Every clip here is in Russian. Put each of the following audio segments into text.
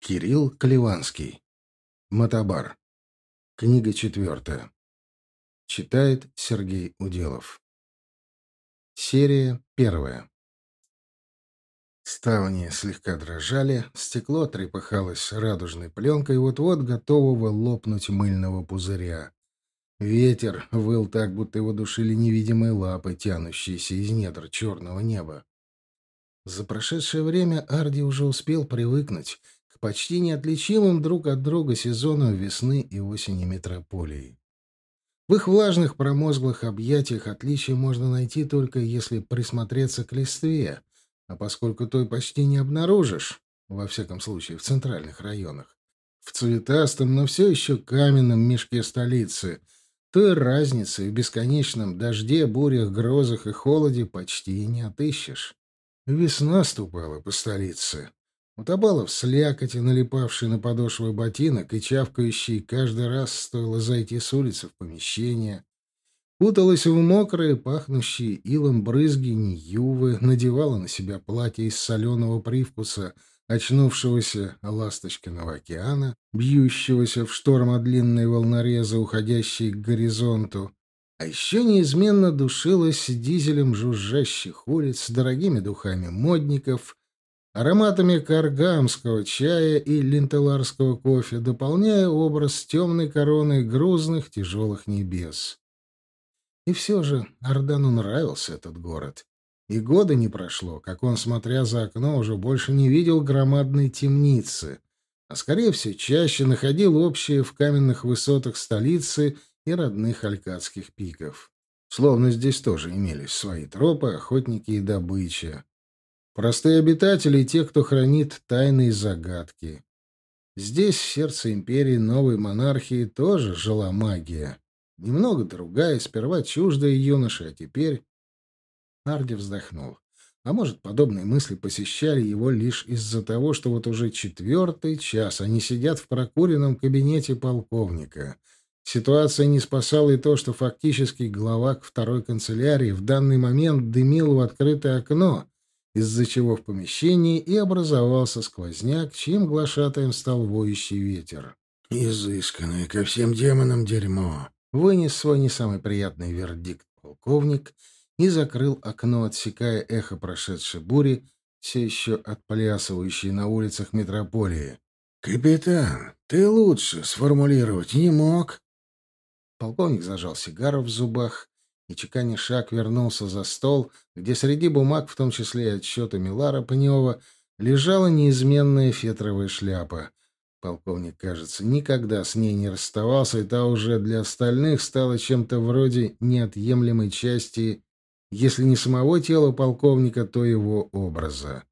Кирилл Клеванский. Мотобар. Книга четвертая. Читает Сергей Уделов. Серия первая. Ставни слегка дрожали, стекло трепыхалось радужной пленкой, вот-вот готового лопнуть мыльного пузыря. Ветер выл так, будто его душили невидимые лапы, тянущиеся из недр черного неба. За прошедшее время Арди уже успел привыкнуть почти неотличимым друг от друга сезонам весны и осени метрополии. В их влажных промозглых объятиях отличия можно найти только если присмотреться к листве, а поскольку той почти не обнаружишь, во всяком случае в центральных районах, в цветастом, но все еще каменном мешке столицы, той разницы в бесконечном дожде, бурях, грозах и холоде почти не отыщешь. Весна ступала по столице. У табалов слякоти, налипавшей на подошвы ботинок и чавкающей каждый раз стоило зайти с улицы в помещение. Путалась в мокрые, пахнущие илом брызги Ньювы, надевала на себя платье из соленого привкуса очнувшегося ласточкиного океана, бьющегося в шторм от длинной волнорезы, уходящей к горизонту, а еще неизменно душилась дизелем жужжащих улиц, дорогими духами модников, ароматами каргамского чая и линтеларского кофе, дополняя образ темной короны грузных тяжелых небес. И все же Ордану нравился этот город. И года не прошло, как он, смотря за окно, уже больше не видел громадной темницы, а, скорее всего, чаще находил общие в каменных высотах столицы — и родных алькадских пиков. Словно здесь тоже имелись свои тропы, охотники и добыча. Простые обитатели и те, кто хранит тайные загадки. Здесь, в сердце империи новой монархии, тоже жила магия. Немного другая, сперва чуждая юноша, а теперь... Арди вздохнул. А может, подобные мысли посещали его лишь из-за того, что вот уже четвертый час они сидят в прокуренном кабинете полковника — Ситуация не спасала и то, что фактически главак второй канцелярии в данный момент дымил в открытое окно, из-за чего в помещении и образовался сквозняк, чьим глашатаем стал воющий ветер. «Изысканное ко всем демонам дерьмо!» Вынес свой не самый приятный вердикт полковник и закрыл окно, отсекая эхо прошедшей бури, все еще отплясывающей на улицах метрополии. «Капитан, ты лучше сформулировать не мог?» Полковник зажал сигару в зубах и, чеканя шаг, вернулся за стол, где среди бумаг, в том числе и отчета Милара Панева, лежала неизменная фетровая шляпа. Полковник, кажется, никогда с ней не расставался, и та уже для остальных стала чем-то вроде неотъемлемой части, если не самого тела полковника, то его образа.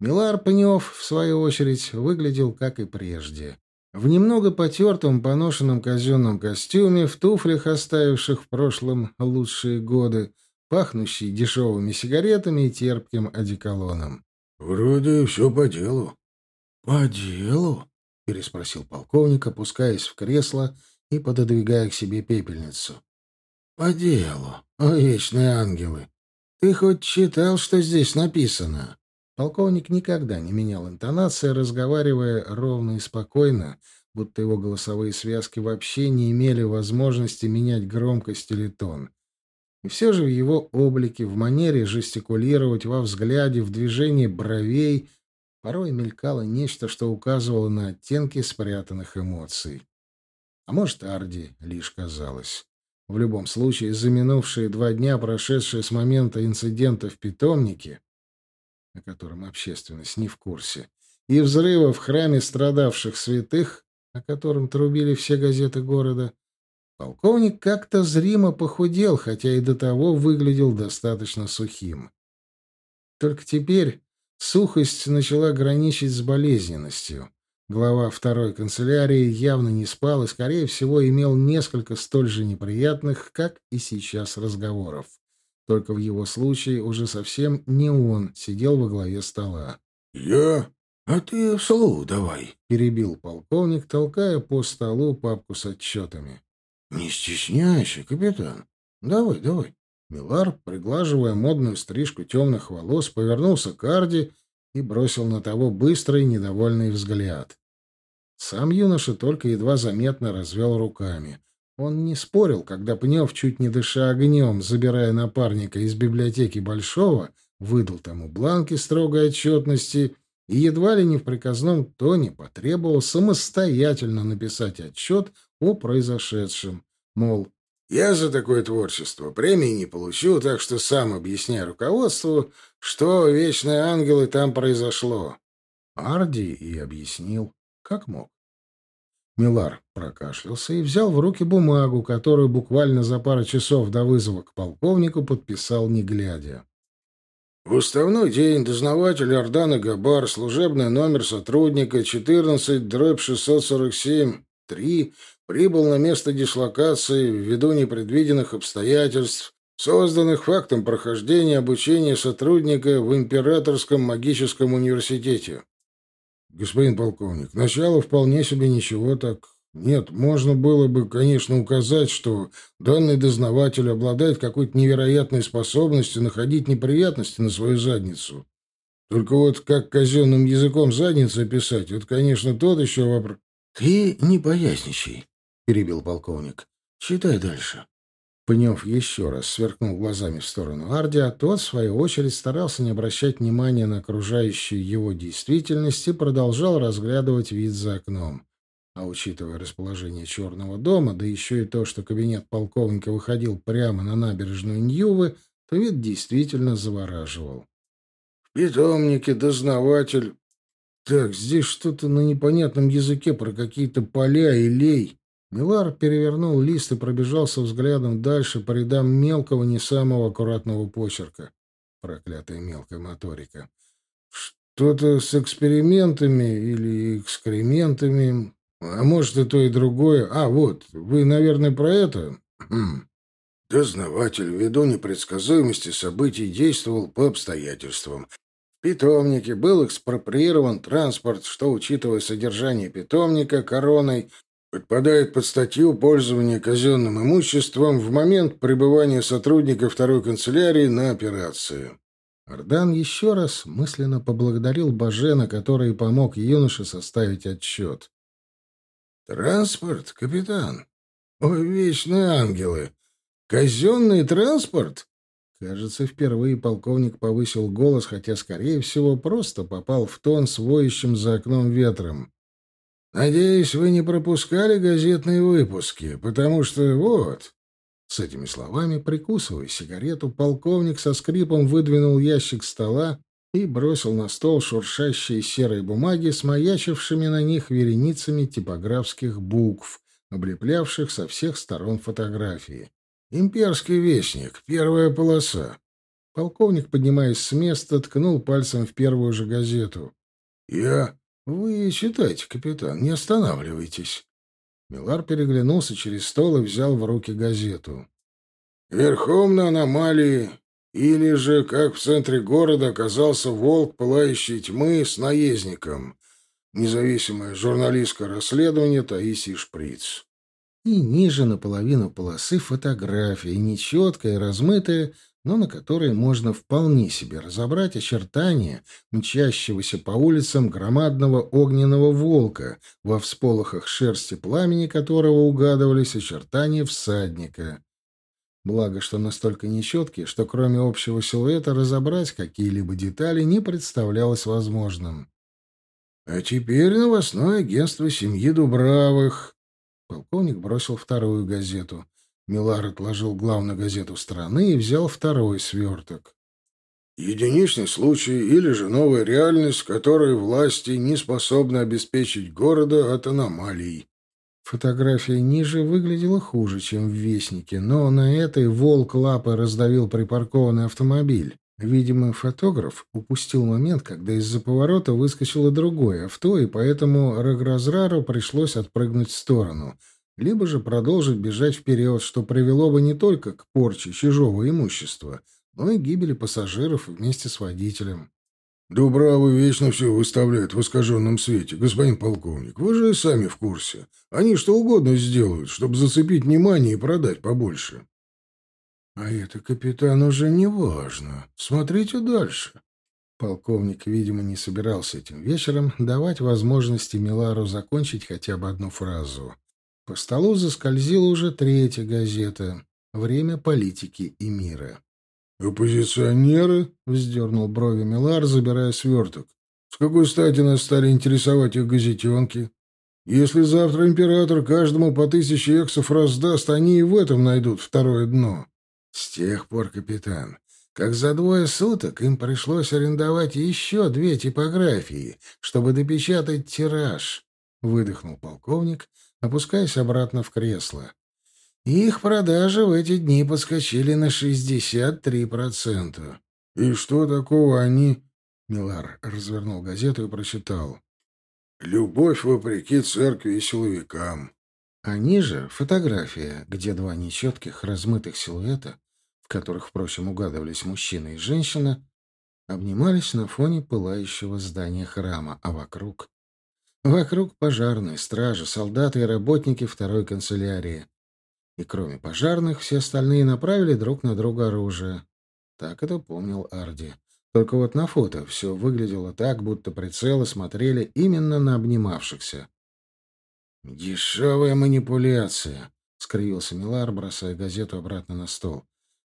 Милар Панев, в свою очередь, выглядел как и прежде. В немного потертом, поношенном казенном костюме, в туфлях, оставивших в прошлом лучшие годы, пахнущий дешевыми сигаретами и терпким одеколоном. — Вроде все по делу. — По делу? — переспросил полковник, опускаясь в кресло и пододвигая к себе пепельницу. — По делу, о вечные ангелы. Ты хоть читал, что здесь написано? Полковник никогда не менял интонации, разговаривая ровно и спокойно, будто его голосовые связки вообще не имели возможности менять громкость или тон. И все же в его облике, в манере жестикулировать, во взгляде, в движении бровей порой мелькало нечто, что указывало на оттенки спрятанных эмоций. А может, Арди лишь казалось. В любом случае, за минувшие два дня, прошедшие с момента инцидента в питомнике, о котором общественность не в курсе, и взрыва в храме страдавших святых, о котором трубили все газеты города, полковник как-то зримо похудел, хотя и до того выглядел достаточно сухим. Только теперь сухость начала граничить с болезненностью. Глава второй канцелярии явно не спал и, скорее всего, имел несколько столь же неприятных, как и сейчас, разговоров. Только в его случае уже совсем не он сидел во главе стола. «Я? А ты вслух давай», — перебил полковник, толкая по столу папку с отчетами. «Не стесняйся, капитан. Давай, давай». Милар, приглаживая модную стрижку темных волос, повернулся к Арди и бросил на того быстрый недовольный взгляд. Сам юноша только едва заметно развел руками. Он не спорил, когда Пнев, чуть не дыша огнем, забирая напарника из библиотеки Большого, выдал тому бланки строгой отчетности и едва ли не в приказном тоне потребовал самостоятельно написать отчет о произошедшем. Мол, я за такое творчество премии не получу, так что сам объясняю руководству, что вечные ангелы там произошло. Арди и объяснил, как мог. Милар прокашлялся и взял в руки бумагу, которую буквально за пару часов до вызова к полковнику подписал, не глядя. В уставной день дознаватель Ордана Габар, служебный номер сотрудника 14 дробь 647 3 прибыл на место дислокации ввиду непредвиденных обстоятельств, созданных фактом прохождения обучения сотрудника в Императорском магическом университете. Господин полковник, начало вполне себе ничего так. Нет, можно было бы, конечно, указать, что данный дознаватель обладает какой-то невероятной способностью находить неприятности на свою задницу. Только вот как казенным языком задницу описать, это, конечно, тот еще вопрос. — Ты не поясничай, — перебил полковник. — Читай дальше. Пнев еще раз сверкнул глазами в сторону Арди, а тот, в свою очередь, старался не обращать внимания на окружающую его действительность и продолжал разглядывать вид за окном. А учитывая расположение Черного дома, да еще и то, что кабинет полковника выходил прямо на набережную Ньювы, то вид действительно завораживал. — В питомнике дознаватель... Так, здесь что-то на непонятном языке про какие-то поля и лей. Милар перевернул лист и пробежался взглядом дальше по рядам мелкого, не самого аккуратного почерка. Проклятая мелкая моторика. Что-то с экспериментами или экскрементами. А может, и то, и другое. А, вот, вы, наверное, про это? Хм. Дознаватель, ввиду непредсказуемости событий, действовал по обстоятельствам. В питомнике был экспроприирован транспорт, что, учитывая содержание питомника короной, подпадает под статью пользования казенным имуществом в момент пребывания сотрудника второй канцелярии на операции. Ардан еще раз мысленно поблагодарил Бажена, который помог юноше составить отчет. «Транспорт, капитан? О, вечные ангелы! Казенный транспорт?» Кажется, впервые полковник повысил голос, хотя, скорее всего, просто попал в тон с воющим за окном ветром. Надеюсь, вы не пропускали газетные выпуски, потому что вот...» С этими словами, прикусывая сигарету, полковник со скрипом выдвинул ящик стола и бросил на стол шуршащие серые бумаги с маячившими на них вереницами типографских букв, облеплявших со всех сторон фотографии. «Имперский вестник. Первая полоса». Полковник, поднимаясь с места, ткнул пальцем в первую же газету. «Я «Вы читайте, капитан, не останавливайтесь». Милар переглянулся через стол и взял в руки газету. «Верхом на аномалии, или же, как в центре города, оказался волк пылающей тьмы с наездником. Независимое журналистское расследование Таисии Шприц». И ниже наполовину полосы фотография, нечеткая, размытая, но на которой можно вполне себе разобрать очертания мчащегося по улицам громадного огненного волка, во всполохах шерсти пламени которого угадывались очертания всадника. Благо, что настолько нечеткие, что кроме общего силуэта разобрать какие-либо детали не представлялось возможным. «А теперь новостное агентство семьи Дубравых». Полковник бросил вторую газету. Милар отложил главную газету страны и взял второй сверток. Единичный случай или же новая реальность, которой власти не способны обеспечить города от аномалий. Фотография ниже выглядела хуже, чем в «Вестнике», но на этой волк лапы раздавил припаркованный автомобиль. Видимо, фотограф упустил момент, когда из-за поворота выскочило другое авто, и поэтому Рагразрару пришлось отпрыгнуть в сторону — либо же продолжить бежать вперед, что привело бы не только к порче чужого имущества, но и гибели пассажиров вместе с водителем. «Дубравы вечно все выставляют в искаженном свете, господин полковник. Вы же и сами в курсе. Они что угодно сделают, чтобы зацепить внимание и продать побольше». «А это, капитан, уже не важно. Смотрите дальше». Полковник, видимо, не собирался этим вечером давать возможности Милару закончить хотя бы одну фразу. По столу заскользила уже третья газета «Время политики и мира». «Оппозиционеры?» — вздернул брови Милар, забирая сверток. «С какой стати нас стали интересовать их газетенки? Если завтра император каждому по тысяче эксов раздаст, они и в этом найдут второе дно». «С тех пор, капитан, как за двое суток им пришлось арендовать еще две типографии, чтобы допечатать тираж», — выдохнул полковник, опускаясь обратно в кресло. Их продажи в эти дни подскочили на 63%. И что такого они... Милар развернул газету и прочитал. «Любовь вопреки церкви и силовикам». А ниже фотография, где два нечетких размытых силуэта, в которых, впрочем, угадывались мужчина и женщина, обнимались на фоне пылающего здания храма, а вокруг... Вокруг пожарные, стражи, солдаты и работники второй канцелярии. И кроме пожарных, все остальные направили друг на друга оружие. Так это помнил Арди. Только вот на фото все выглядело так, будто прицелы смотрели именно на обнимавшихся. «Дешевая манипуляция», — скривился Милар, бросая газету обратно на стол.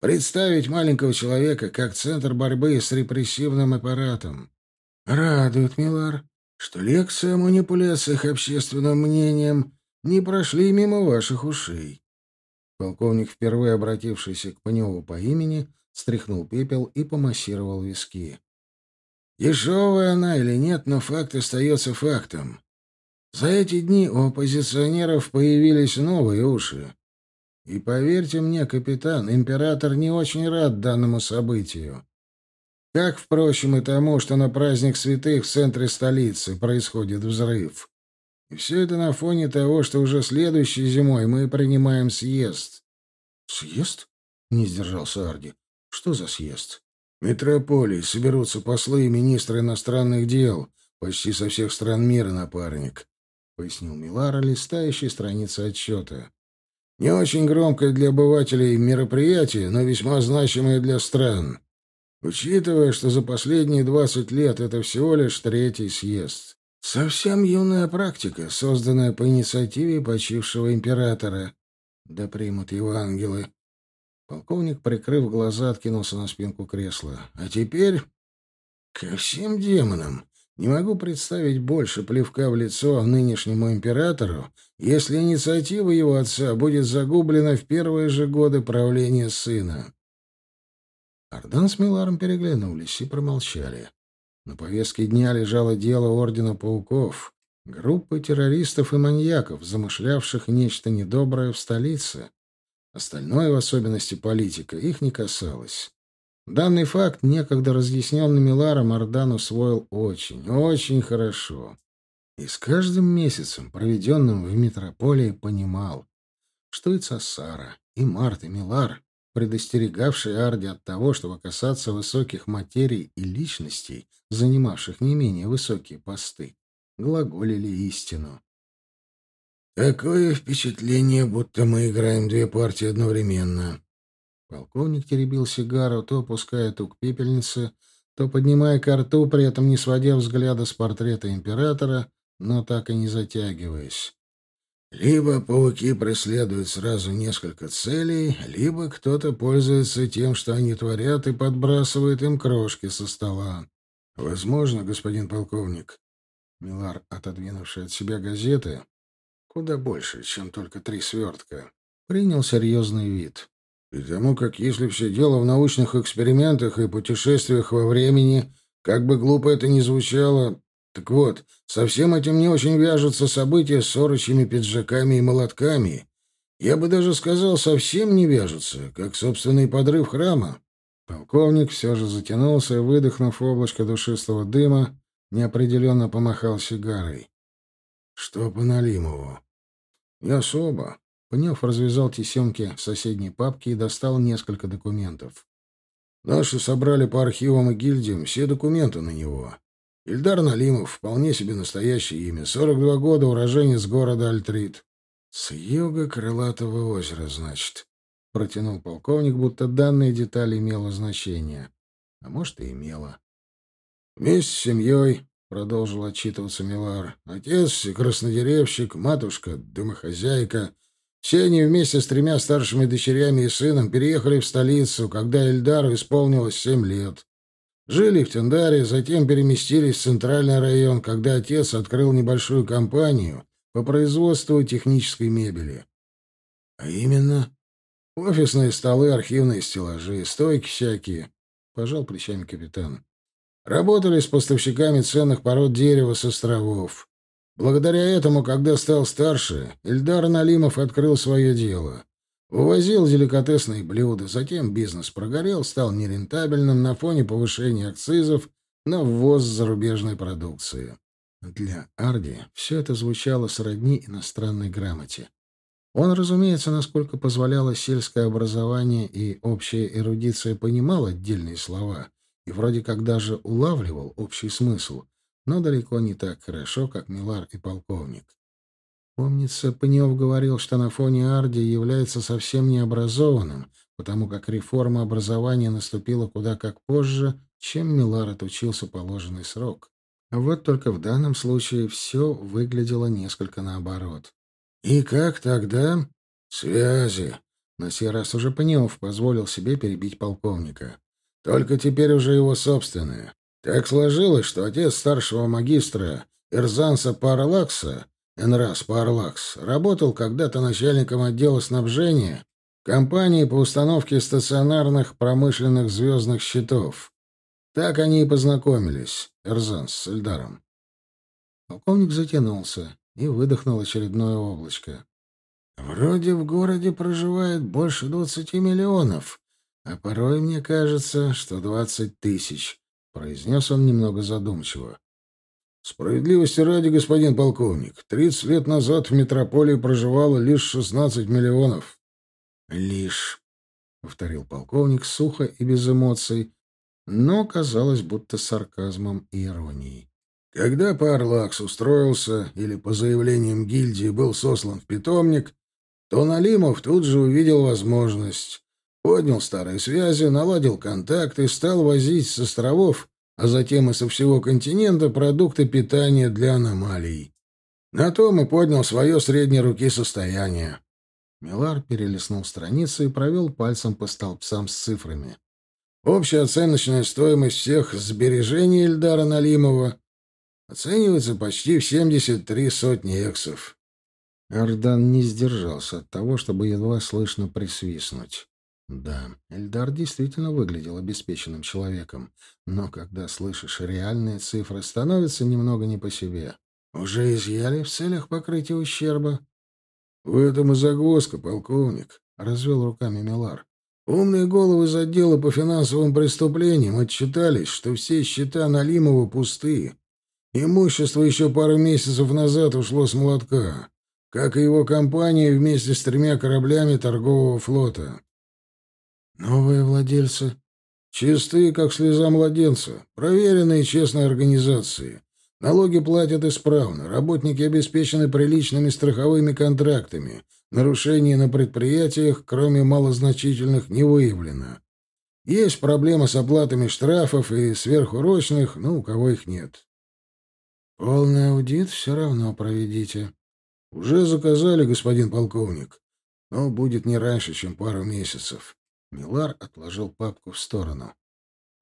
«Представить маленького человека как центр борьбы с репрессивным аппаратом. Радует, Милар, что лекции о манипуляциях общественным мнением не прошли мимо ваших ушей. Полковник, впервые обратившийся к Паневу по имени, стряхнул пепел и помассировал виски. Дешевая она или нет, но факт остается фактом. За эти дни у оппозиционеров появились новые уши. И поверьте мне, капитан, император не очень рад данному событию. Как, впрочем, и тому, что на праздник святых в центре столицы происходит взрыв. И все это на фоне того, что уже следующей зимой мы принимаем съезд. — Съезд? — не сдержался Арди. — Что за съезд? — метрополии соберутся послы и министры иностранных дел, почти со всех стран мира, напарник, — пояснил Милара, листающий страницы отчета. — Не очень громкое для обывателей мероприятие, но весьма значимое для стран. Учитывая, что за последние двадцать лет это всего лишь третий съезд. Совсем юная практика, созданная по инициативе почившего императора. Да примут его ангелы. Полковник, прикрыв глаза, откинулся на спинку кресла. А теперь... Ко всем демонам! Не могу представить больше плевка в лицо нынешнему императору, если инициатива его отца будет загублена в первые же годы правления сына. Ардан с Миларом переглянулись и промолчали. На повестке дня лежало дело Ордена Пауков, группы террористов и маньяков, замышлявших нечто недоброе в столице. Остальное, в особенности политика, их не касалось. Данный факт, некогда разъясненный Миларом, Ардан усвоил очень, очень хорошо. И с каждым месяцем, проведенным в метрополии, понимал, что и Цасара, и Март, и Милар предостерегавший Арди от того, чтобы касаться высоких материй и личностей, занимавших не менее высокие посты, глаголили истину. «Такое впечатление, будто мы играем две партии одновременно». Полковник теребил сигару, то опуская ту к пепельнице, то поднимая ко рту, при этом не сводя взгляда с портрета императора, но так и не затягиваясь. Либо пауки преследуют сразу несколько целей, либо кто-то пользуется тем, что они творят, и подбрасывает им крошки со стола. Возможно, господин полковник. Милар, отодвинувший от себя газеты, куда больше, чем только три свертка, принял серьезный вид. И тому, как если все дело в научных экспериментах и путешествиях во времени, как бы глупо это ни звучало, так вот, со всем этим не очень вяжутся события с орочьими пиджаками и молотками. Я бы даже сказал, совсем не вяжутся, как собственный подрыв храма. Полковник все же затянулся и, выдохнув облачко душистого дыма, неопределенно помахал сигарой. — Что по Налимову? — Не особо. Пнев развязал тесемки соседней папке и достал несколько документов. Наши собрали по архивам и гильдиям все документы на него. Ильдар Налимов, вполне себе настоящее имя. 42 года, уроженец города Альтрит. С юга Крылатого озера, значит. Протянул полковник, будто данная деталь имела значение. А может, и имела. Вместе с семьей, — продолжил отчитываться Милар. Отец — краснодеревщик, матушка — домохозяйка. Все они вместе с тремя старшими дочерями и сыном переехали в столицу, когда Эльдару исполнилось семь лет. Жили в Тендаре, затем переместились в центральный район, когда отец открыл небольшую компанию по производству технической мебели. А именно, офисные столы, архивные стеллажи, стойки всякие, — пожал плечами капитан. Работали с поставщиками ценных пород дерева с островов. Благодаря этому, когда стал старше, Ильдар Налимов открыл свое дело. Вывозил деликатесные блюда, затем бизнес прогорел, стал нерентабельным на фоне повышения акцизов на ввоз зарубежной продукции. Для Арди все это звучало сродни иностранной грамоте. Он, разумеется, насколько позволяло сельское образование и общая эрудиция, понимал отдельные слова и вроде как даже улавливал общий смысл, но далеко не так хорошо, как Милар и полковник. Помнится, Панев говорил, что на фоне Арди является совсем необразованным, потому как реформа образования наступила куда как позже, чем Милар отучился положенный срок. А вот только в данном случае все выглядело несколько наоборот. «И как тогда?» «Связи», на сей раз уже Панев позволил себе перебить полковника. Только теперь уже его собственные. Так сложилось, что отец старшего магистра Ирзанса Парлакса, Энрас Парлакс, работал когда-то начальником отдела снабжения компании по установке стационарных промышленных звездных щитов. Так они и познакомились, Эрзанс с Эльдаром. Полковник затянулся и выдохнул очередное облачко. «Вроде в городе проживает больше двадцати миллионов, а порой мне кажется, что двадцать тысяч. — произнес он немного задумчиво. «Справедливости ради, господин полковник, тридцать лет назад в метрополии проживало лишь шестнадцать миллионов». «Лишь», — повторил полковник сухо и без эмоций, но казалось, будто сарказмом и иронией. Когда Парлакс устроился или, по заявлениям гильдии, был сослан в питомник, то Налимов тут же увидел возможность. Поднял старые связи, наладил контакты, стал возить с островов, а затем и со всего континента продукты питания для аномалий. На том и поднял свое средней руки состояние. Милар перелистнул страницу и провел пальцем по столбцам с цифрами. Общая оценочная стоимость всех сбережений Эльдара Налимова оценивается почти в 73 сотни эксов. Эрдан не сдержался от того, чтобы едва слышно присвистнуть. Да, Эльдар действительно выглядел обеспеченным человеком, но когда слышишь реальные цифры, становится немного не по себе. Уже изъяли в целях покрытия ущерба? — В этом и загвоздка, полковник, — развел руками Милар. Умные головы из отдела по финансовым преступлениям отчитались, что все счета Налимова пустые. Имущество еще пару месяцев назад ушло с молотка, как и его компания вместе с тремя кораблями торгового флота. Новые владельцы. Чистые, как слеза младенца. Проверенные честные организации. Налоги платят исправно. Работники обеспечены приличными страховыми контрактами. Нарушений на предприятиях, кроме малозначительных, не выявлено. Есть проблема с оплатами штрафов и сверхурочных, но у кого их нет. Полный аудит все равно проведите. Уже заказали, господин полковник, но будет не раньше, чем пару месяцев. Милар отложил папку в сторону.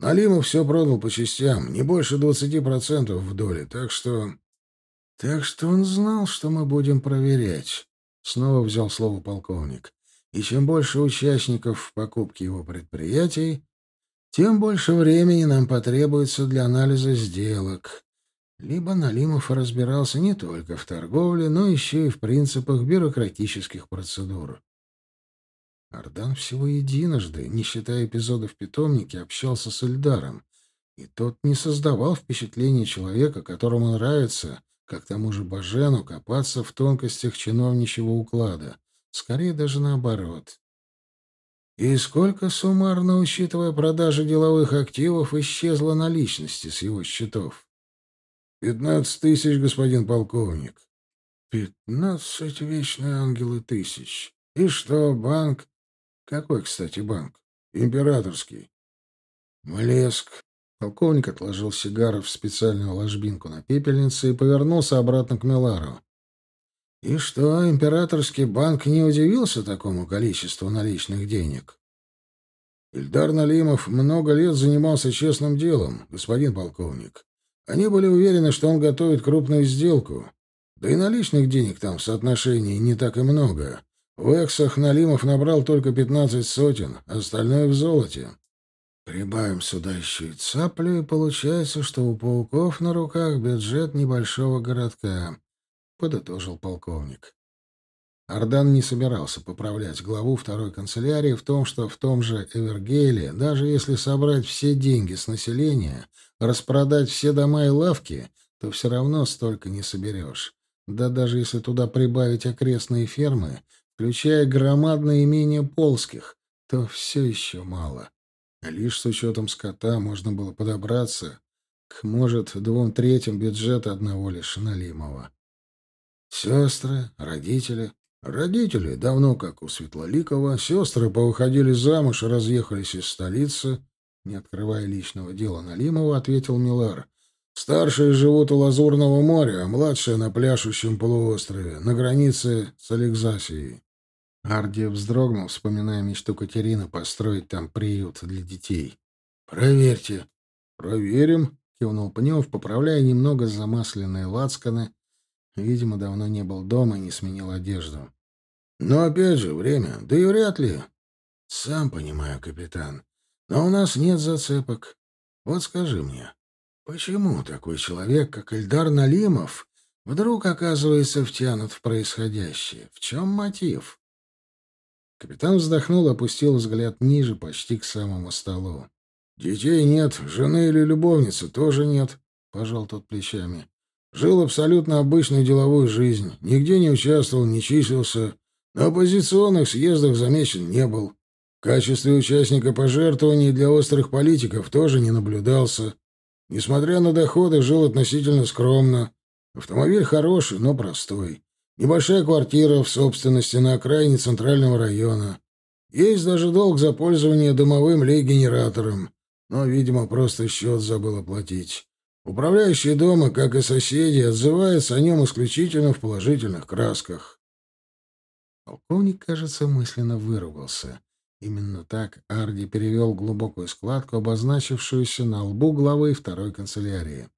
Налимов все продал по частям, не больше двадцати процентов в доле, так что... Так что он знал, что мы будем проверять. Снова взял слово полковник. И чем больше участников в покупке его предприятий, тем больше времени нам потребуется для анализа сделок. Либо Налимов разбирался не только в торговле, но еще и в принципах бюрократических процедур. Ардан всего единожды, не считая эпизода в питомнике, общался с Эльдаром, и тот не создавал впечатления человека, которому нравится, как тому же Бажену, копаться в тонкостях чиновничьего уклада. Скорее даже наоборот. И сколько суммарно, учитывая продажи деловых активов, исчезло наличности с его счетов? Пятнадцать тысяч, господин полковник. Пятнадцать вечные ангелы тысяч. И что, банк какой, кстати, банк? Императорский. Блеск. Полковник отложил сигару в специальную ложбинку на пепельнице и повернулся обратно к Милару. И что, императорский банк не удивился такому количеству наличных денег? Ильдар Налимов много лет занимался честным делом, господин полковник. Они были уверены, что он готовит крупную сделку. Да и наличных денег там в соотношении не так и много. В эксах Налимов набрал только пятнадцать сотен, остальное в золоте. Прибавим сюда еще и цаплю, и получается, что у пауков на руках бюджет небольшого городка. — подытожил полковник. Ардан не собирался поправлять главу второй канцелярии в том, что в том же Эвергейле, даже если собрать все деньги с населения, распродать все дома и лавки, то все равно столько не соберешь. Да даже если туда прибавить окрестные фермы, включая громадное имение полских, то все еще мало. Лишь с учетом скота можно было подобраться к, может, двум третьим бюджета одного лишь Налимова. Сестры, родители. Родители, давно как у Светлоликова, сестры повыходили замуж и разъехались из столицы. Не открывая личного дела Налимова, ответил Милар. Старшие живут у Лазурного моря, а младшие на пляшущем полуострове, на границе с Алексасией. Арди вздрогнул, вспоминая мечту Катерины построить там приют для детей. «Проверьте». «Проверим», — кивнул Пнев, поправляя немного замасленные лацканы Видимо, давно не был дома и не сменил одежду. Но опять же, время. Да и вряд ли. Сам понимаю, капитан. Но у нас нет зацепок. Вот скажи мне, почему такой человек, как Эльдар Налимов, вдруг оказывается втянут в происходящее? В чем мотив? Капитан вздохнул, опустил взгляд ниже, почти к самому столу. «Детей нет, жены или любовницы тоже нет», — пожал тот плечами. Жил абсолютно обычную деловую жизнь, нигде не участвовал, не числился, на оппозиционных съездах замечен не был. В качестве участника пожертвований для острых политиков тоже не наблюдался. Несмотря на доходы, жил относительно скромно. Автомобиль хороший, но простой. Небольшая квартира в собственности на окраине центрального района. Есть даже долг за пользование дымовым лей-генератором, но, видимо, просто счет забыл оплатить. Управляющий дома, как и соседи, отзывается о нем исключительно в положительных красках. Полковник, кажется, мысленно выругался. Именно так Арди перевел глубокую складку, обозначившуюся на лбу главы второй канцелярии.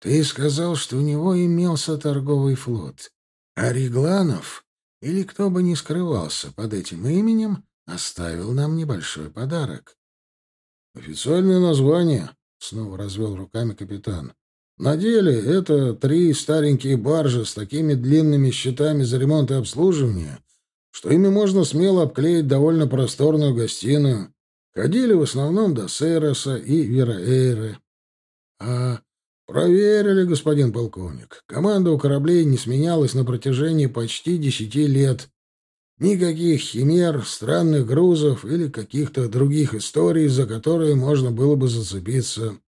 «Ты сказал, что у него имелся торговый флот. А Регланов, или кто бы ни скрывался под этим именем, оставил нам небольшой подарок». «Официальное название», Снова развел руками капитан. На деле это три старенькие баржи с такими длинными щитами за ремонт и обслуживание, что ими можно смело обклеить довольно просторную гостиную. Ходили в основном до Сейроса и Вераэйры. А проверили, господин полковник. Команда у кораблей не сменялась на протяжении почти десяти лет. Никаких химер, странных грузов или каких-то других историй, за которые можно было бы зацепиться.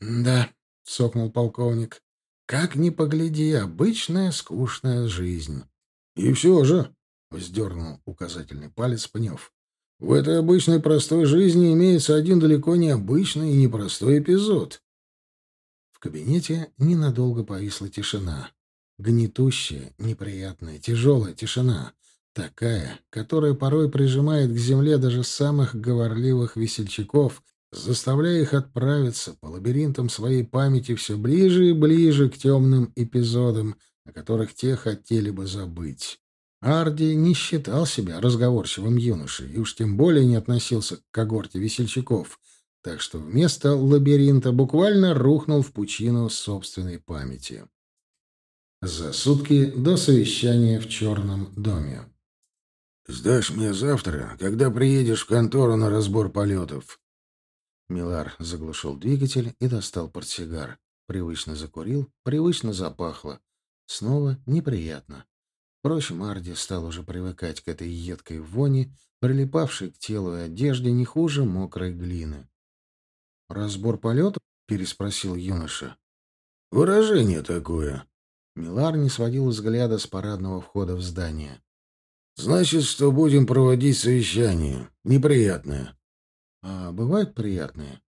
«Да», — сокнул полковник, — «как ни погляди, обычная скучная жизнь». «И все же», — вздернул указательный палец Пнев, — «в этой обычной простой жизни имеется один далеко не обычный и непростой эпизод». Кабинете ненадолго повисла тишина. Гнетущая, неприятная, тяжелая тишина. Такая, которая порой прижимает к земле даже самых говорливых весельчаков, заставляя их отправиться по лабиринтам своей памяти все ближе и ближе к темным эпизодам, о которых те хотели бы забыть. Арди не считал себя разговорчивым юношей и уж тем более не относился к когорте весельчаков, так что вместо лабиринта буквально рухнул в пучину собственной памяти. За сутки до совещания в Черном доме. «Сдашь мне завтра, когда приедешь в контору на разбор полетов». Милар заглушил двигатель и достал портсигар. Привычно закурил, привычно запахло. Снова неприятно. Впрочем, Арди стал уже привыкать к этой едкой вони, прилипавшей к телу и одежде не хуже мокрой глины. «Разбор полетов?» — переспросил юноша. «Выражение такое». Милар не сводил взгляда с парадного входа в здание. Значит, что будем проводить совещание. Неприятное. А бывают приятные?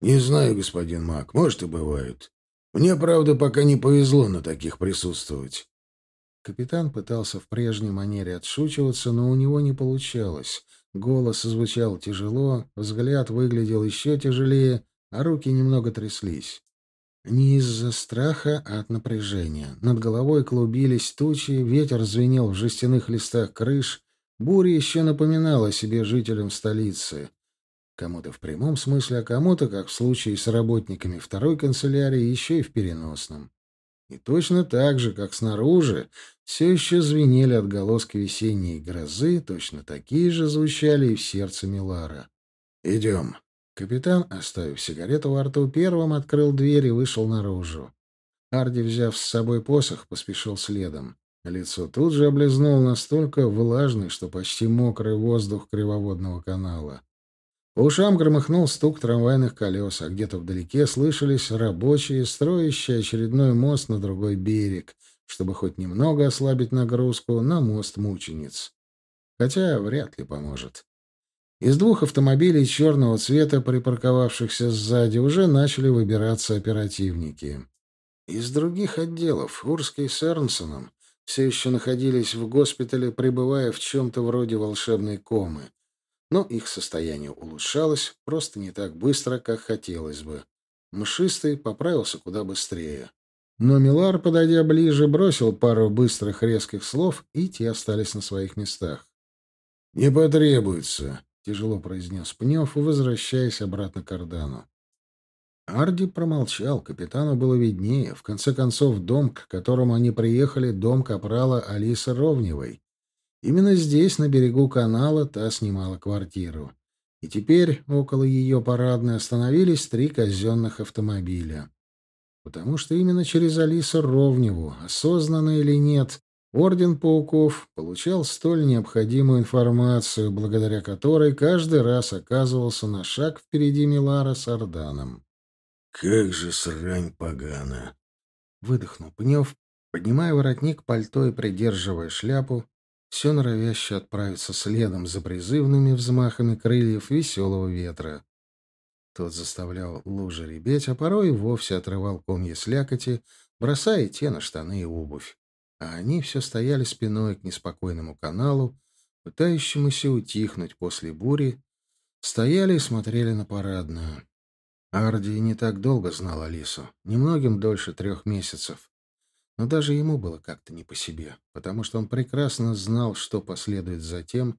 Не знаю, господин Мак, может и бывают. Мне, правда, пока не повезло на таких присутствовать. Капитан пытался в прежней манере отшучиваться, но у него не получалось. Голос звучал тяжело, взгляд выглядел еще тяжелее, а руки немного тряслись. Не из-за страха, а от напряжения. Над головой клубились тучи, ветер звенел в жестяных листах крыш, буря еще напоминала себе жителям столицы. Кому-то в прямом смысле, а кому-то, как в случае с работниками второй канцелярии, еще и в переносном. И точно так же, как снаружи, все еще звенели отголоски весенней грозы, точно такие же звучали и в сердце Милара. «Идем». Капитан, оставив сигарету во рту, первым открыл дверь и вышел наружу. Арди, взяв с собой посох, поспешил следом. Лицо тут же облизнул настолько влажный, что почти мокрый воздух кривоводного канала. По ушам громыхнул стук трамвайных колес, а где-то вдалеке слышались рабочие, строящие очередной мост на другой берег, чтобы хоть немного ослабить нагрузку на мост мучениц. Хотя вряд ли поможет. Из двух автомобилей черного цвета, припарковавшихся сзади, уже начали выбираться оперативники. Из других отделов Урский с Эрнсоном все еще находились в госпитале, пребывая в чем-то вроде волшебной комы но их состояние улучшалось просто не так быстро, как хотелось бы. Мшистый поправился куда быстрее. Но Милар, подойдя ближе, бросил пару быстрых резких слов, и те остались на своих местах. «Не потребуется», — тяжело произнес Пнев, возвращаясь обратно к Ордану. Арди промолчал, капитану было виднее. В конце концов, дом, к которому они приехали, дом капрала Алисы Ровневой. Именно здесь, на берегу канала, та снимала квартиру. И теперь около ее парадной остановились три казенных автомобиля. Потому что именно через Алису Ровневу, осознанно или нет, Орден Пауков получал столь необходимую информацию, благодаря которой каждый раз оказывался на шаг впереди Милара с Орданом. «Как же срань погана!» — выдохнул Пнев, поднимая воротник пальто и придерживая шляпу, все норовяще отправиться следом за призывными взмахами крыльев веселого ветра. Тот заставлял лужи ребеть, а порой и вовсе отрывал комья слякоти, бросая те на штаны и обувь. А они все стояли спиной к неспокойному каналу, пытающемуся утихнуть после бури, стояли и смотрели на парадную. Арди не так долго знал Алису, немногим дольше трех месяцев. Но даже ему было как-то не по себе, потому что он прекрасно знал, что последует за тем,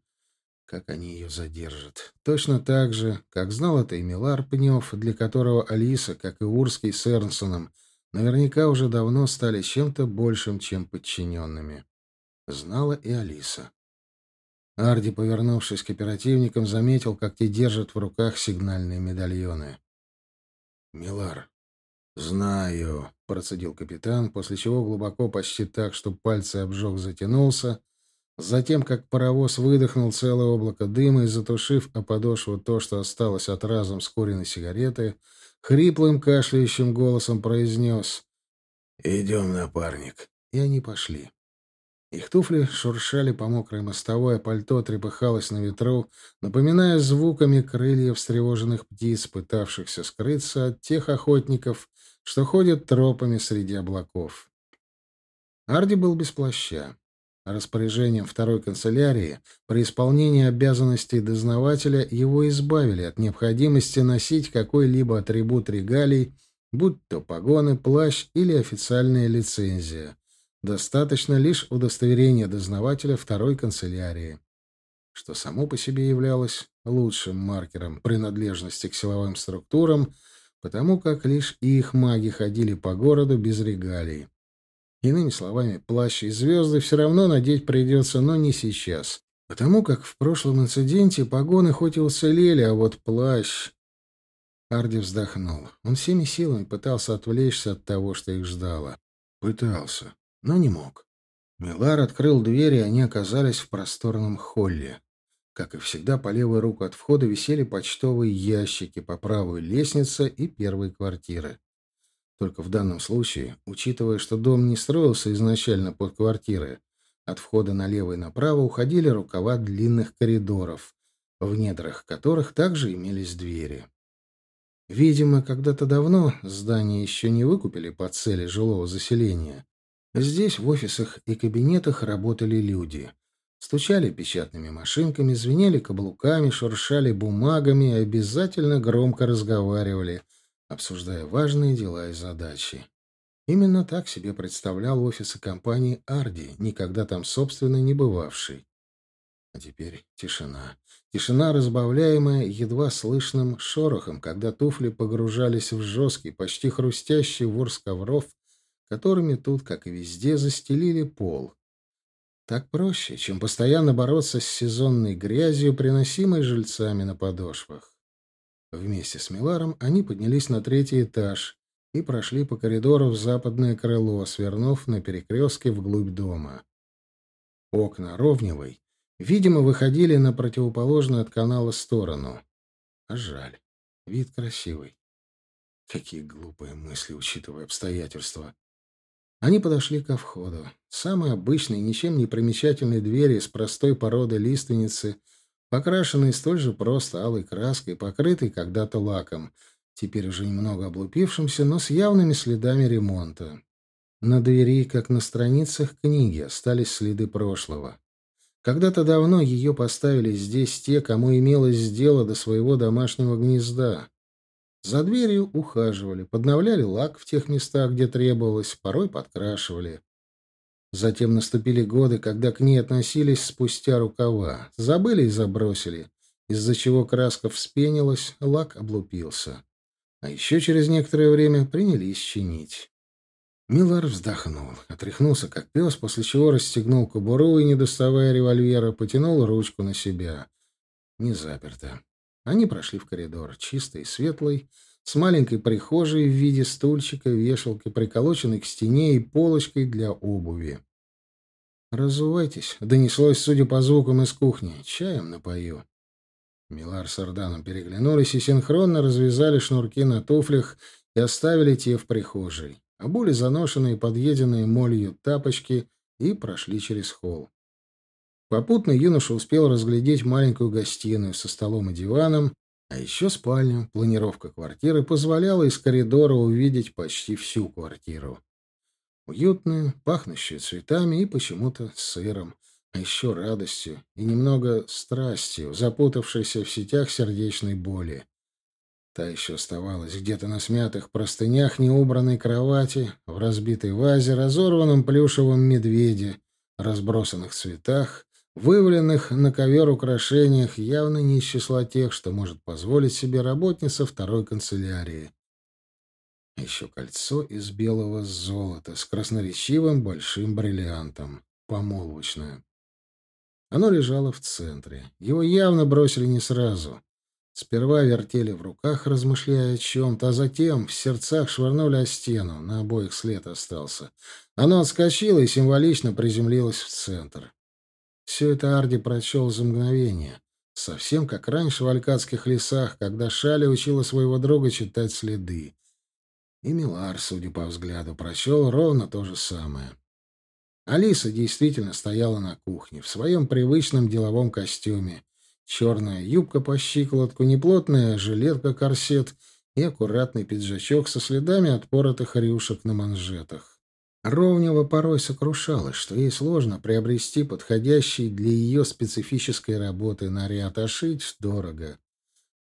как они ее задержат. Точно так же, как знал это и Милар Пнев, для которого Алиса, как и Урский с Эрнсоном, наверняка уже давно стали чем-то большим, чем подчиненными. Знала и Алиса. Арди, повернувшись к оперативникам, заметил, как те держат в руках сигнальные медальоны. «Милар, знаю», процедил капитан, после чего глубоко, почти так, что пальцы обжег, затянулся. Затем, как паровоз выдохнул целое облако дыма и, затушив о подошву то, что осталось от разом скуренной сигареты, хриплым кашляющим голосом произнес «Идем, напарник». И они пошли. Их туфли шуршали по мокрой мостовой, а пальто трепыхалось на ветру, напоминая звуками крыльев встревоженных птиц, пытавшихся скрыться от тех охотников, что ходят тропами среди облаков. Арди был без плаща. Распоряжением второй канцелярии при исполнении обязанностей дознавателя его избавили от необходимости носить какой-либо атрибут регалий, будь то погоны, плащ или официальная лицензия. Достаточно лишь удостоверения дознавателя второй канцелярии, что само по себе являлось лучшим маркером принадлежности к силовым структурам – потому как лишь их маги ходили по городу без регалий. Иными словами, плащ и звезды все равно надеть придется, но не сейчас, потому как в прошлом инциденте погоны хоть и уцелели, а вот плащ... Арди вздохнул. Он всеми силами пытался отвлечься от того, что их ждало. Пытался, но не мог. Милар открыл дверь, и они оказались в просторном холле. Как и всегда, по левую руку от входа висели почтовые ящики, по правую — лестница и первые квартиры. Только в данном случае, учитывая, что дом не строился изначально под квартиры, от входа налево и направо уходили рукава длинных коридоров, в недрах которых также имелись двери. Видимо, когда-то давно здание еще не выкупили по цели жилого заселения. Здесь в офисах и кабинетах работали люди. Стучали печатными машинками, звенели каблуками, шуршали бумагами и обязательно громко разговаривали, обсуждая важные дела и задачи. Именно так себе представлял офисы компании «Арди», никогда там, собственно, не бывавший. А теперь тишина. Тишина, разбавляемая едва слышным шорохом, когда туфли погружались в жесткий, почти хрустящий ворс ковров, которыми тут, как и везде, застелили пол. Так проще, чем постоянно бороться с сезонной грязью, приносимой жильцами на подошвах. Вместе с Миларом они поднялись на третий этаж и прошли по коридору в западное крыло, свернув на перекрестке вглубь дома. Окна Ровневой видимо, выходили на противоположную от канала сторону. А жаль. Вид красивый. Какие глупые мысли, учитывая обстоятельства. Они подошли ко входу. Самой обычной, ничем не примечательной двери из простой породы лиственницы, покрашенной столь же просто алой краской, покрытой когда-то лаком, теперь уже немного облупившимся, но с явными следами ремонта. На двери, как на страницах книги, остались следы прошлого. Когда-то давно ее поставили здесь те, кому имелось дело до своего домашнего гнезда. За дверью ухаживали, подновляли лак в тех местах, где требовалось, порой подкрашивали. Затем наступили годы, когда к ней относились спустя рукава. Забыли и забросили, из-за чего краска вспенилась, лак облупился. А еще через некоторое время принялись чинить. Миллар вздохнул, отряхнулся как пес, после чего расстегнул кобуру и, не доставая револьвера, потянул ручку на себя. Не заперто. Они прошли в коридор, чистый, светлый, с маленькой прихожей в виде стульчика, вешалки, приколоченной к стене и полочкой для обуви. «Разувайтесь», — донеслось, судя по звукам из кухни. «Чаем напою». Милар с Орданом переглянулись и синхронно развязали шнурки на туфлях и оставили те в прихожей обули заношенные, подъеденные молью тапочки и прошли через холл. Попутно юноша успел разглядеть маленькую гостиную со столом и диваном, а еще спальню. Планировка квартиры позволяла из коридора увидеть почти всю квартиру. Уютную, пахнущую цветами и почему-то сыром, а еще радостью и немного страстью, запутавшейся в сетях сердечной боли. Та еще оставалась где-то на смятых простынях неубранной кровати, в разбитой вазе, разорванном плюшевом медведе, разбросанных цветах, вываленных на ковер украшениях, явно не из числа тех, что может позволить себе работница второй канцелярии. Еще кольцо из белого золота с красноречивым большим бриллиантом, помолвочное. Оно лежало в центре. Его явно бросили не сразу. Сперва вертели в руках, размышляя о чем-то, а затем в сердцах швырнули о стену. На обоих след остался. Оно отскочило и символично приземлилось в центр. Все это Арди прочел за мгновение. Совсем как раньше в Алькадских лесах, когда Шали учила своего друга читать следы. И Милар, судя по взгляду, прочел ровно то же самое. Алиса действительно стояла на кухне, в своем привычном деловом костюме, Черная юбка по щиколотку, неплотная жилетка-корсет и аккуратный пиджачок со следами отпоротых рюшек на манжетах. Ровнева порой сокрушалась, что ей сложно приобрести подходящий для ее специфической работы наряд, а шить дорого.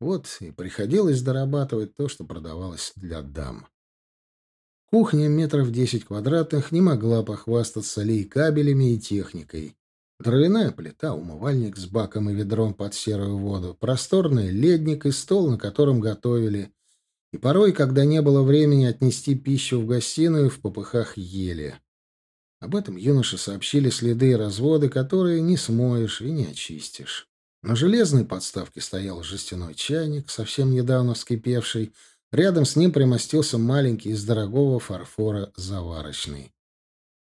Вот и приходилось дорабатывать то, что продавалось для дам. Кухня метров десять квадратных не могла похвастаться лей-кабелями и техникой. Дровяная плита, умывальник с баком и ведром под серую воду, просторный ледник и стол, на котором готовили. И порой, когда не было времени отнести пищу в гостиную, в попыхах ели. Об этом юноше сообщили следы и разводы, которые не смоешь и не очистишь. На железной подставке стоял жестяной чайник, совсем недавно вскипевший. Рядом с ним примостился маленький из дорогого фарфора заварочный.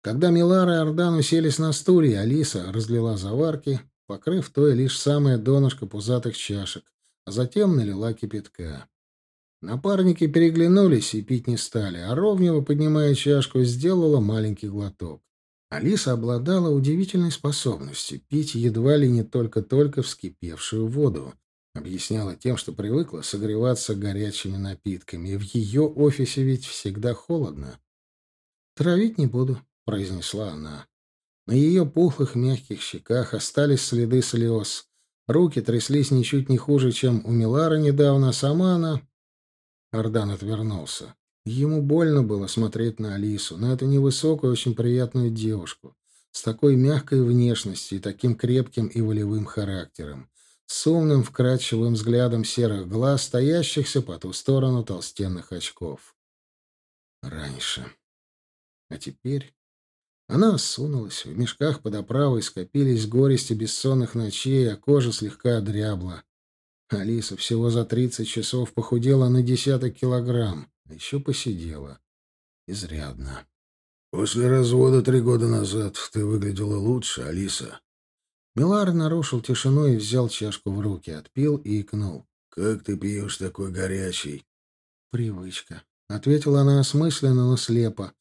Когда Милара и Ордан уселись на стулья, Алиса разлила заварки, покрыв той лишь самое донышко пузатых чашек, а затем налила кипятка. Напарники переглянулись и пить не стали, а Ровнева, поднимая чашку, сделала маленький глоток. Алиса обладала удивительной способностью пить едва ли не только-только вскипевшую воду. Объясняла тем, что привыкла согреваться горячими напитками, в ее офисе ведь всегда холодно. «Травить не буду», — произнесла она. На ее пухлых мягких щеках остались следы слез. Руки тряслись ничуть не хуже, чем у Милара недавно, а сама она... Ардан отвернулся. Ему больно было смотреть на Алису, на эту невысокую, очень приятную девушку, с такой мягкой внешностью и таким крепким и волевым характером, с умным, вкрадчивым взглядом серых глаз, стоящихся по ту сторону толстенных очков. Раньше. А теперь она осунулась, в мешках под оправой скопились горести бессонных ночей, а кожа слегка дрябла. Алиса всего за тридцать часов похудела на десяток килограмм, а еще посидела. Изрядно. «После развода три года назад ты выглядела лучше, Алиса». Милар нарушил тишину и взял чашку в руки, отпил и икнул. «Как ты пьешь такой горячий?» «Привычка», — ответила она осмысленно, но слепо,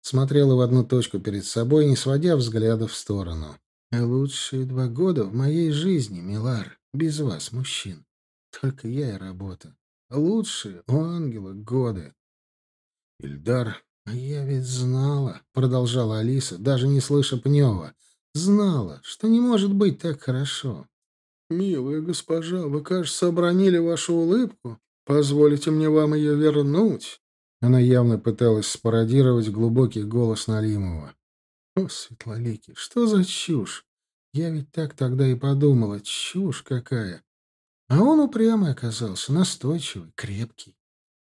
смотрела в одну точку перед собой, не сводя взгляда в сторону. «Лучшие два года в моей жизни, Милар, без вас, мужчин. Только я и работа. Лучшие у ангела годы». «Ильдар, а я ведь знала», — продолжала Алиса, даже не слыша Пнева, «знала, что не может быть так хорошо». «Милая госпожа, вы, кажется, обронили вашу улыбку. Позволите мне вам ее вернуть?» Она явно пыталась спародировать глубокий голос Налимова. «О, Светлоликий, что за чушь? Я ведь так тогда и подумала, чушь какая!» А он упрямый оказался, настойчивый, крепкий.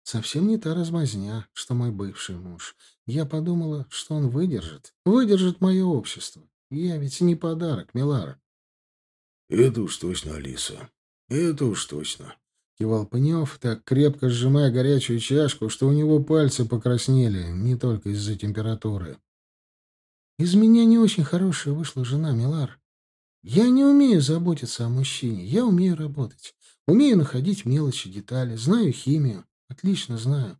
Совсем не та размазня, что мой бывший муж. Я подумала, что он выдержит, выдержит мое общество. Я ведь не подарок, Милара. — Это уж точно, Алиса, это уж точно. — кивал Пнев, так крепко сжимая горячую чашку, что у него пальцы покраснели, не только из-за температуры. «Из меня не очень хорошая вышла жена, Милар. Я не умею заботиться о мужчине, я умею работать. Умею находить мелочи, детали, знаю химию, отлично знаю.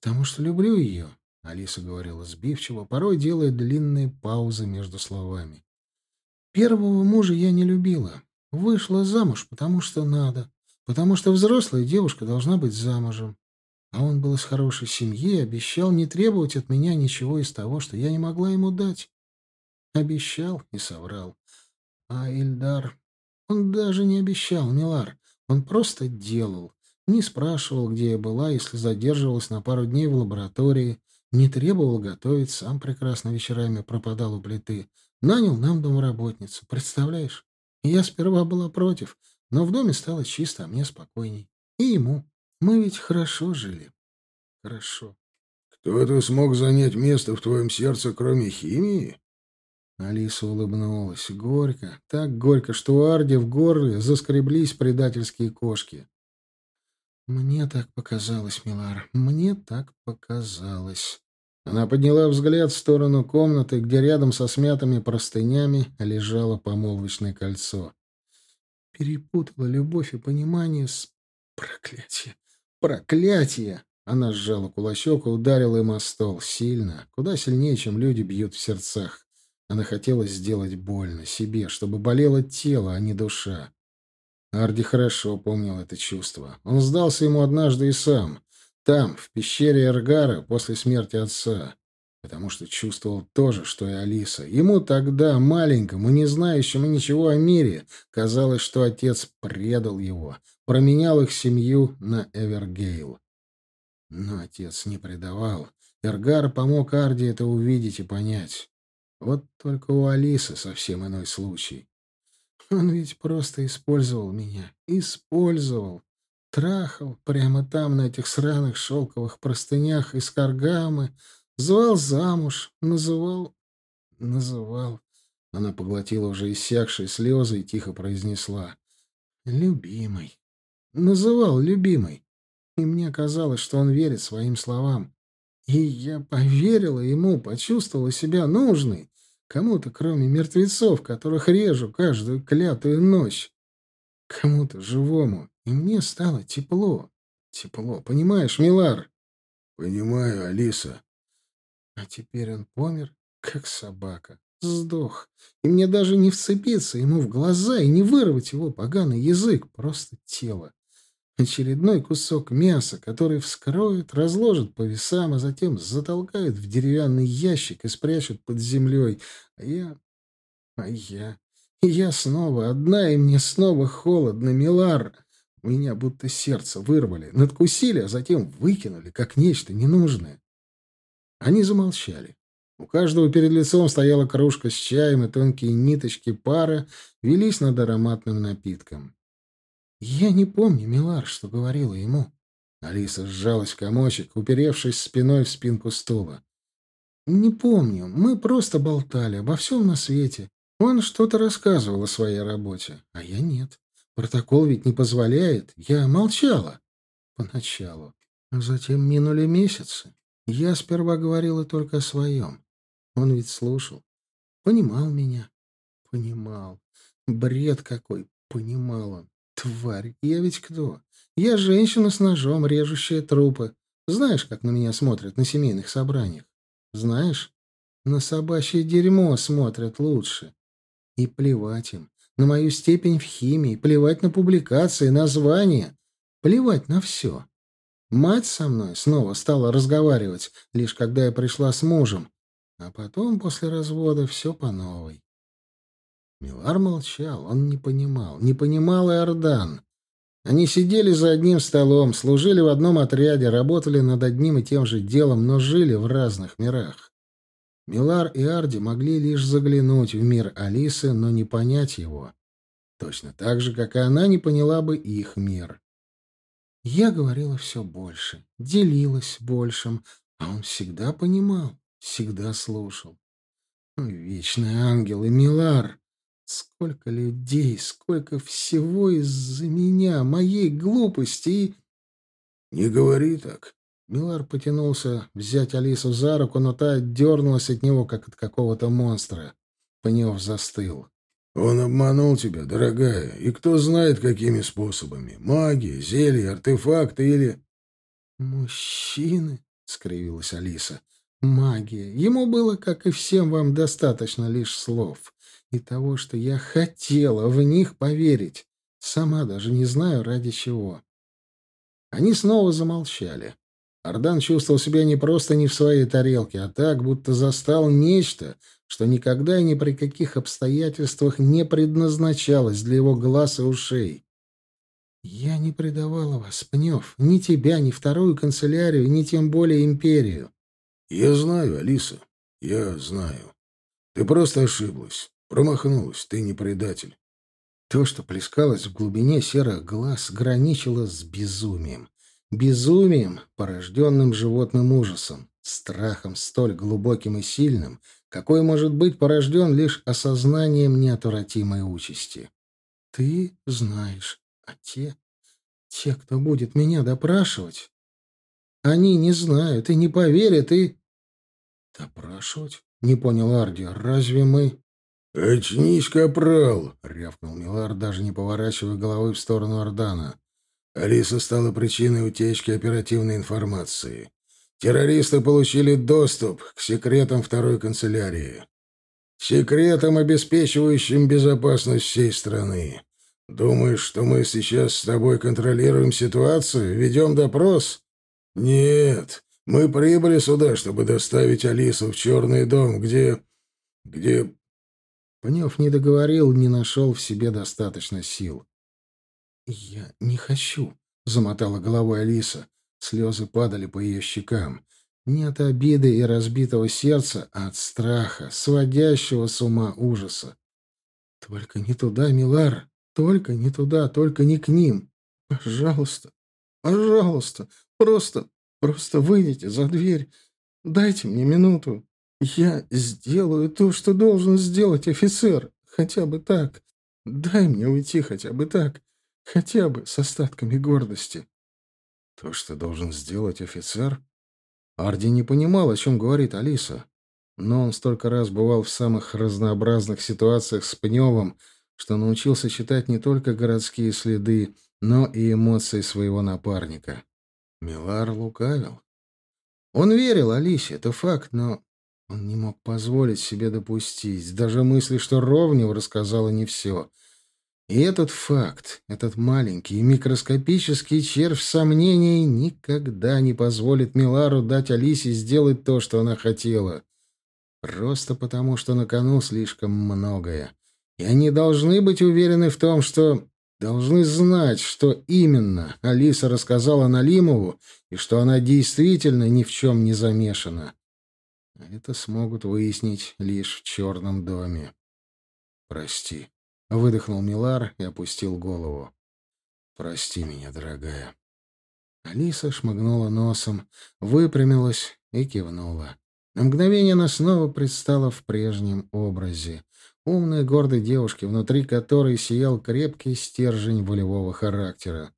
Потому что люблю ее», — Алиса говорила сбивчиво, порой делая длинные паузы между словами. «Первого мужа я не любила. Вышла замуж, потому что надо потому что взрослая девушка должна быть замужем. А он был из хорошей семьи и обещал не требовать от меня ничего из того, что я не могла ему дать. Обещал и соврал. А Ильдар... Он даже не обещал, Милар. Он просто делал. Не спрашивал, где я была, если задерживалась на пару дней в лаборатории. Не требовал готовить, сам прекрасно вечерами пропадал у плиты. Нанял нам домработницу, представляешь? Я сперва была против, но в доме стало чисто, а мне спокойней. И ему. Мы ведь хорошо жили. Хорошо. Кто-то смог занять место в твоем сердце, кроме химии? Алиса улыбнулась. Горько. Так горько, что у Арди в горле заскреблись предательские кошки. Мне так показалось, Милар. Мне так показалось. Она подняла взгляд в сторону комнаты, где рядом со смятыми простынями лежало помолвочное кольцо. Перепутала любовь и понимание с... Проклятие! Проклятие! Она сжала кулачок и ударила им о стол. Сильно. Куда сильнее, чем люди бьют в сердцах. Она хотела сделать больно себе, чтобы болело тело, а не душа. Арди хорошо помнил это чувство. Он сдался ему однажды и сам. Там, в пещере Эргара, после смерти отца потому что чувствовал то же, что и Алиса. Ему тогда, маленькому, не знающему ничего о мире, казалось, что отец предал его, променял их семью на Эвергейл. Но отец не предавал. Эргар помог Арди это увидеть и понять. Вот только у Алисы совсем иной случай. Он ведь просто использовал меня. Использовал. Трахал прямо там, на этих сраных шелковых простынях из каргамы, Звал замуж, называл... называл... Она поглотила уже иссякшие слезы и тихо произнесла. «Любимый». Называл любимый. И мне казалось, что он верит своим словам. И я поверила ему, почувствовала себя нужной. Кому-то, кроме мертвецов, которых режу каждую клятую ночь. Кому-то живому. И мне стало тепло. Тепло, понимаешь, Милар? Понимаю, Алиса. А теперь он помер, как собака. сдох. И мне даже не вцепиться ему в глаза и не вырвать его поганый язык, просто тело. Очередной кусок мяса, который вскроют, разложат по весам, а затем затолкают в деревянный ящик и спрячут под землей. А я... А я... Я снова одна, и мне снова холодно, Милар. Меня будто сердце вырвали, надкусили, а затем выкинули, как нечто ненужное. Они замолчали. У каждого перед лицом стояла кружка с чаем, и тонкие ниточки пара велись над ароматным напитком. Я не помню, Милар, что говорила ему. Алиса сжалась в комочек, уперевшись спиной в спинку стула. Не помню. Мы просто болтали обо всем на свете. Он что-то рассказывал о своей работе, а я нет. Протокол ведь не позволяет. Я молчала. Поначалу. А затем минули месяцы. Я сперва говорила только о своем. Он ведь слушал. Понимал меня. Понимал. Бред какой. Понимал он. Тварь, я ведь кто? Я женщина с ножом, режущая трупы. Знаешь, как на меня смотрят на семейных собраниях? Знаешь? На собачье дерьмо смотрят лучше. И плевать им. На мою степень в химии, плевать на публикации, названия. Плевать на все. Мать со мной снова стала разговаривать, лишь когда я пришла с мужем. А потом, после развода, все по новой. Милар молчал, он не понимал. Не понимал и Ордан. Они сидели за одним столом, служили в одном отряде, работали над одним и тем же делом, но жили в разных мирах. Милар и Арди могли лишь заглянуть в мир Алисы, но не понять его. Точно так же, как и она не поняла бы их мир. Я говорила все больше, делилась большим, а он всегда понимал, всегда слушал. Вечный ангел и Милар. Сколько людей, сколько всего из-за меня, моей глупости и... Не говори так. Милар потянулся взять Алису за руку, но та дернулась от него, как от какого-то монстра. Пнев застыл. «Он обманул тебя, дорогая, и кто знает, какими способами. Магия, зелья, артефакты или...» «Мужчины», — скривилась Алиса. «Магия. Ему было, как и всем вам, достаточно лишь слов и того, что я хотела в них поверить. Сама даже не знаю, ради чего». Они снова замолчали. Ардан чувствовал себя не просто не в своей тарелке, а так, будто застал нечто, что никогда и ни при каких обстоятельствах не предназначалось для его глаз и ушей. «Я не предавала вас, Пнев, ни тебя, ни вторую канцелярию, ни тем более империю». «Я знаю, Алиса, я знаю. Ты просто ошиблась, промахнулась, ты не предатель». То, что плескалось в глубине серых глаз, граничило с безумием. Безумием, порожденным животным ужасом, страхом столь глубоким и сильным, какой может быть порожден лишь осознанием неотвратимой участи. Ты знаешь, а те, те, кто будет меня допрашивать, они не знают и не поверят, и... Допрашивать? Не понял Арди. Разве мы... «Очнись, капрал!» — рявкнул Милар, даже не поворачивая головы в сторону Ордана. Алиса стала причиной утечки оперативной информации. Террористы получили доступ к секретам второй канцелярии. Секретам, обеспечивающим безопасность всей страны. Думаешь, что мы сейчас с тобой контролируем ситуацию, ведем допрос? Нет, мы прибыли сюда, чтобы доставить Алису в Черный дом, где... где... Пнев не договорил, не нашел в себе достаточно сил. «Я не хочу», — замотала головой Алиса. Слезы падали по ее щекам. Не от обиды и разбитого сердца, а от страха, сводящего с ума ужаса. «Только не туда, Милар, только не туда, только не к ним. Пожалуйста, пожалуйста, просто, просто выйдите за дверь. Дайте мне минуту. Я сделаю то, что должен сделать офицер. Хотя бы так. Дай мне уйти хотя бы так. Хотя бы с остатками гордости. То, что должен сделать офицер? Арди не понимал, о чем говорит Алиса. Но он столько раз бывал в самых разнообразных ситуациях с Пневым, что научился читать не только городские следы, но и эмоции своего напарника. Милар лукавил. Он верил Алисе, это факт, но Он не мог позволить себе допустить даже мысли, что Ровнева рассказала не все. И этот факт, этот маленький микроскопический червь сомнений никогда не позволит Милару дать Алисе сделать то, что она хотела. Просто потому, что на кону слишком многое. И они должны быть уверены в том, что... Должны знать, что именно Алиса рассказала Налимову, и что она действительно ни в чем не замешана. Это смогут выяснить лишь в черном доме. «Прости», — выдохнул Милар и опустил голову. «Прости меня, дорогая». Алиса шмыгнула носом, выпрямилась и кивнула. На мгновение она снова предстала в прежнем образе. Умной, гордой девушки, внутри которой сиял крепкий стержень волевого характера.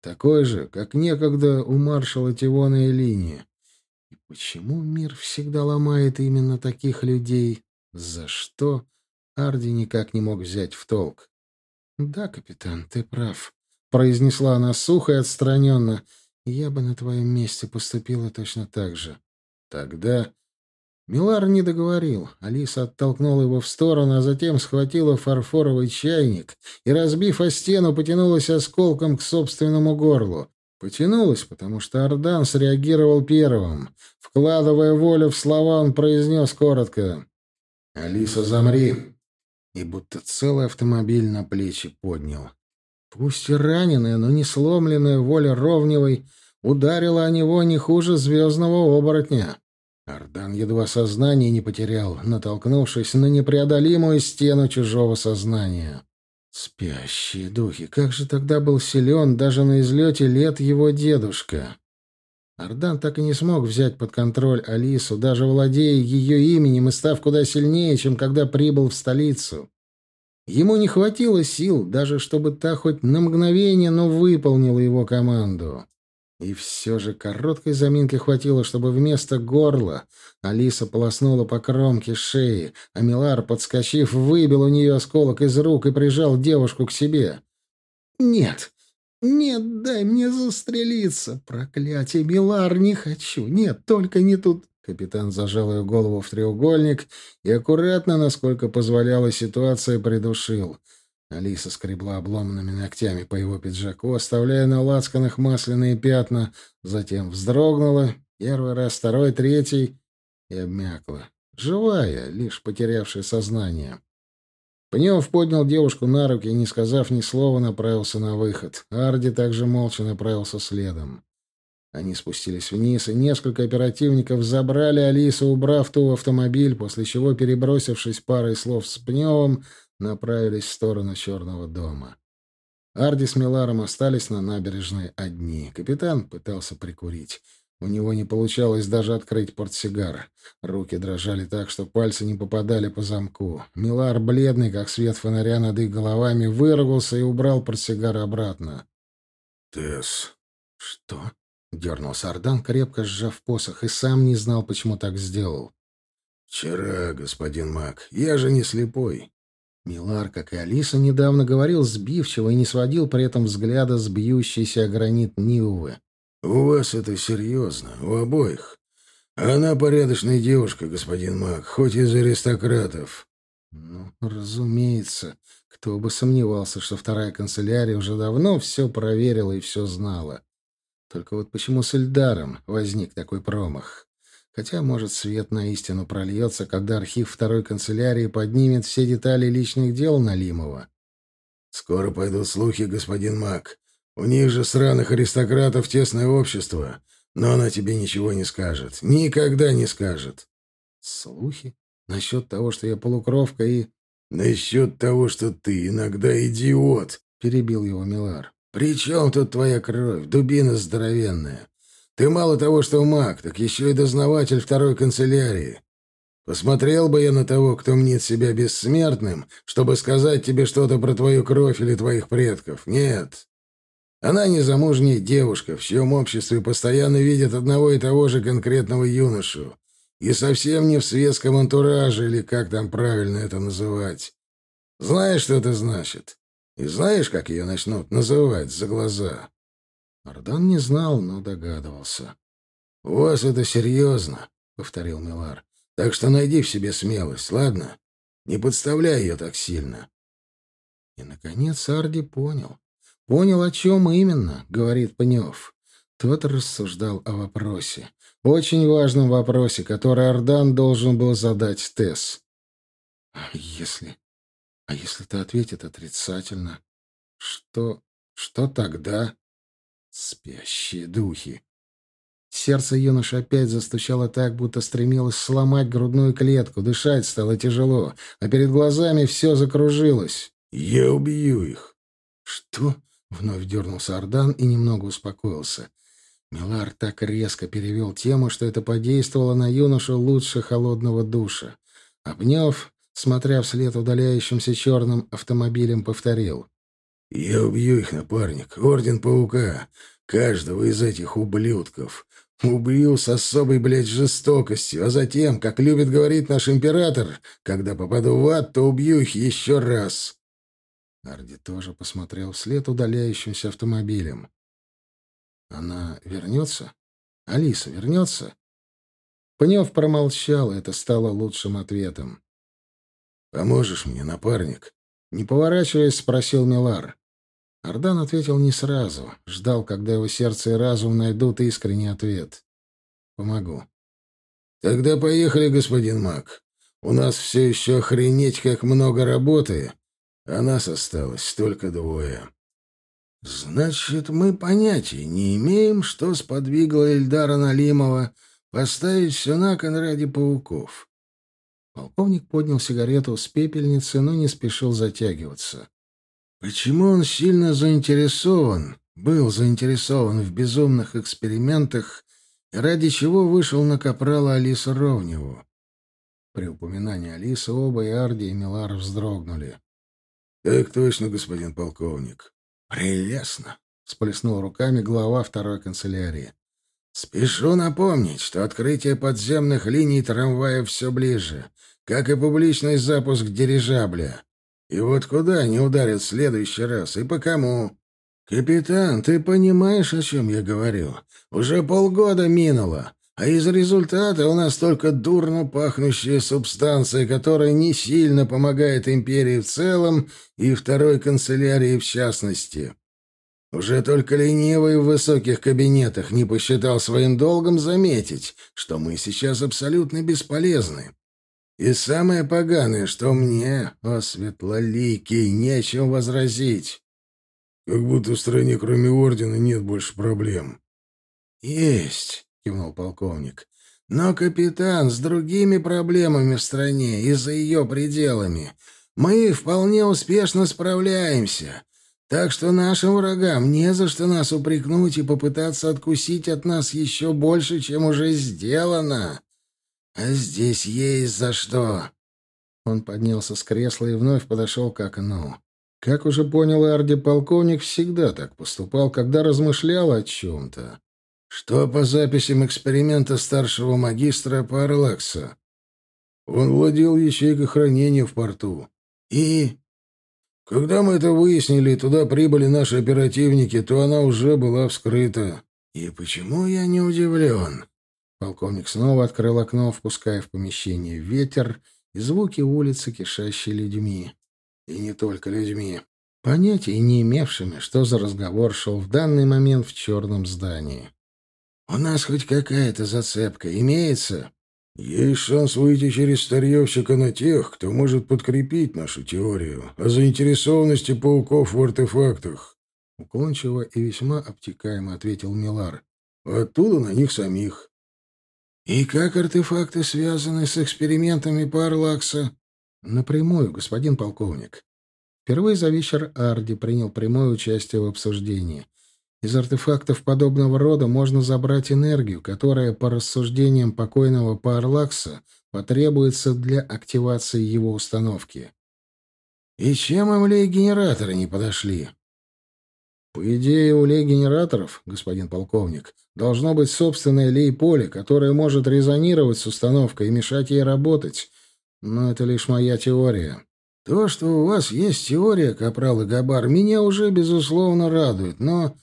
Такой же, как некогда у маршала Тивона и Линии. Почему мир всегда ломает именно таких людей? За что? Арди никак не мог взять в толк. «Да, капитан, ты прав», — произнесла она сухо и отстраненно. «Я бы на твоем месте поступила точно так же». «Тогда...» Милар не договорил. Алиса оттолкнула его в сторону, а затем схватила фарфоровый чайник и, разбив о стену, потянулась осколком к собственному горлу. Потянулась, потому что Ардан среагировал первым. Вкладывая волю в слова, он произнес коротко. «Алиса, замри!» И будто целый автомобиль на плечи поднял. Пусть и раненая, но не сломленная воля Ровневой ударила о него не хуже звездного оборотня. Ардан едва сознание не потерял, натолкнувшись на непреодолимую стену чужого сознания. Спящие духи, как же тогда был силен даже на излете лет его дедушка. Ардан так и не смог взять под контроль Алису, даже владея ее именем и став куда сильнее, чем когда прибыл в столицу. Ему не хватило сил, даже чтобы та хоть на мгновение, но выполнила его команду. И все же короткой заминки хватило, чтобы вместо горла Алиса полоснула по кромке шеи, а Милар, подскочив, выбил у нее осколок из рук и прижал девушку к себе. «Нет, нет, дай мне застрелиться! Проклятие, Милар, не хочу! Нет, только не тут!» Капитан зажал ее голову в треугольник и аккуратно, насколько позволяла ситуация, придушил — Алиса скребла обломанными ногтями по его пиджаку, оставляя на лацканах масляные пятна, затем вздрогнула, первый раз, второй, третий, и обмякла. Живая, лишь потерявшая сознание. Пнев поднял девушку на руки и, не сказав ни слова, направился на выход. Арди также молча направился следом. Они спустились вниз, и несколько оперативников забрали Алису, убрав ту в автомобиль, после чего, перебросившись парой слов с Пневом, направились в сторону Черного дома. Арди с Миларом остались на набережной одни. Капитан пытался прикурить. У него не получалось даже открыть портсигар. Руки дрожали так, что пальцы не попадали по замку. Милар, бледный, как свет фонаря над их головами, выругался и убрал портсигар обратно. «Тесс». «Что?» — дернулся Ардан, крепко сжав посох, и сам не знал, почему так сделал. «Вчера, господин Мак, я же не слепой. Милар, как и Алиса, недавно говорил сбивчиво и не сводил при этом взгляда с бьющейся о гранит Нивы. «У вас это серьезно, у обоих. Она порядочная девушка, господин Мак, хоть из аристократов». «Ну, разумеется. Кто бы сомневался, что вторая канцелярия уже давно все проверила и все знала. Только вот почему с Эльдаром возник такой промах?» Хотя, может, свет на истину прольется, когда архив второй канцелярии поднимет все детали личных дел Налимова. «Скоро пойдут слухи, господин Мак. У них же сраных аристократов тесное общество. Но она тебе ничего не скажет. Никогда не скажет». «Слухи? Насчет того, что я полукровка и...» «Насчет того, что ты иногда идиот», — перебил его Милар. «При чем тут твоя кровь, дубина здоровенная? Ты мало того, что маг, так еще и дознаватель второй канцелярии. Посмотрел бы я на того, кто мнит себя бессмертным, чтобы сказать тебе что-то про твою кровь или твоих предков. Нет. Она незамужняя девушка, в чьем обществе постоянно видят одного и того же конкретного юношу. И совсем не в светском антураже, или как там правильно это называть. Знаешь, что это значит? И знаешь, как ее начнут называть за глаза? Ардан не знал, но догадывался. — У вас это серьезно, — повторил Милар. — Так что найди в себе смелость, ладно? Не подставляй ее так сильно. И, наконец, Арди понял. Понял, о чем именно, говорит Пнев. Тот рассуждал о вопросе. Очень важном вопросе, который Ардан должен был задать Тесс. А если... А если ты ответит отрицательно? Что... что тогда? Спящие духи. Сердце юноши опять застучало так, будто стремилось сломать грудную клетку. Дышать стало тяжело, а перед глазами все закружилось. «Я убью их». «Что?» — вновь дернулся Ардан и немного успокоился. Милар так резко перевел тему, что это подействовало на юношу лучше холодного душа. Обняв, смотря вслед удаляющимся черным автомобилем, повторил. «Я убью их, напарник. Орден Паука. Каждого из этих ублюдков. Убью с особой, блядь, жестокостью, а затем, как любит говорить наш император, когда попаду в ад, то убью их еще раз». Арди тоже посмотрел вслед удаляющимся автомобилем. «Она вернется? Алиса вернется?» Пнев промолчал, и это стало лучшим ответом. «Поможешь мне, напарник?» Не поворачиваясь, спросил Милар. Ардан ответил не сразу, ждал, когда его сердце и разум найдут искренний ответ. «Помогу». «Тогда поехали, господин Мак. У нас все еще охренеть как много работы, а нас осталось только двое». «Значит, мы понятия не имеем, что сподвигло Эльдара Налимова поставить все на кон ради пауков». Полковник поднял сигарету с пепельницы, но не спешил затягиваться. Почему он сильно заинтересован, был заинтересован в безумных экспериментах ради чего вышел на капрала Алису Ровневу? При упоминании Алисы оба и Арди, и Милар вздрогнули. — Так точно, господин полковник. — Прелестно! — сплеснул руками глава второй канцелярии. — Спешу напомнить, что открытие подземных линий трамваев все ближе, как и публичный запуск дирижабля. И вот куда они ударят в следующий раз и по кому? Капитан, ты понимаешь, о чем я говорю? Уже полгода минуло, а из результата у нас только дурно пахнущая субстанция, которая не сильно помогает империи в целом и второй канцелярии в частности. Уже только ленивый в высоких кабинетах не посчитал своим долгом заметить, что мы сейчас абсолютно бесполезны. И самое поганое, что мне, о светлоликий, нечем возразить. Как будто в стране, кроме ордена, нет больше проблем. Есть, кивнул полковник. Но, капитан, с другими проблемами в стране и за ее пределами мы вполне успешно справляемся. Так что нашим врагам не за что нас упрекнуть и попытаться откусить от нас еще больше, чем уже сделано. А здесь есть за что. Он поднялся с кресла и вновь подошел к окну. Как уже понял Арди, полковник всегда так поступал, когда размышлял о чем-то. Что по записям эксперимента старшего магистра Парлакса? Он владел ячейкой хранения в порту. И... Когда мы это выяснили, туда прибыли наши оперативники, то она уже была вскрыта. И почему я не удивлен? Полковник снова открыл окно, впуская в помещение ветер и звуки улицы, кишащие людьми. И не только людьми. Понятия не имевшими, что за разговор шел в данный момент в черном здании. «У нас хоть какая-то зацепка имеется?» «Есть шанс выйти через старьевщика на тех, кто может подкрепить нашу теорию о заинтересованности пауков в артефактах», — уклончиво и весьма обтекаемо ответил Милар. «Оттуда на них самих. «И как артефакты связаны с экспериментами Парлакса?» «Напрямую, господин полковник». Впервые за вечер Арди принял прямое участие в обсуждении. Из артефактов подобного рода можно забрать энергию, которая, по рассуждениям покойного Парлакса, потребуется для активации его установки. «И чем им лей-генераторы не подошли?» По идее, у лей-генераторов, господин полковник, должно быть собственное лей-поле, которое может резонировать с установкой и мешать ей работать. Но это лишь моя теория. То, что у вас есть теория, капрал и габар, меня уже, безусловно, радует, но...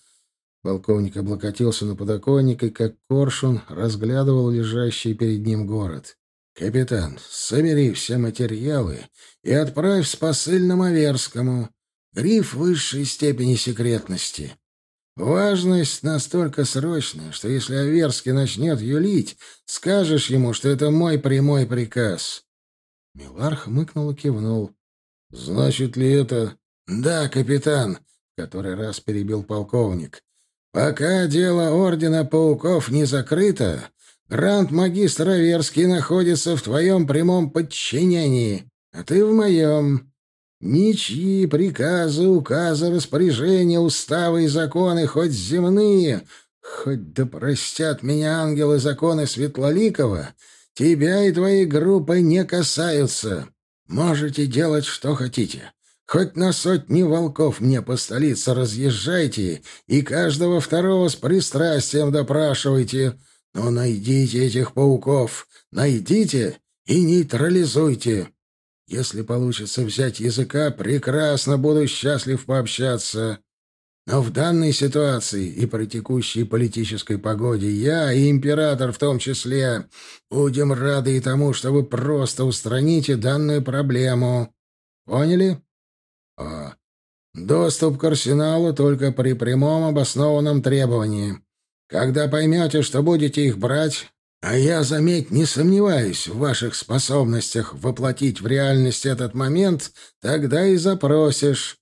Полковник облокотился на подоконник и, как коршун, разглядывал лежащий перед ним город. Капитан, собери все материалы и отправь с посыльным Аверскому. Гриф высшей степени секретности. Важность настолько срочная, что если Аверский начнет юлить, скажешь ему, что это мой прямой приказ. Милар хмыкнул и кивнул. — Значит ли это... — Да, капитан, — который раз перебил полковник. — Пока дело Ордена Пауков не закрыто, Гранд-магистр Аверский находится в твоем прямом подчинении, а ты в моем. Ничьи приказы, указы, распоряжения, уставы и законы, хоть земные, хоть да простят меня ангелы законы Светлоликова, тебя и твоей группы не касаются. Можете делать, что хотите. Хоть на сотни волков мне по столице разъезжайте и каждого второго с пристрастием допрашивайте, но найдите этих пауков, найдите и нейтрализуйте. Если получится взять языка, прекрасно буду счастлив пообщаться. Но в данной ситуации и при текущей политической погоде я, и император в том числе, будем рады и тому, что вы просто устраните данную проблему. Поняли? А. Доступ к арсеналу только при прямом обоснованном требовании. Когда поймете, что будете их брать, а я, заметь, не сомневаюсь в ваших способностях воплотить в реальность этот момент, тогда и запросишь.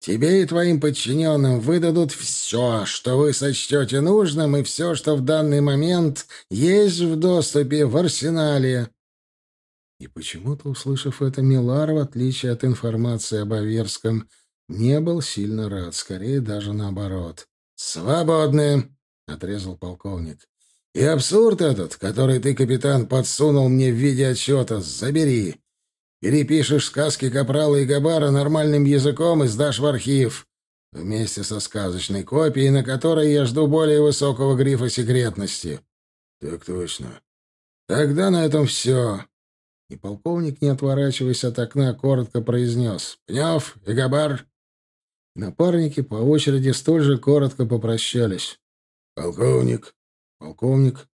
Тебе и твоим подчиненным выдадут все, что вы сочтете нужным, и все, что в данный момент есть в доступе в арсенале. И почему-то, услышав это, Милар, в отличие от информации об Аверском, не был сильно рад, скорее даже наоборот. «Свободны!» — отрезал полковник. «И абсурд этот, который ты, капитан, подсунул мне в виде отчета, забери. Перепишешь сказки Капрала и Габара нормальным языком и сдашь в архив. Вместе со сказочной копией, на которой я жду более высокого грифа секретности». «Так точно». «Тогда на этом все». И полковник, не отворачиваясь от окна, коротко произнес «Пнев и Габар». Напарники по очереди столь же коротко попрощались. «Полковник!» «Полковник!»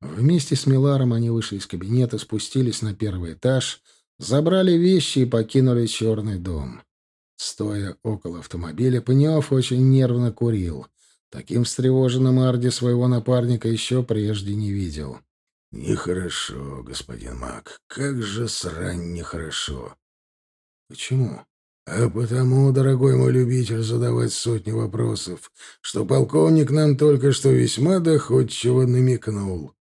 Вместе с Миларом они вышли из кабинета, спустились на первый этаж, забрали вещи и покинули черный дом. Стоя около автомобиля, Пнев очень нервно курил. Таким встревоженным Арди своего напарника еще прежде не видел. «Нехорошо, господин Мак. Как же срань нехорошо!» «Почему?» А потому, дорогой мой любитель, задавать сотни вопросов, что полковник нам только что весьма доходчиво намекнул.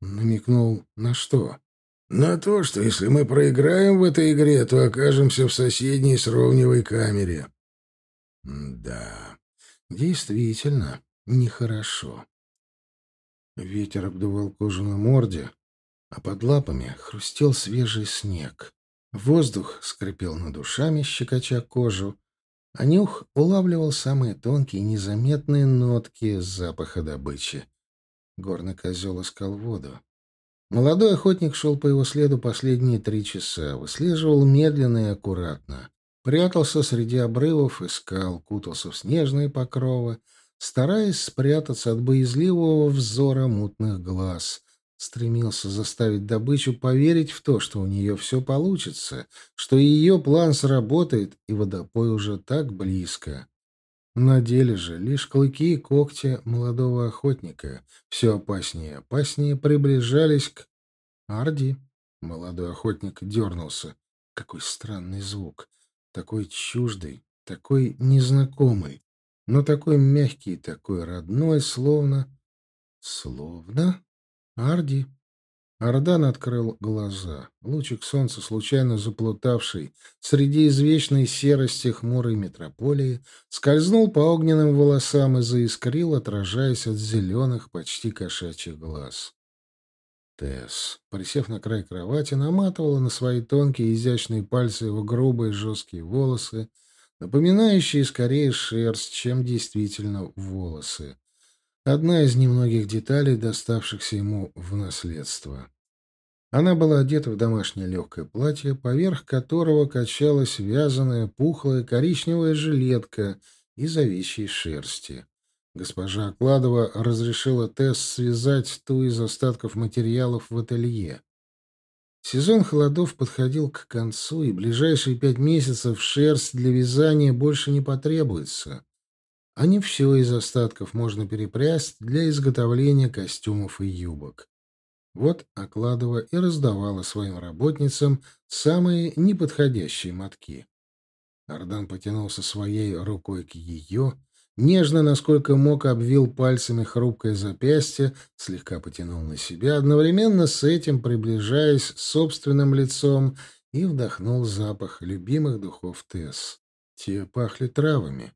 Намекнул на что? На то, что если мы проиграем в этой игре, то окажемся в соседней сровневой камере. Да, действительно, нехорошо. Ветер обдувал кожу на морде, а под лапами хрустел свежий снег. Воздух скрипел над душами, щекоча кожу, а нюх улавливал самые тонкие незаметные нотки запаха добычи. Горный козел искал воду. Молодой охотник шел по его следу последние три часа, выслеживал медленно и аккуратно. Прятался среди обрывов, искал, кутался в снежные покровы, стараясь спрятаться от боязливого взора мутных глаз, Стремился заставить добычу поверить в то, что у нее все получится, что ее план сработает, и водопой уже так близко. На деле же лишь клыки и когти молодого охотника все опаснее и опаснее приближались к... Арди. Молодой охотник дернулся. Какой странный звук. Такой чуждый, такой незнакомый, но такой мягкий, такой родной, словно... Словно... «Арди». Ардан открыл глаза. Лучик солнца, случайно заплутавший среди извечной серости хмурой метрополии, скользнул по огненным волосам и заискрил, отражаясь от зеленых, почти кошачьих глаз. Тесс, присев на край кровати, наматывала на свои тонкие изящные пальцы его грубые жесткие волосы, напоминающие скорее шерсть, чем действительно волосы. Одна из немногих деталей, доставшихся ему в наследство. Она была одета в домашнее легкое платье, поверх которого качалась вязаная, пухлая коричневая жилетка из овечьей шерсти. Госпожа Окладова разрешила Тесс связать ту из остатков материалов в ателье. Сезон холодов подходил к концу, и ближайшие пять месяцев шерсть для вязания больше не потребуется. А не все из остатков можно перепрясть для изготовления костюмов и юбок. Вот Окладова и раздавала своим работницам самые неподходящие мотки. Ардан потянулся своей рукой к ее, нежно, насколько мог, обвил пальцами хрупкое запястье, слегка потянул на себя, одновременно с этим приближаясь собственным лицом и вдохнул запах любимых духов Тесс. Те пахли травами,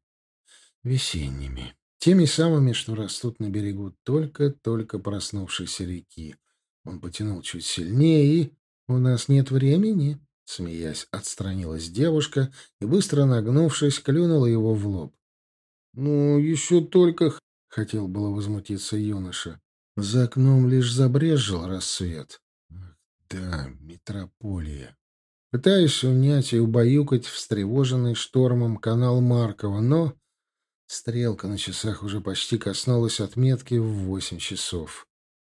весенними, теми самыми, что растут на берегу только-только проснувшейся реки. Он потянул чуть сильнее и... «У нас нет времени», — смеясь, отстранилась девушка и, быстро нагнувшись, клюнула его в лоб. «Ну, еще только...» — хотел было возмутиться юноша. За окном лишь забрежил рассвет. Да, метрополия. Пытаюсь унять и убаюкать встревоженный штормом канал Маркова, но... Стрелка на часах уже почти коснулась отметки в восемь часов.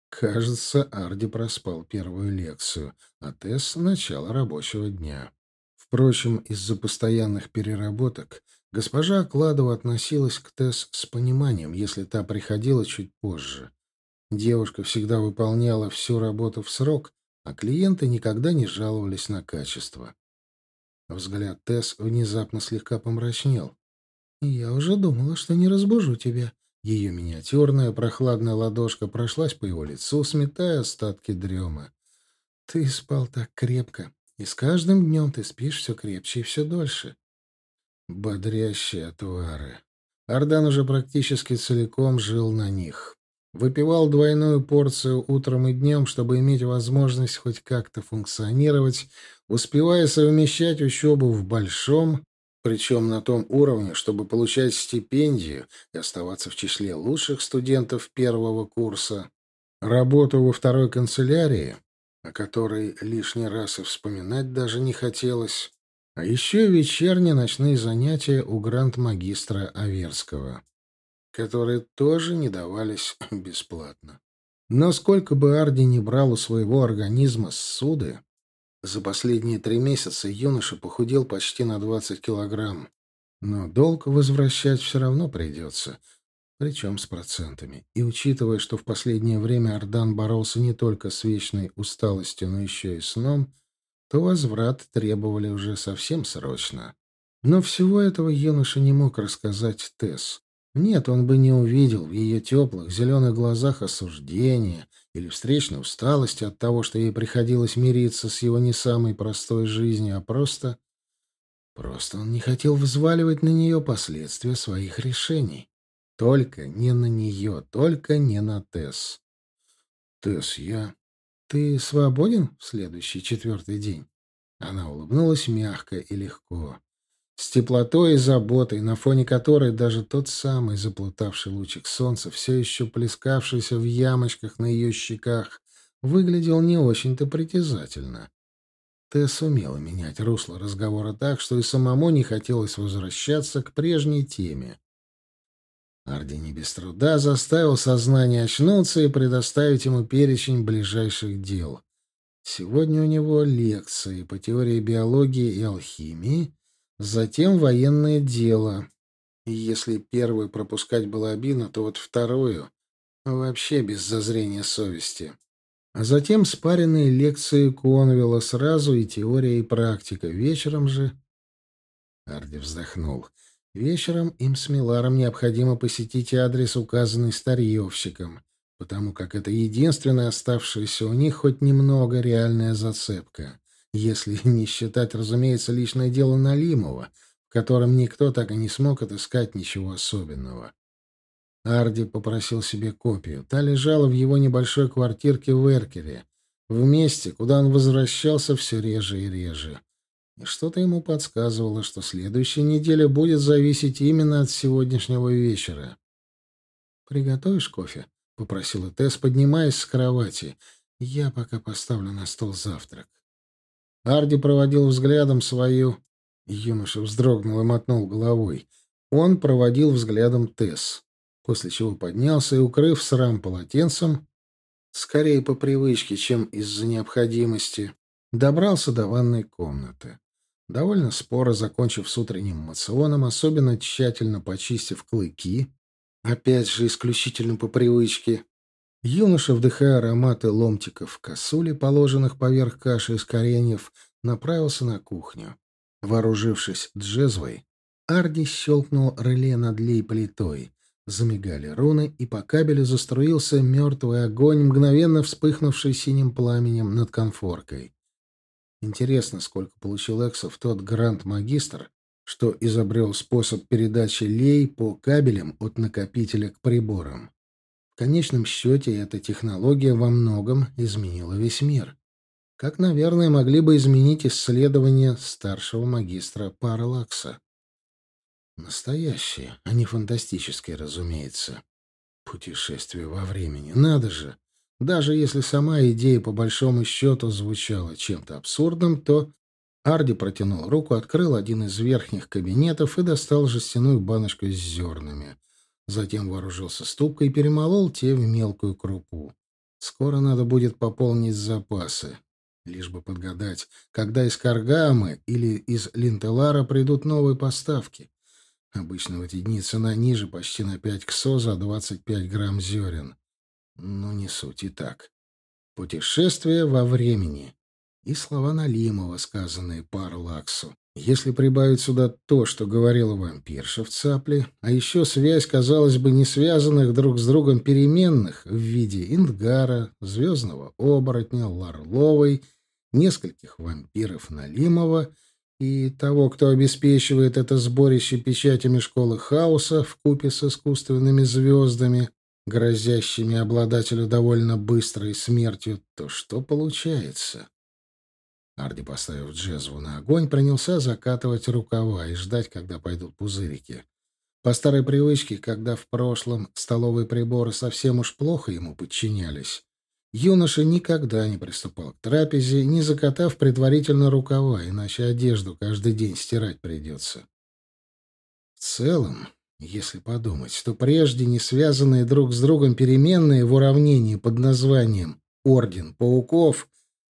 Кажется, Арди проспал первую лекцию, а Тесс — начало рабочего дня. Впрочем, из-за постоянных переработок Госпожа Кладова относилась к Тесс с пониманием, если та приходила чуть позже. Девушка всегда выполняла всю работу в срок, а клиенты никогда не жаловались на качество. Взгляд Тесс внезапно слегка помрачнел. «Я уже думала, что не разбужу тебя». Ее миниатюрная прохладная ладошка прошлась по его лицу, сметая остатки дрема. «Ты спал так крепко, и с каждым днем ты спишь все крепче и все дольше. Бодрящие отвары. Ардан уже практически целиком жил на них. Выпивал двойную порцию утром и днем, чтобы иметь возможность хоть как-то функционировать, успевая совмещать учебу в большом, причем на том уровне, чтобы получать стипендию и оставаться в числе лучших студентов первого курса, работу во второй канцелярии, о которой лишний раз и вспоминать даже не хотелось, а еще вечерние ночные занятия у гранд-магистра Аверского, которые тоже не давались бесплатно. Но сколько бы Арди не брал у своего организма суды, за последние три месяца юноша похудел почти на 20 килограмм. Но долг возвращать все равно придется, причем с процентами. И учитывая, что в последнее время Ардан боролся не только с вечной усталостью, но еще и сном, то возврат требовали уже совсем срочно. Но всего этого юноша не мог рассказать Тесс. Нет, он бы не увидел в ее теплых, зеленых глазах осуждения или встречной усталости от того, что ей приходилось мириться с его не самой простой жизнью, а просто... Просто он не хотел взваливать на нее последствия своих решений. Только не на нее, только не на Тесс. «Тесс, я...» «Ты свободен в следующий четвертый день?» Она улыбнулась мягко и легко, с теплотой и заботой, на фоне которой даже тот самый заплутавший лучик солнца, все еще плескавшийся в ямочках на ее щеках, выглядел не очень-то притязательно. Ты сумела менять русло разговора так, что и самому не хотелось возвращаться к прежней теме. Арди не без труда заставил сознание очнуться и предоставить ему перечень ближайших дел. Сегодня у него лекции по теории биологии и алхимии, затем военное дело. Если первую пропускать было обидно, то вот вторую вообще без зазрения совести. А затем спаренные лекции Конвилла сразу и теория, и практика. Вечером же... Арди вздохнул. — Вечером им с Миларом необходимо посетить адрес, указанный старьевщиком, потому как это единственная оставшаяся у них хоть немного реальная зацепка, если не считать, разумеется, личное дело Налимова, в котором никто так и не смог отыскать ничего особенного. Арди попросил себе копию. Та лежала в его небольшой квартирке в Эркере, в месте, куда он возвращался все реже и реже. И что-то ему подсказывало, что следующая неделя будет зависеть именно от сегодняшнего вечера. «Приготовишь кофе?» — попросила Тесс, поднимаясь с кровати. «Я пока поставлю на стол завтрак». Арди проводил взглядом свою... Юноша вздрогнул и мотнул головой. Он проводил взглядом Тесс, после чего поднялся и, укрыв срам полотенцем, скорее по привычке, чем из-за необходимости, Добрался до ванной комнаты. Довольно споро закончив с утренним мационом, особенно тщательно почистив клыки, опять же исключительно по привычке, юноша, вдыхая ароматы ломтиков косули, положенных поверх каши из кореньев, направился на кухню. Вооружившись джезвой, Арди щелкнул реле над лей-плитой. Замигали руны, и по кабелю заструился мертвый огонь, мгновенно вспыхнувший синим пламенем над конфоркой. Интересно, сколько получил Эксов тот грант-магистр, что изобрел способ передачи лей по кабелям от накопителя к приборам. В конечном счете эта технология во многом изменила весь мир. Как, наверное, могли бы изменить исследования старшего магистра Паралакса. Настоящее, а не фантастическое, разумеется. Путешествие во времени. Надо же! Даже если сама идея по большому счету звучала чем-то абсурдным, то Арди протянул руку, открыл один из верхних кабинетов и достал жестяную баночку с зернами. Затем вооружился ступкой и перемолол те в мелкую крупу. Скоро надо будет пополнить запасы. Лишь бы подгадать, когда из Каргамы или из Линтелара придут новые поставки. Обычно в эти дни цена ниже почти на 5 ксо за 25 грамм зерен. Но не суть и так. Путешествие во времени. И слова Налимова, сказанные Парлаксу. Если прибавить сюда то, что говорила вампирша в цапле, а еще связь, казалось бы, не связанных друг с другом переменных в виде Индгара, звездного оборотня, Ларловой, нескольких вампиров Налимова и того, кто обеспечивает это сборище печатями школы хаоса в купе с искусственными звездами, грозящими обладателю довольно быстрой смертью, то что получается? Арди, поставив джезву на огонь, принялся закатывать рукава и ждать, когда пойдут пузырики. По старой привычке, когда в прошлом столовые приборы совсем уж плохо ему подчинялись, юноша никогда не приступал к трапезе, не закатав предварительно рукава, иначе одежду каждый день стирать придется. В целом, если подумать, то прежде не связанные друг с другом переменные в уравнении под названием «Орден пауков»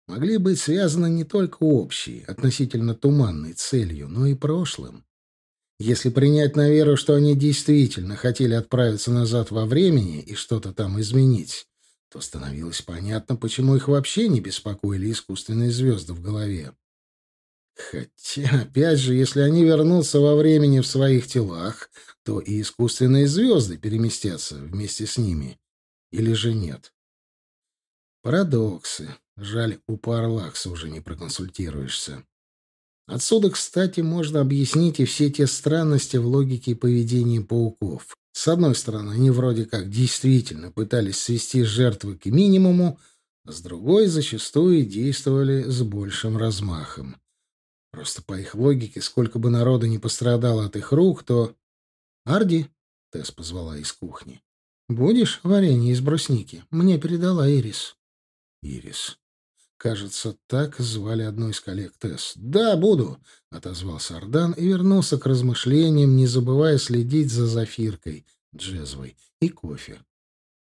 могли быть связаны не только общей, относительно туманной целью, но и прошлым. Если принять на веру, что они действительно хотели отправиться назад во времени и что-то там изменить, то становилось понятно, почему их вообще не беспокоили искусственные звезды в голове. Хотя, опять же, если они вернутся во времени в своих телах, то и искусственные звезды переместятся вместе с ними. Или же нет? Парадоксы. Жаль, у Парлакса уже не проконсультируешься. Отсюда, кстати, можно объяснить и все те странности в логике и поведении пауков. С одной стороны, они вроде как действительно пытались свести жертвы к минимуму, а с другой зачастую действовали с большим размахом. Просто по их логике, сколько бы народа не пострадало от их рук, то «Арди», — Тесс позвала из кухни, — «будешь варенье из брусники? Мне передала Ирис». «Ирис». Кажется, так звали одну из коллег Тесс. «Да, буду», — отозвался Ардан и вернулся к размышлениям, не забывая следить за Зафиркой, Джезвой, и кофе.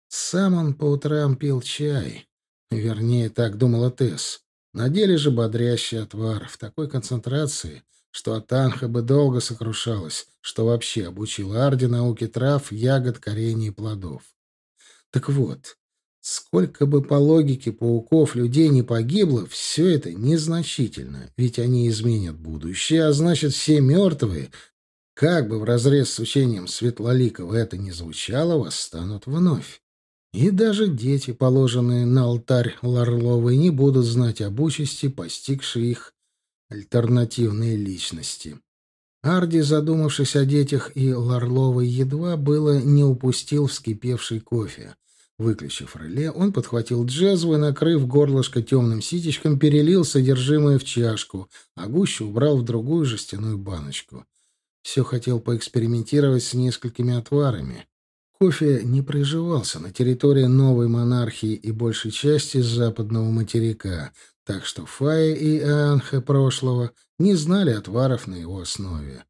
Сам он по утрам пил чай. Вернее, так думала Тесс. На деле же бодрящий отвар в такой концентрации, что Атанха бы долго сокрушалась, что вообще обучила Арди науке трав, ягод, корений и плодов. Так вот, сколько бы по логике пауков людей не погибло, все это незначительно, ведь они изменят будущее, а значит, все мертвые, как бы вразрез с учением Светлоликова это ни звучало, восстанут вновь. И даже дети, положенные на алтарь Ларловой, не будут знать об участи, постигшей их альтернативные личности. Арди, задумавшись о детях и Ларловой, едва было не упустил вскипевший кофе. Выключив реле, он подхватил джезву и, накрыв горлышко темным ситечком, перелил содержимое в чашку, а гущу убрал в другую жестяную баночку. Все хотел поэкспериментировать с несколькими отварами. Кофе не приживался на территории новой монархии и большей части западного материка — так что Фая и Анхе прошлого не знали отваров на его основе.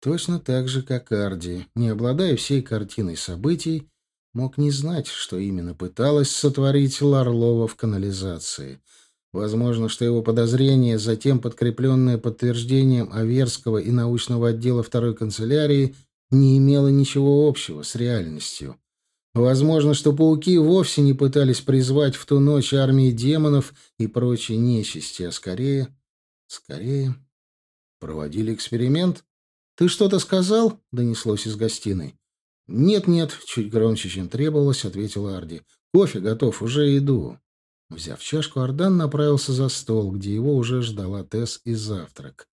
Точно так же, как Арди, не обладая всей картиной событий, мог не знать, что именно пыталась сотворить Ларлова в канализации. Возможно, что его подозрение, затем подкрепленное подтверждением Аверского и научного отдела второй канцелярии, не имело ничего общего с реальностью. Возможно, что пауки вовсе не пытались призвать в ту ночь армии демонов и прочей нечисти, а скорее... Скорее... Проводили эксперимент? «Ты что-то сказал?» — донеслось из гостиной. «Нет-нет», — чуть громче, чем требовалось, — ответил Арди. «Кофе готов, уже иду». Взяв чашку, Ардан направился за стол, где его уже ждала Тесс и завтрак.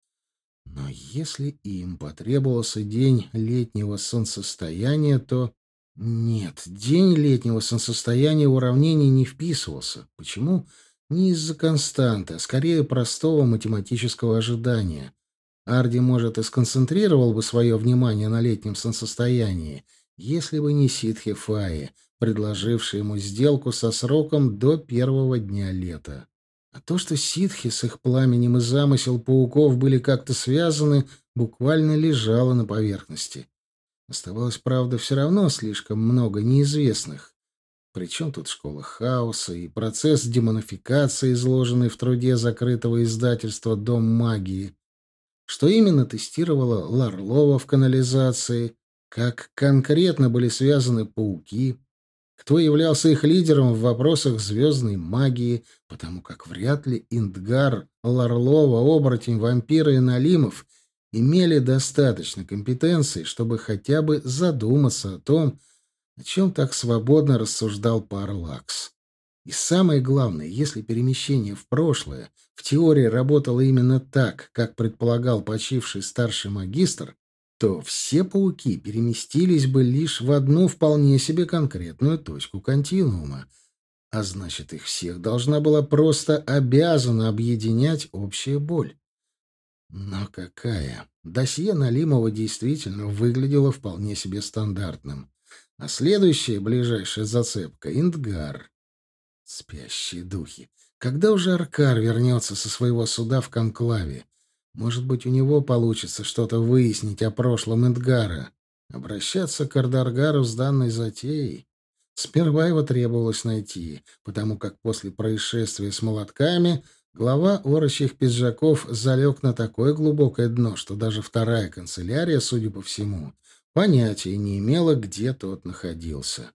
Но если им потребовался день летнего солнцестояния, то... Нет, день летнего солнцестояния в уравнение не вписывался. Почему? Не из-за константы, а скорее простого математического ожидания. Арди, может, и сконцентрировал бы свое внимание на летнем солнцестоянии, если бы не ситхи Фаи, предложивший ему сделку со сроком до первого дня лета. А то, что ситхи с их пламенем и замысел пауков были как-то связаны, буквально лежало на поверхности. Оставалось, правда, все равно слишком много неизвестных. Причем тут школа хаоса и процесс демонификации, изложенный в труде закрытого издательства «Дом магии», что именно тестировала Ларлова в канализации, как конкретно были связаны пауки, кто являлся их лидером в вопросах звездной магии, потому как вряд ли Индгар, Ларлова, Оборотень, Вампиры и Налимов имели достаточно компетенций, чтобы хотя бы задуматься о том, о чем так свободно рассуждал Парлакс. И самое главное, если перемещение в прошлое в теории работало именно так, как предполагал почивший старший магистр, то все пауки переместились бы лишь в одну вполне себе конкретную точку континуума, а значит, их всех должна была просто обязана объединять общая боль. Но какая? Досье Налимова действительно выглядело вполне себе стандартным. А следующая ближайшая зацепка — Индгар. Спящие духи. Когда уже Аркар вернется со своего суда в Конклаве? Может быть, у него получится что-то выяснить о прошлом Эдгара. Обращаться к Ардаргару с данной затеей. Сперва его требовалось найти, потому как после происшествия с молотками глава орочих пиджаков залег на такое глубокое дно, что даже вторая канцелярия, судя по всему, понятия не имела, где тот находился.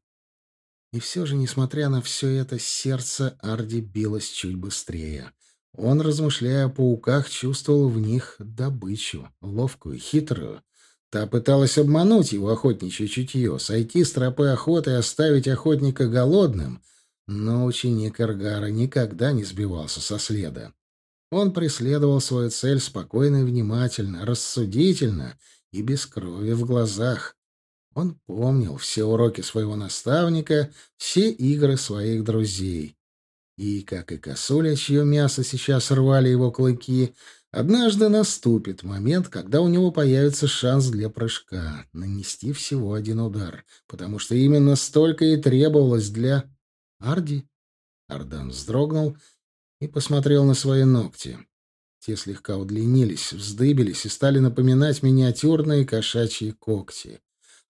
И все же, несмотря на все это, сердце Арди билось чуть быстрее. Он, размышляя о пауках, чувствовал в них добычу, ловкую, хитрую. Та пыталась обмануть его охотничье чутье, сойти с тропы охоты и оставить охотника голодным, но ученик Эргара никогда не сбивался со следа. Он преследовал свою цель спокойно и внимательно, рассудительно и без крови в глазах. Он помнил все уроки своего наставника, все игры своих друзей. И, как и косуля, чье мясо сейчас рвали его клыки, однажды наступит момент, когда у него появится шанс для прыжка, нанести всего один удар, потому что именно столько и требовалось для... Арди? Ардан вздрогнул и посмотрел на свои ногти. Те слегка удлинились, вздыбились и стали напоминать миниатюрные кошачьи когти.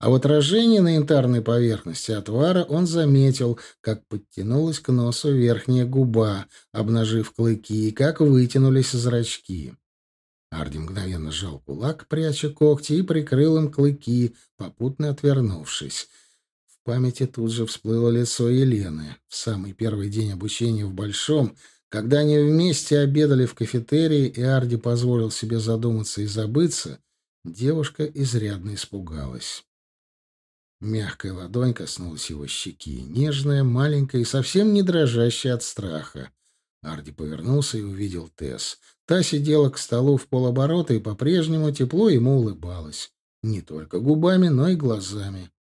А в отражении на янтарной поверхности отвара он заметил, как подтянулась к носу верхняя губа, обнажив клыки, и как вытянулись зрачки. Арди мгновенно сжал кулак, пряча когти, и прикрыл им клыки, попутно отвернувшись. В памяти тут же всплыло лицо Елены. В самый первый день обучения в Большом, когда они вместе обедали в кафетерии, и Арди позволил себе задуматься и забыться, девушка изрядно испугалась. Мягкая ладонь коснулась его щеки, нежная, маленькая и совсем не дрожащая от страха. Арди повернулся и увидел Тесс. Та сидела к столу в полоборота и по-прежнему тепло ему улыбалась. Не только губами, но и глазами.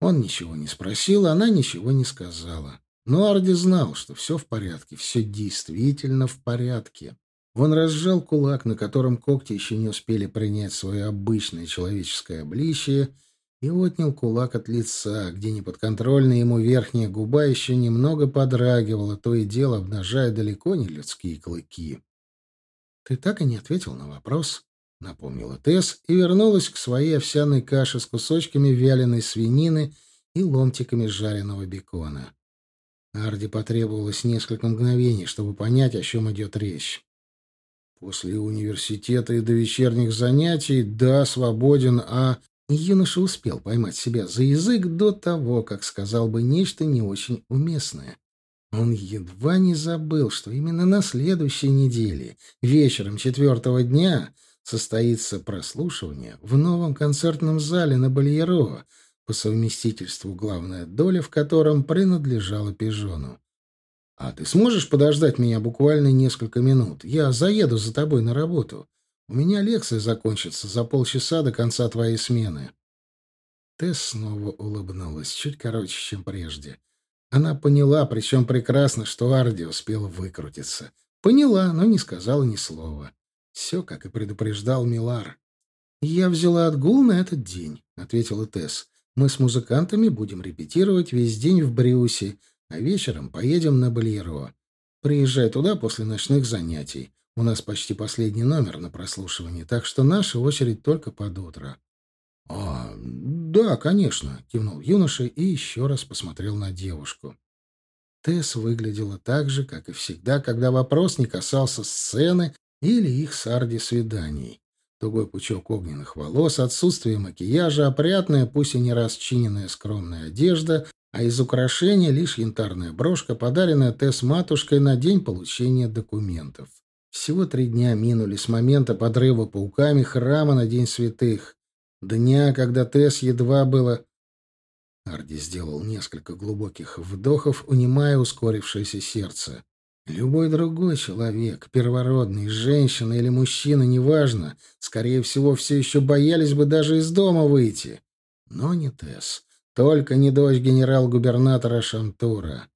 Он ничего не спросил, она ничего не сказала. Но Арди знал, что все в порядке, все действительно в порядке. Он разжал кулак, на котором когти еще не успели принять свое обычное человеческое обличие, и отнял кулак от лица, где неподконтрольная ему верхняя губа еще немного подрагивала, то и дело обнажая далеко не людские клыки. «Ты так и не ответил на вопрос», — напомнила Тесс и вернулась к своей овсяной каше с кусочками вяленой свинины и ломтиками жареного бекона. Арди потребовалось несколько мгновений, чтобы понять, о чем идет речь. После университета и до вечерних занятий, да, свободен, а... Юноша успел поймать себя за язык до того, как сказал бы нечто не очень уместное. Он едва не забыл, что именно на следующей неделе, вечером четвертого дня, состоится прослушивание в новом концертном зале на Бальеро, по совместительству главная доля в котором принадлежала Пижону. «А ты сможешь подождать меня буквально несколько минут? Я заеду за тобой на работу. У меня лекция закончится за полчаса до конца твоей смены». Тесс снова улыбнулась, чуть короче, чем прежде. Она поняла, причем прекрасно, что Арди успел выкрутиться. Поняла, но не сказала ни слова. Все, как и предупреждал Милар. «Я взяла отгул на этот день», — ответила Тесс. «Мы с музыкантами будем репетировать весь день в Брюсе, а вечером поедем на Бальеро. Приезжай туда после ночных занятий. У нас почти последний номер на прослушивании, так что наша очередь только под утро». «А, да, конечно», — кивнул юноша и еще раз посмотрел на девушку. Тесс выглядела так же, как и всегда, когда вопрос не касался сцены или их с Арди свиданий. Тугой пучок огненных волос, отсутствие макияжа, опрятная, пусть и не расчиненная скромная одежда, а из украшения лишь янтарная брошка, подаренная Тесс матушкой на день получения документов. Всего три дня минули с момента подрыва пауками храма на День святых. Дня, когда Тесс едва было... Арди сделал несколько глубоких вдохов, унимая ускорившееся сердце. Любой другой человек, первородный, женщина или мужчина, неважно, скорее всего, все еще боялись бы даже из дома выйти. Но не Тесс. Только не дочь генерал-губернатора Шантура,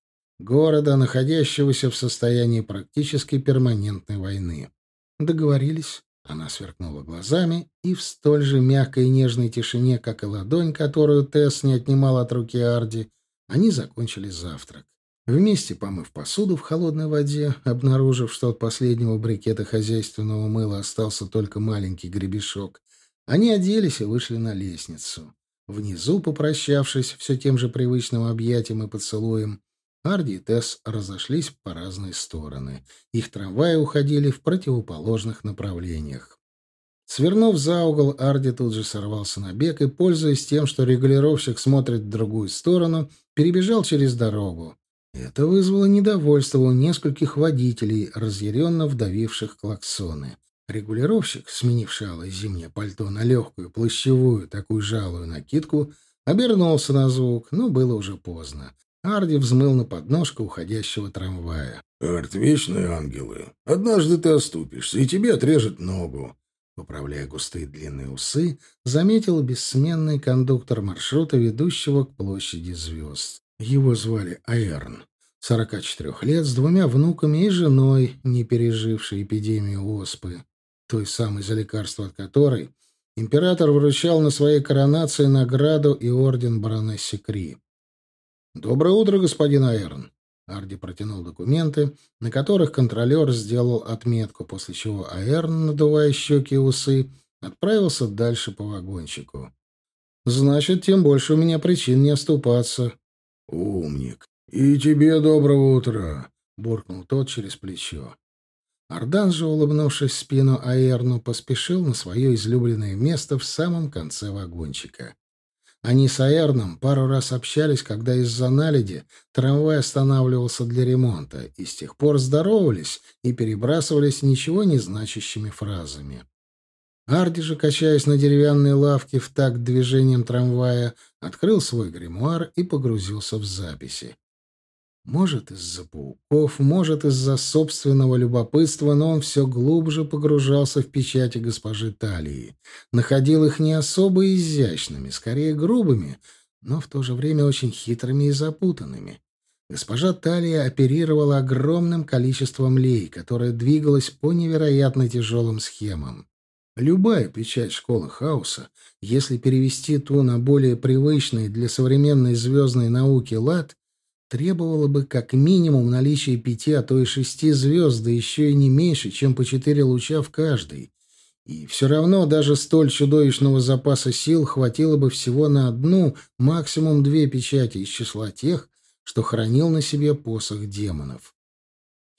города, находящегося в состоянии практически перманентной войны. Договорились. Она сверкнула глазами, и в столь же мягкой и нежной тишине, как и ладонь, которую Тесс не отнимал от руки Арди, они закончили завтрак. Вместе помыв посуду в холодной воде, обнаружив, что от последнего брикета хозяйственного мыла остался только маленький гребешок, они оделись и вышли на лестницу. Внизу, попрощавшись все тем же привычным объятием и поцелуем, Арди и Тесс разошлись по разные стороны. Их трамваи уходили в противоположных направлениях. Свернув за угол, Арди тут же сорвался на бег и, пользуясь тем, что регулировщик смотрит в другую сторону, перебежал через дорогу. Это вызвало недовольство у нескольких водителей, разъяренно вдавивших клаксоны. Регулировщик, сменивший алое зимнее пальто на легкую, плащевую, такую жалую накидку, обернулся на звук, но было уже поздно. Арди взмыл на подножку уходящего трамвая. «Арт, вечные ангелы, однажды ты оступишься, и тебе отрежет ногу». Поправляя густые длинные усы, заметил бессменный кондуктор маршрута, ведущего к площади звезд. Его звали Аэрн. 44 лет, с двумя внуками и женой, не пережившей эпидемию оспы той самой, за лекарство от которой император вручал на своей коронации награду и орден баронессе Кри. «Доброе утро, господин Аэрн!» Арди протянул документы, на которых контролер сделал отметку, после чего Аэрн, надувая щеки и усы, отправился дальше по вагончику. «Значит, тем больше у меня причин не оступаться». «Умник! И тебе доброго утра!» — буркнул тот через плечо. Ардан же, улыбнувшись в спину Аэрну, поспешил на свое излюбленное место в самом конце вагончика. Они с Аэрном пару раз общались, когда из-за наледи трамвай останавливался для ремонта, и с тех пор здоровались и перебрасывались ничего не значащими фразами. Арди же, качаясь на деревянной лавке в такт движением трамвая, открыл свой гримуар и погрузился в записи. Может, из-за пауков, может, из-за собственного любопытства, но он все глубже погружался в печати госпожи Талии. Находил их не особо изящными, скорее грубыми, но в то же время очень хитрыми и запутанными. Госпожа Талия оперировала огромным количеством лей, которое двигалось по невероятно тяжелым схемам. Любая печать школы хаоса, если перевести ту на более привычный для современной звездной науки лад, требовало бы как минимум наличия пяти, а то и шести звезд, да еще и не меньше, чем по четыре луча в каждой. И все равно даже столь чудовищного запаса сил хватило бы всего на одну, максимум две печати из числа тех, что хранил на себе посох демонов.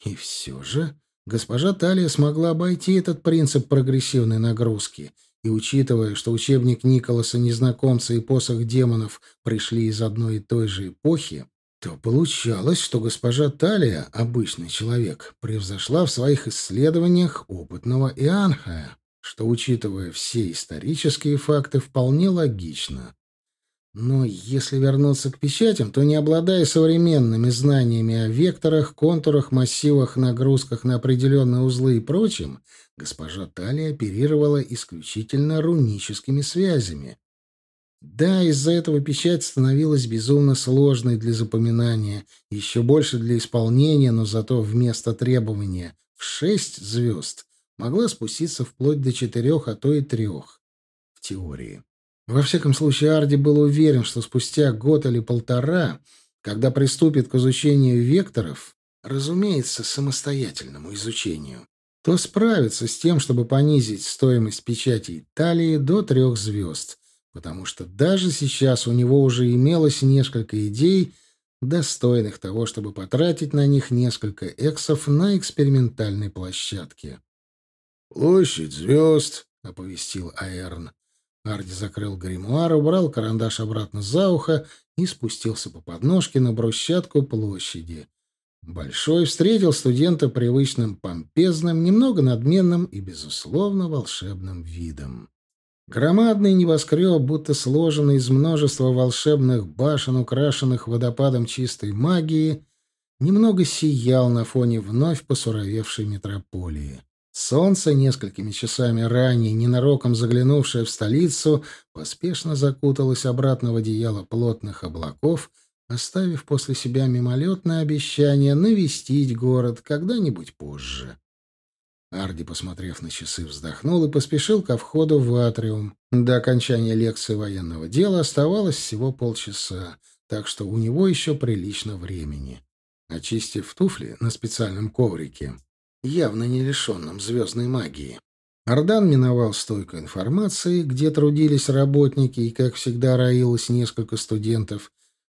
И все же госпожа Талия смогла обойти этот принцип прогрессивной нагрузки, и, учитывая, что учебник Николаса «Незнакомца» и посох демонов пришли из одной и той же эпохи, то получалось, что госпожа Талия, обычный человек, превзошла в своих исследованиях опытного Ианхая, что, учитывая все исторические факты, вполне логично. Но если вернуться к печатям, то не обладая современными знаниями о векторах, контурах, массивах, нагрузках на определенные узлы и прочем, госпожа Талия оперировала исключительно руническими связями, да, из-за этого печать становилась безумно сложной для запоминания, еще больше для исполнения, но зато вместо требования в шесть звезд могла спуститься вплоть до четырех, а то и трех. В теории. Во всяком случае, Арди был уверен, что спустя год или полтора, когда приступит к изучению векторов, разумеется, самостоятельному изучению, то справится с тем, чтобы понизить стоимость печати Италии до трех звезд, потому что даже сейчас у него уже имелось несколько идей, достойных того, чтобы потратить на них несколько эксов на экспериментальной площадке. «Площадь звезд», — оповестил Аэрн. Арди закрыл гримуар, убрал карандаш обратно за ухо и спустился по подножке на брусчатку площади. Большой встретил студента привычным помпезным, немного надменным и, безусловно, волшебным видом. Громадный небоскреб, будто сложенный из множества волшебных башен, украшенных водопадом чистой магии, немного сиял на фоне вновь посуровевшей метрополии. Солнце, несколькими часами ранее, ненароком заглянувшее в столицу, поспешно закуталось обратно в одеяло плотных облаков, оставив после себя мимолетное обещание навестить город когда-нибудь позже. Арди, посмотрев на часы, вздохнул и поспешил ко входу в атриум. До окончания лекции военного дела оставалось всего полчаса, так что у него еще прилично времени. Очистив туфли на специальном коврике, явно не лишенном звездной магии, Ардан миновал стойку информации, где трудились работники, и, как всегда, роилось несколько студентов,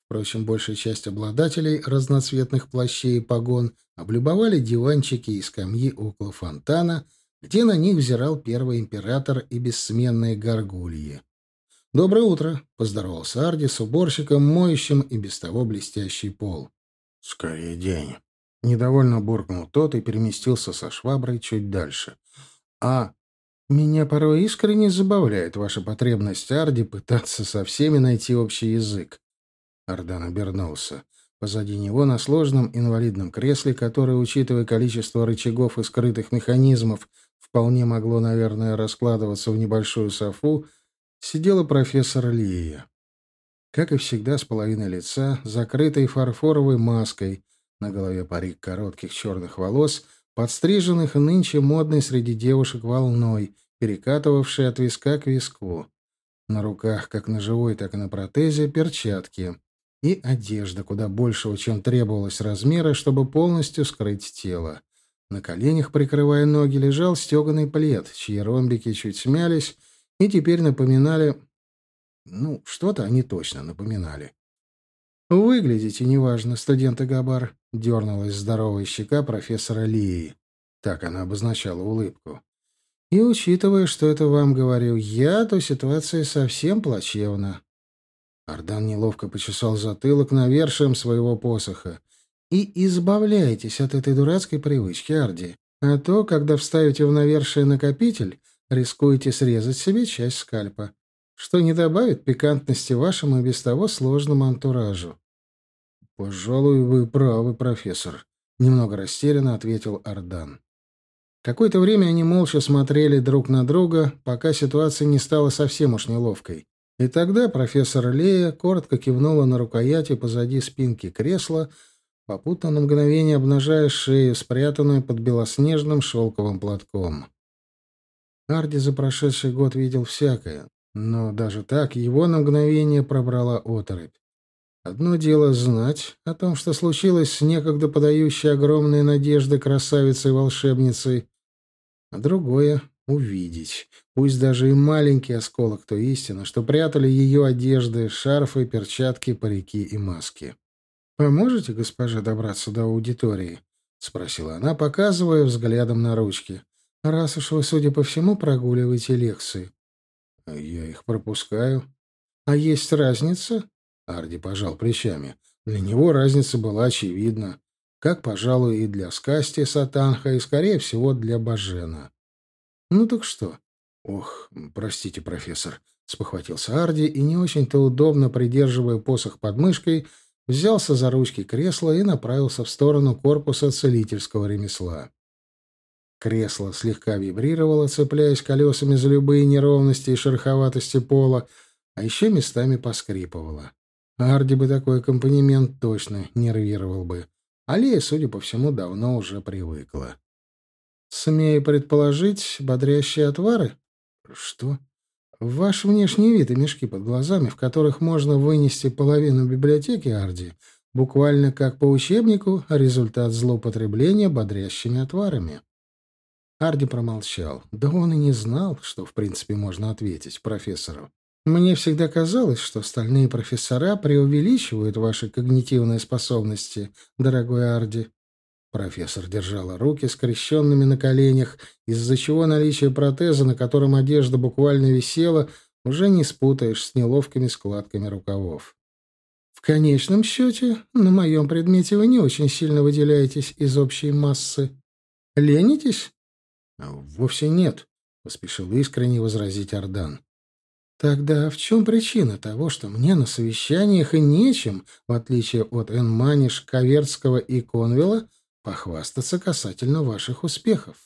Впрочем, большая часть обладателей разноцветных плащей и погон облюбовали диванчики и скамьи около фонтана, где на них взирал первый император и бессменные горгульи. «Доброе утро!» — поздоровался Арди с уборщиком, моющим и без того блестящий пол. «Скорее день!» — недовольно буркнул тот и переместился со шваброй чуть дальше. «А меня порой искренне забавляет ваша потребность, Арди, пытаться со всеми найти общий язык. Ардан обернулся. Позади него на сложном инвалидном кресле, которое, учитывая количество рычагов и скрытых механизмов, вполне могло, наверное, раскладываться в небольшую софу, сидела профессор Лия. Как и всегда, с половиной лица, закрытой фарфоровой маской, на голове парик коротких черных волос, подстриженных нынче модной среди девушек волной, перекатывавшей от виска к виску. На руках, как на живой, так и на протезе, перчатки и одежда куда большего, чем требовалось размера, чтобы полностью скрыть тело. На коленях, прикрывая ноги, лежал стеганый плед, чьи ромбики чуть смялись и теперь напоминали... Ну, что-то они точно напоминали. «Выглядите неважно, студенты Габар», — дернулась здоровая щека профессора Лии. Так она обозначала улыбку. «И учитывая, что это вам говорю я, то ситуация совсем плачевна. Ардан неловко почесал затылок навершием своего посоха. «И избавляйтесь от этой дурацкой привычки, Арди. А то, когда вставите в навершие накопитель, рискуете срезать себе часть скальпа, что не добавит пикантности вашему и без того сложному антуражу». «Пожалуй, вы правы, профессор», — немного растерянно ответил Ардан. Какое-то время они молча смотрели друг на друга, пока ситуация не стала совсем уж неловкой. И тогда профессор Лея коротко кивнула на рукояти позади спинки кресла, попутно на мгновение обнажая шею, спрятанную под белоснежным шелковым платком. Арди за прошедший год видел всякое, но даже так его на мгновение пробрала оторопь. Одно дело знать о том, что случилось с некогда подающей огромные надежды красавицей-волшебницей, а другое увидеть, пусть даже и маленький осколок той истины, что прятали ее одежды, шарфы, перчатки, парики и маски. «Поможете, госпожа, добраться до аудитории?» — спросила она, показывая взглядом на ручки. «Раз уж вы, судя по всему, прогуливаете лекции». «Я их пропускаю». «А есть разница?» — Арди пожал плечами. Для него разница была очевидна, как, пожалуй, и для Скасти Сатанха, и, скорее всего, для Бажена. «Ну так что?» «Ох, простите, профессор», — спохватился Арди и, не очень-то удобно придерживая посох под мышкой, взялся за ручки кресла и направился в сторону корпуса целительского ремесла. Кресло слегка вибрировало, цепляясь колесами за любые неровности и шероховатости пола, а еще местами поскрипывало. Арди бы такой аккомпанемент точно нервировал бы. Алия, судя по всему, давно уже привыкла. «Смею предположить, бодрящие отвары?» «Что?» «Ваш внешний вид и мешки под глазами, в которых можно вынести половину библиотеки Арди, буквально как по учебнику, результат злоупотребления бодрящими отварами». Арди промолчал. Да он и не знал, что, в принципе, можно ответить профессору. Мне всегда казалось, что остальные профессора преувеличивают ваши когнитивные способности, дорогой Арди. Профессор держала руки скрещенными на коленях, из-за чего наличие протеза, на котором одежда буквально висела, уже не спутаешь с неловкими складками рукавов. В конечном счете, на моем предмете вы не очень сильно выделяетесь из общей массы. Ленитесь? Вовсе нет, — поспешил искренне возразить Ардан. Тогда в чем причина того, что мне на совещаниях и нечем, в отличие от Энманиш, Каверского и Конвилла, похвастаться касательно ваших успехов?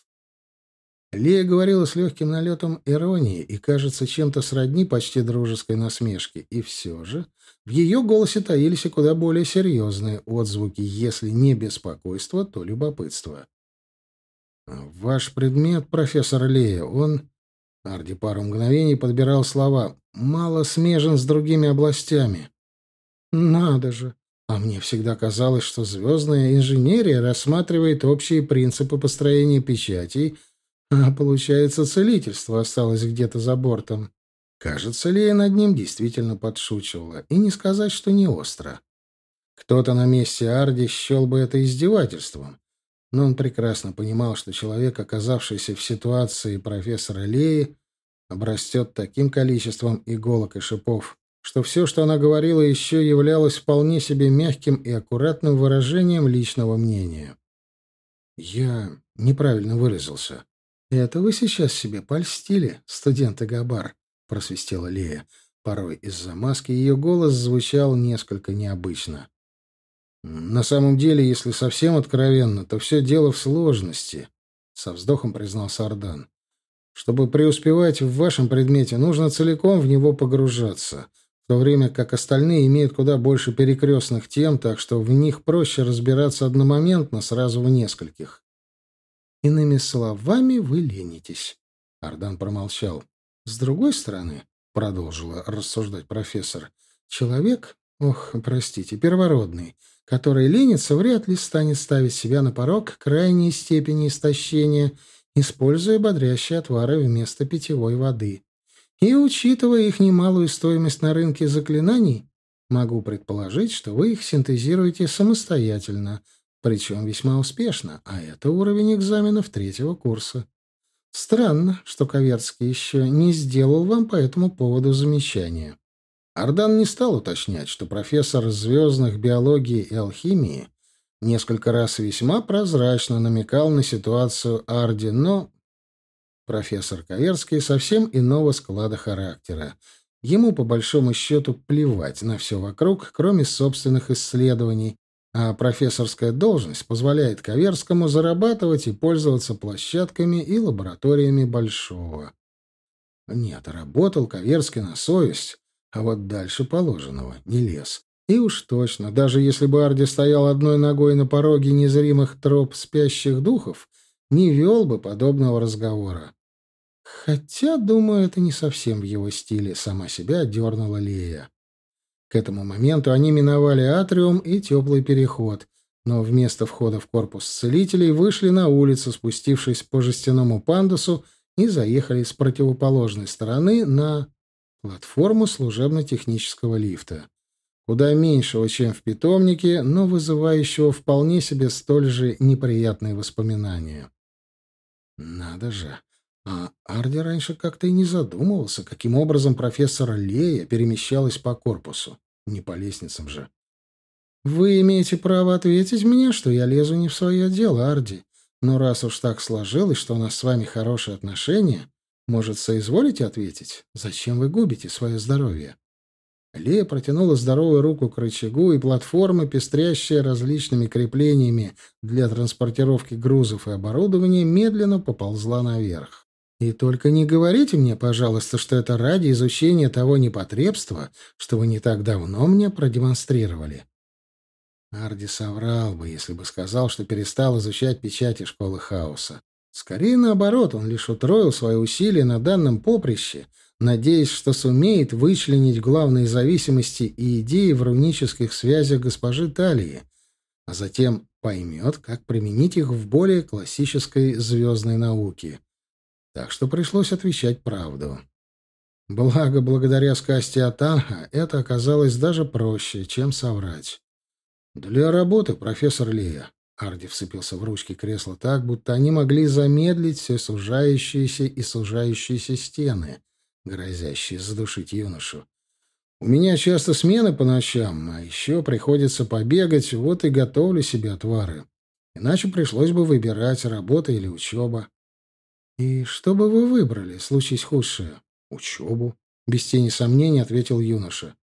Лея говорила с легким налетом иронии и, кажется, чем-то сродни почти дружеской насмешки. И все же в ее голосе таились и куда более серьезные отзвуки, если не беспокойство, то любопытство. «Ваш предмет, профессор Лея, он...» Арди пару мгновений подбирал слова. «Мало смежен с другими областями». «Надо же! А мне всегда казалось, что звездная инженерия рассматривает общие принципы построения печатей, а получается, целительство осталось где-то за бортом. Кажется, Лея над ним действительно подшучивала, и не сказать, что не остро. Кто-то на месте Арди счел бы это издевательством, но он прекрасно понимал, что человек, оказавшийся в ситуации профессора Леи, обрастет таким количеством иголок и шипов, что все, что она говорила, еще являлось вполне себе мягким и аккуратным выражением личного мнения. «Я неправильно выразился. Это вы сейчас себе польстили, студент Габар», — просвистела Лея. Порой из-за маски ее голос звучал несколько необычно. На самом деле, если совсем откровенно, то все дело в сложности, со вздохом признался Ардан. Чтобы преуспевать в вашем предмете, нужно целиком в него погружаться, в то время как остальные имеют куда больше перекрестных тем, так что в них проще разбираться одномоментно сразу в нескольких. Иными словами, вы ленитесь. Ардан промолчал. С другой стороны, продолжила рассуждать профессор, человек, ох, простите, первородный, который ленится, вряд ли станет ставить себя на порог крайней степени истощения, используя бодрящие отвары вместо питьевой воды. И, учитывая их немалую стоимость на рынке заклинаний, могу предположить, что вы их синтезируете самостоятельно, причем весьма успешно, а это уровень экзаменов третьего курса. Странно, что Коверский еще не сделал вам по этому поводу замечания. Ардан не стал уточнять, что профессор звездных биологии и алхимии несколько раз весьма прозрачно намекал на ситуацию Арди, но профессор Каверский совсем иного склада характера. Ему, по большому счету, плевать на все вокруг, кроме собственных исследований, а профессорская должность позволяет Каверскому зарабатывать и пользоваться площадками и лабораториями Большого. Нет, работал Каверский на совесть, а вот дальше положенного не лез. И уж точно, даже если бы Арди стоял одной ногой на пороге незримых троп спящих духов, не вел бы подобного разговора. Хотя, думаю, это не совсем в его стиле, сама себя дернула Лея. К этому моменту они миновали атриум и теплый переход, но вместо входа в корпус целителей вышли на улицу, спустившись по жестяному пандусу, и заехали с противоположной стороны на платформу служебно-технического лифта. куда меньшего, чем в питомнике, но вызывающего вполне себе столь же неприятные воспоминания. Надо же. А Арди раньше как-то и не задумывался, каким образом профессор Лея перемещалась по корпусу. Не по лестницам же. Вы имеете право ответить мне, что я лезу не в свое дело, Арди. Но раз уж так сложилось, что у нас с вами хорошие отношения, может, соизволите ответить, зачем вы губите свое здоровье? Лея протянула здоровую руку к рычагу, и платформа, пестрящая различными креплениями для транспортировки грузов и оборудования, медленно поползла наверх. И только не говорите мне, пожалуйста, что это ради изучения того непотребства, что вы не так давно мне продемонстрировали. Арди соврал бы, если бы сказал, что перестал изучать печати школы хаоса. Скорее наоборот, он лишь утроил свои усилия на данном поприще — надеясь, что сумеет вычленить главные зависимости и идеи в рунических связях госпожи Талии, а затем поймет, как применить их в более классической звездной науке. Так что пришлось отвечать правду. Благо, благодаря сказке Атанха, это оказалось даже проще, чем соврать. «Для работы, профессор Лея», — Арди вцепился в ручки кресла так, будто они могли замедлить все сужающиеся и сужающиеся стены, грозящие задушить юношу. У меня часто смены по ночам, а еще приходится побегать, вот и готовлю себе отвары. Иначе пришлось бы выбирать, работа или учеба. И что бы вы выбрали, случись худшее? Учебу. Без тени сомнений ответил юноша.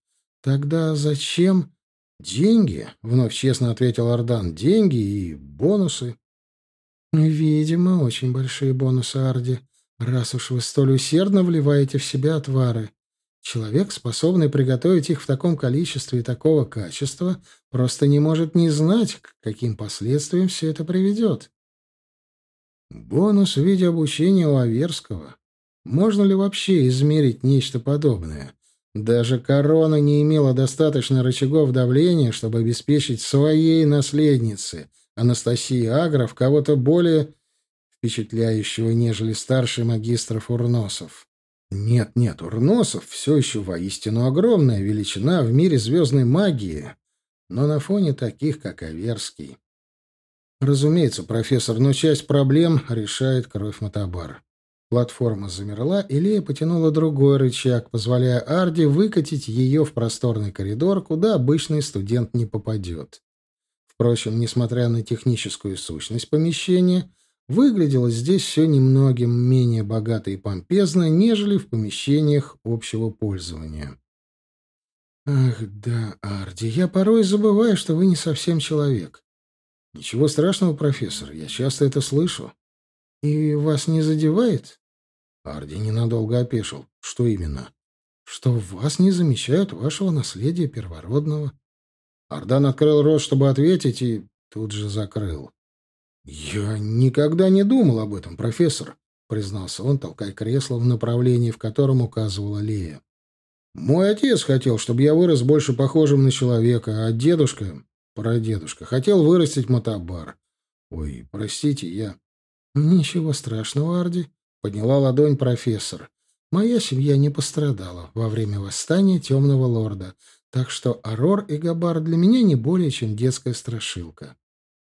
Тогда зачем? Деньги, вновь честно ответил Ардан. Деньги и бонусы. Видимо, очень большие бонусы, Арди раз уж вы столь усердно вливаете в себя отвары. Человек, способный приготовить их в таком количестве и такого качества, просто не может не знать, к каким последствиям все это приведет. Бонус в виде обучения у Аверского. Можно ли вообще измерить нечто подобное? Даже корона не имела достаточно рычагов давления, чтобы обеспечить своей наследнице, Анастасии Агров, кого-то более впечатляющего, нежели старший магистров Урносов. Нет, нет, Урносов все еще воистину огромная величина в мире звездной магии, но на фоне таких, как Аверский. Разумеется, профессор, но часть проблем решает кровь Матабар. Платформа замерла, и Лея потянула другой рычаг, позволяя Арди выкатить ее в просторный коридор, куда обычный студент не попадет. Впрочем, несмотря на техническую сущность помещения, выглядело здесь все немногим менее богато и помпезно, нежели в помещениях общего пользования. «Ах да, Арди, я порой забываю, что вы не совсем человек. Ничего страшного, профессор, я часто это слышу. И вас не задевает?» Арди ненадолго опешил. «Что именно?» «Что вас не замечают вашего наследия первородного». Ардан открыл рот, чтобы ответить, и тут же закрыл. «Я никогда не думал об этом, профессор», — признался он, толкая кресло в направлении, в котором указывала Лея. «Мой отец хотел, чтобы я вырос больше похожим на человека, а дедушка, прадедушка, хотел вырастить мотобар. Ой, простите, я...» «Ничего страшного, Арди», — подняла ладонь профессор. «Моя семья не пострадала во время восстания Темного Лорда, так что Арор и Габар для меня не более, чем детская страшилка».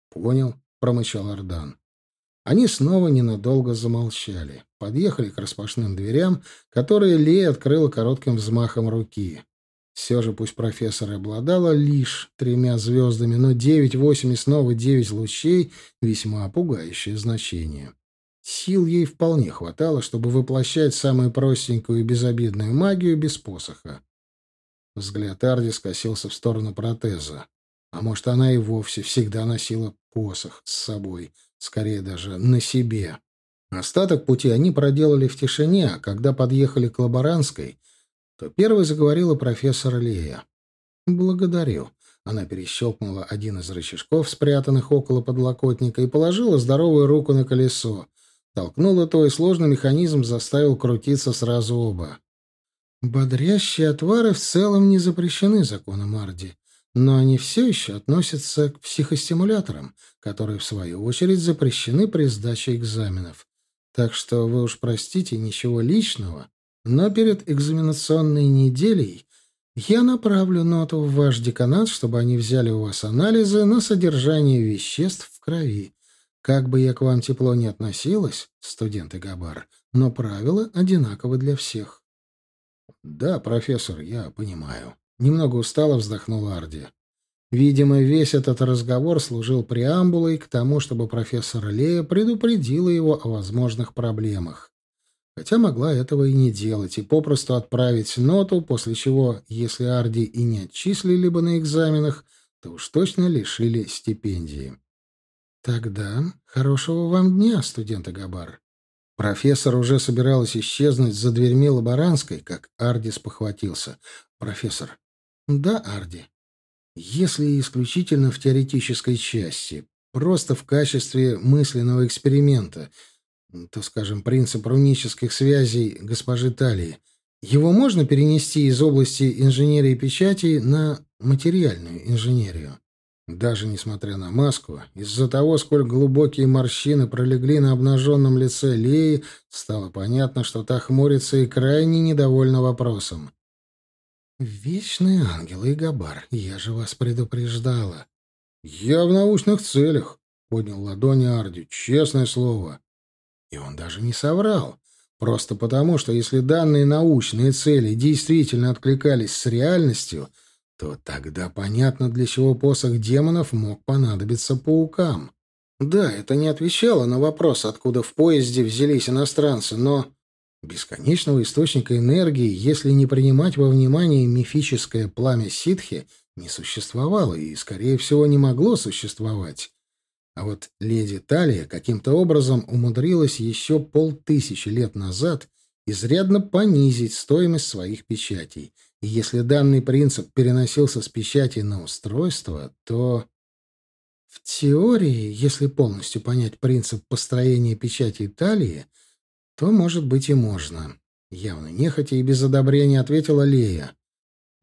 «Понял», промычал Ардан. Они снова ненадолго замолчали. Подъехали к распашным дверям, которые Лея открыла коротким взмахом руки. Все же пусть профессор и обладала лишь тремя звездами, но девять, восемь и снова девять лучей — весьма пугающее значение. Сил ей вполне хватало, чтобы воплощать самую простенькую и безобидную магию без посоха. Взгляд Арди скосился в сторону протеза. А может, она и вовсе всегда носила посох с собой, скорее даже на себе. Остаток пути они проделали в тишине, а когда подъехали к Лаборанской, то первой заговорила профессор Лея. «Благодарю». Она перещелкнула один из рычажков, спрятанных около подлокотника, и положила здоровую руку на колесо. Толкнула то, и сложный механизм заставил крутиться сразу оба. Бодрящие отвары в целом не запрещены законом Арди но они все еще относятся к психостимуляторам, которые, в свою очередь, запрещены при сдаче экзаменов. Так что вы уж простите, ничего личного, но перед экзаменационной неделей Я направлю ноту в ваш деканат, чтобы они взяли у вас анализы на содержание веществ в крови. Как бы я к вам тепло не относилась, студенты Габар, но правила одинаковы для всех. Да, профессор, я понимаю. Немного устало вздохнула Арди. Видимо, весь этот разговор служил преамбулой к тому, чтобы профессор Лея предупредила его о возможных проблемах хотя могла этого и не делать, и попросту отправить ноту, после чего, если Арди и не отчислили бы на экзаменах, то уж точно лишили стипендии. Тогда хорошего вам дня, студенты Габар. Профессор уже собиралась исчезнуть за дверьми лаборантской, как Арди спохватился. Профессор. Да, Арди. Если исключительно в теоретической части, просто в качестве мысленного эксперимента — то, скажем, принцип рунических связей госпожи Талии, его можно перенести из области инженерии печати на материальную инженерию. Даже несмотря на маску, из-за того, сколь глубокие морщины пролегли на обнаженном лице Леи, стало понятно, что та хмурится и крайне недовольна вопросом. «Вечные ангелы и Габар, я же вас предупреждала». «Я в научных целях», — поднял ладони Арди, — «честное слово». И он даже не соврал. Просто потому, что если данные научные цели действительно откликались с реальностью, то тогда понятно, для чего посох демонов мог понадобиться паукам. Да, это не отвечало на вопрос, откуда в поезде взялись иностранцы, но бесконечного источника энергии, если не принимать во внимание мифическое пламя ситхи, не существовало и, скорее всего, не могло существовать. А вот леди Талия каким-то образом умудрилась еще полтысячи лет назад изрядно понизить стоимость своих печатей. И если данный принцип переносился с печати на устройство, то... В теории, если полностью понять принцип построения печати Талии, то, может быть, и можно. Явно нехотя и без одобрения ответила Лея.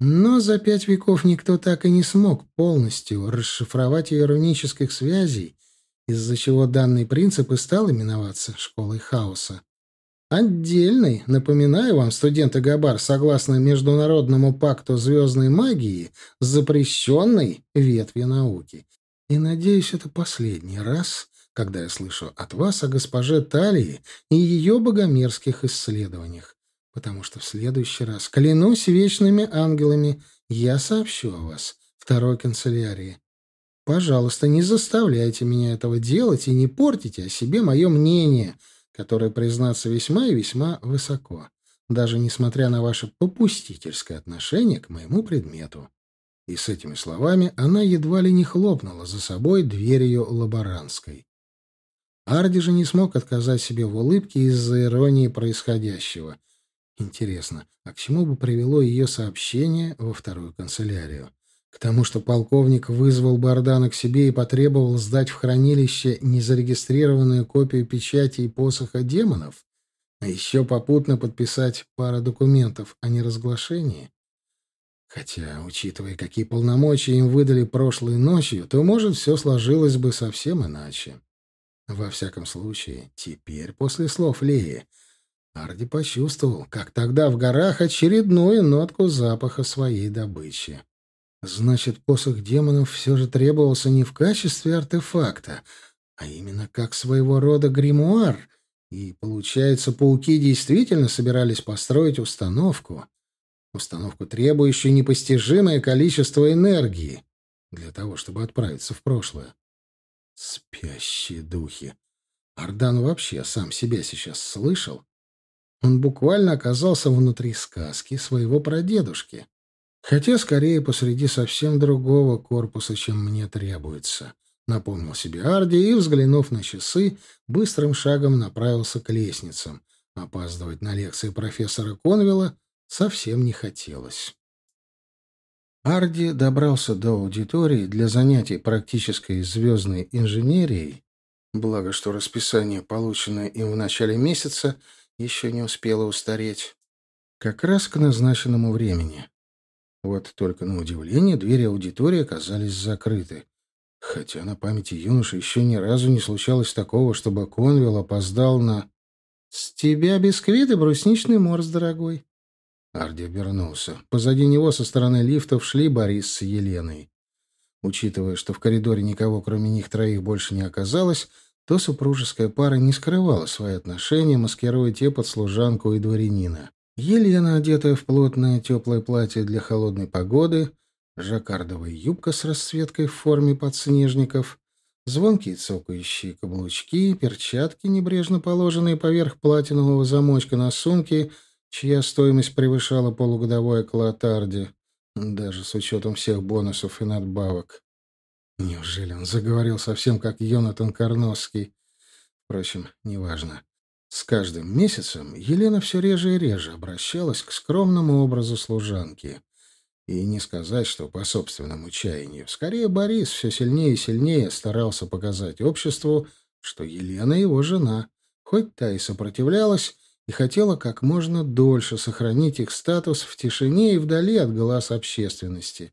Но за пять веков никто так и не смог полностью расшифровать ее рунических связей из-за чего данный принцип и стал именоваться «школой хаоса». Отдельный, напоминаю вам, студенты Габар, согласно Международному пакту звездной магии, запрещенной ветви науки. И, надеюсь, это последний раз, когда я слышу от вас о госпоже Талии и ее богомерзких исследованиях. Потому что в следующий раз, клянусь вечными ангелами, я сообщу о вас второй канцелярии. Пожалуйста, не заставляйте меня этого делать и не портите о себе мое мнение, которое, признаться, весьма и весьма высоко, даже несмотря на ваше попустительское отношение к моему предмету. И с этими словами она едва ли не хлопнула за собой дверью лаборантской. Арди же не смог отказать себе в улыбке из-за иронии происходящего. Интересно, а к чему бы привело ее сообщение во вторую канцелярию? К тому, что полковник вызвал Бардана к себе и потребовал сдать в хранилище незарегистрированную копию печати и посоха демонов, а еще попутно подписать пару документов о неразглашении. Хотя, учитывая, какие полномочия им выдали прошлой ночью, то, может, все сложилось бы совсем иначе. Во всяком случае, теперь, после слов Леи, Арди почувствовал, как тогда в горах очередную нотку запаха своей добычи. Значит, посох демонов все же требовался не в качестве артефакта, а именно как своего рода гримуар. И, получается, пауки действительно собирались построить установку. Установку, требующую непостижимое количество энергии для того, чтобы отправиться в прошлое. Спящие духи. Ардан вообще сам себя сейчас слышал. Он буквально оказался внутри сказки своего прадедушки. Хотя скорее посреди совсем другого корпуса, чем мне требуется. Напомнил себе Арди и, взглянув на часы, быстрым шагом направился к лестницам. Опаздывать на лекции профессора Конвилла совсем не хотелось. Арди добрался до аудитории для занятий практической звездной инженерией, благо что расписание, полученное им в начале месяца, еще не успело устареть, как раз к назначенному времени. Вот только на удивление двери аудитории оказались закрыты. Хотя на памяти юноши еще ни разу не случалось такого, чтобы Конвилл опоздал на... «С тебя бисквит и брусничный морс, дорогой». Арди обернулся. Позади него со стороны лифтов шли Борис с Еленой. Учитывая, что в коридоре никого, кроме них троих, больше не оказалось, то супружеская пара не скрывала свои отношения, маскируя те под служанку и дворянина. Елена, одетая в плотное теплое платье для холодной погоды, жаккардовая юбка с расцветкой в форме подснежников, звонкие цокающие каблучки, перчатки, небрежно положенные поверх платинового замочка на сумке, чья стоимость превышала полугодовой оклад Арди, даже с учетом всех бонусов и надбавок. Неужели он заговорил совсем как Йонатан Карновский? Впрочем, неважно. С каждым месяцем Елена все реже и реже обращалась к скромному образу служанки. И не сказать, что по собственному чаянию. Скорее, Борис все сильнее и сильнее старался показать обществу, что Елена его жена, хоть та и сопротивлялась, и хотела как можно дольше сохранить их статус в тишине и вдали от глаз общественности.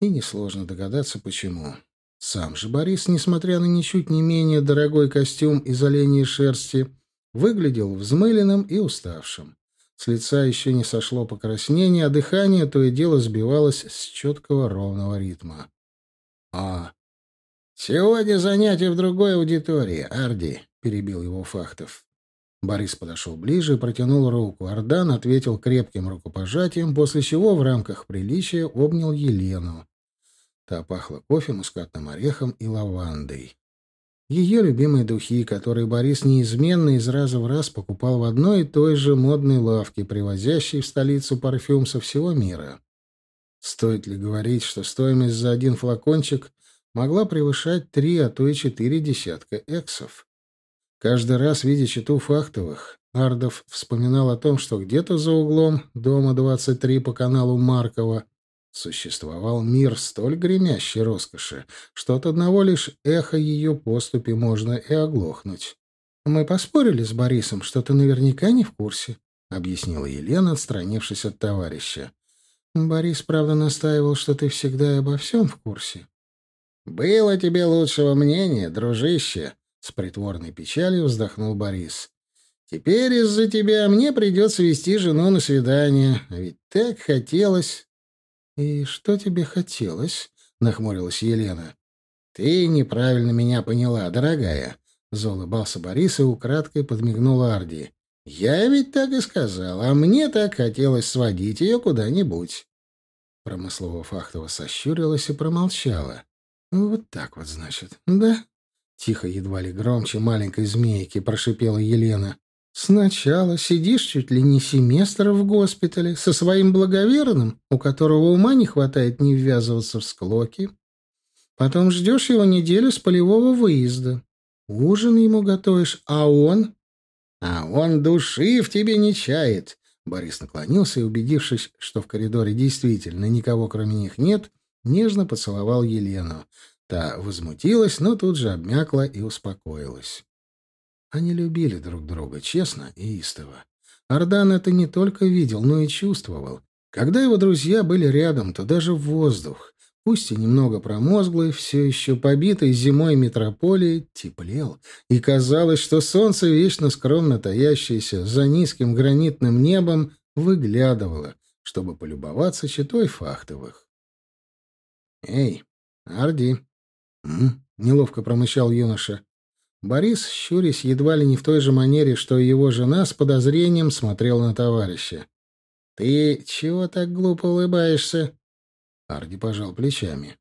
И несложно догадаться, почему. Сам же Борис, несмотря на ничуть не менее дорогой костюм из оленей шерсти, выглядел взмыленным и уставшим. С лица еще не сошло покраснение, а дыхание то и дело сбивалось с четкого ровного ритма. «А, сегодня занятие в другой аудитории, Арди», — перебил его Фахтов. Борис подошел ближе и протянул руку. Ардан ответил крепким рукопожатием, после чего в рамках приличия обнял Елену. Та пахла кофе, мускатным орехом и лавандой. Ее любимые духи, которые Борис неизменно из раза в раз покупал в одной и той же модной лавке, привозящей в столицу парфюм со всего мира. Стоит ли говорить, что стоимость за один флакончик могла превышать три, а то и четыре десятка эксов? Каждый раз, видя читу фактовых, Ардов вспоминал о том, что где-то за углом дома 23 по каналу Маркова Существовал мир столь гремящей роскоши, что от одного лишь эха ее поступи можно и оглохнуть. «Мы поспорили с Борисом, что ты наверняка не в курсе», — объяснила Елена, отстранившись от товарища. «Борис, правда, настаивал, что ты всегда и обо всем в курсе». «Было тебе лучшего мнения, дружище», — с притворной печалью вздохнул Борис. «Теперь из-за тебя мне придется вести жену на свидание, а ведь так хотелось...» «И что тебе хотелось?» — нахмурилась Елена. «Ты неправильно меня поняла, дорогая», — заулыбался Борис и украдкой подмигнул Арди. «Я ведь так и сказал, а мне так хотелось сводить ее куда-нибудь». Промыслово Фахтова сощурилась и промолчала. «Вот так вот, значит, да?» Тихо, едва ли громче маленькой змейки прошипела Елена. Сначала сидишь чуть ли не семестр в госпитале со своим благоверным, у которого ума не хватает не ввязываться в склоки. Потом ждешь его неделю с полевого выезда. Ужин ему готовишь, а он... А он души в тебе не чает. Борис наклонился и, убедившись, что в коридоре действительно никого кроме них нет, нежно поцеловал Елену. Та возмутилась, но тут же обмякла и успокоилась. Они любили друг друга, честно и истово. Ардан это не только видел, но и чувствовал. Когда его друзья были рядом, то даже воздух, пусть и немного промозглый, все еще побитый зимой метрополии, теплел, и казалось, что солнце, вечно скромно таящееся за низким гранитным небом, выглядывало, чтобы полюбоваться читой фахтовых. «Эй, Арди!» Неловко промычал юноша. Борис, щурясь едва ли не в той же манере, что и его жена, с подозрением смотрел на товарища. «Ты чего так глупо улыбаешься?» Арди пожал плечами.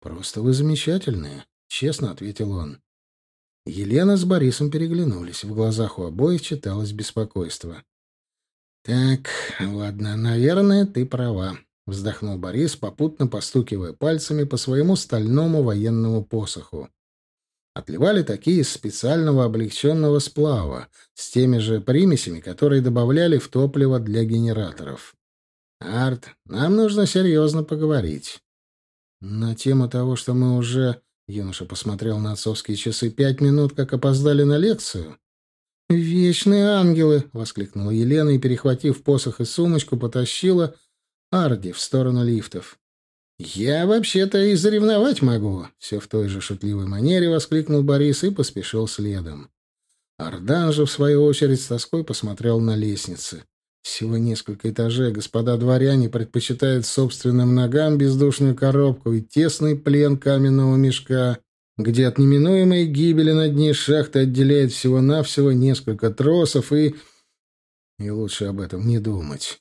«Просто вы замечательные», — честно ответил он. Елена с Борисом переглянулись. В глазах у обоих читалось беспокойство. «Так, ладно, наверное, ты права», — вздохнул Борис, попутно постукивая пальцами по своему стальному военному посоху. Отливали такие из специального облегченного сплава, с теми же примесями, которые добавляли в топливо для генераторов. «Арт, нам нужно серьезно поговорить». «На тему того, что мы уже...» Юноша посмотрел на отцовские часы. «Пять минут, как опоздали на лекцию?» «Вечные ангелы!» — воскликнула Елена и, перехватив посох и сумочку, потащила Арди в сторону лифтов. «Я вообще-то и заревновать могу!» — все в той же шутливой манере воскликнул Борис и поспешил следом. Ардан же, в свою очередь, с тоской посмотрел на лестницы. Всего несколько этажей господа дворяне предпочитают собственным ногам бездушную коробку и тесный плен каменного мешка, где от неминуемой гибели на дне шахты отделяет всего-навсего несколько тросов и... И лучше об этом не думать.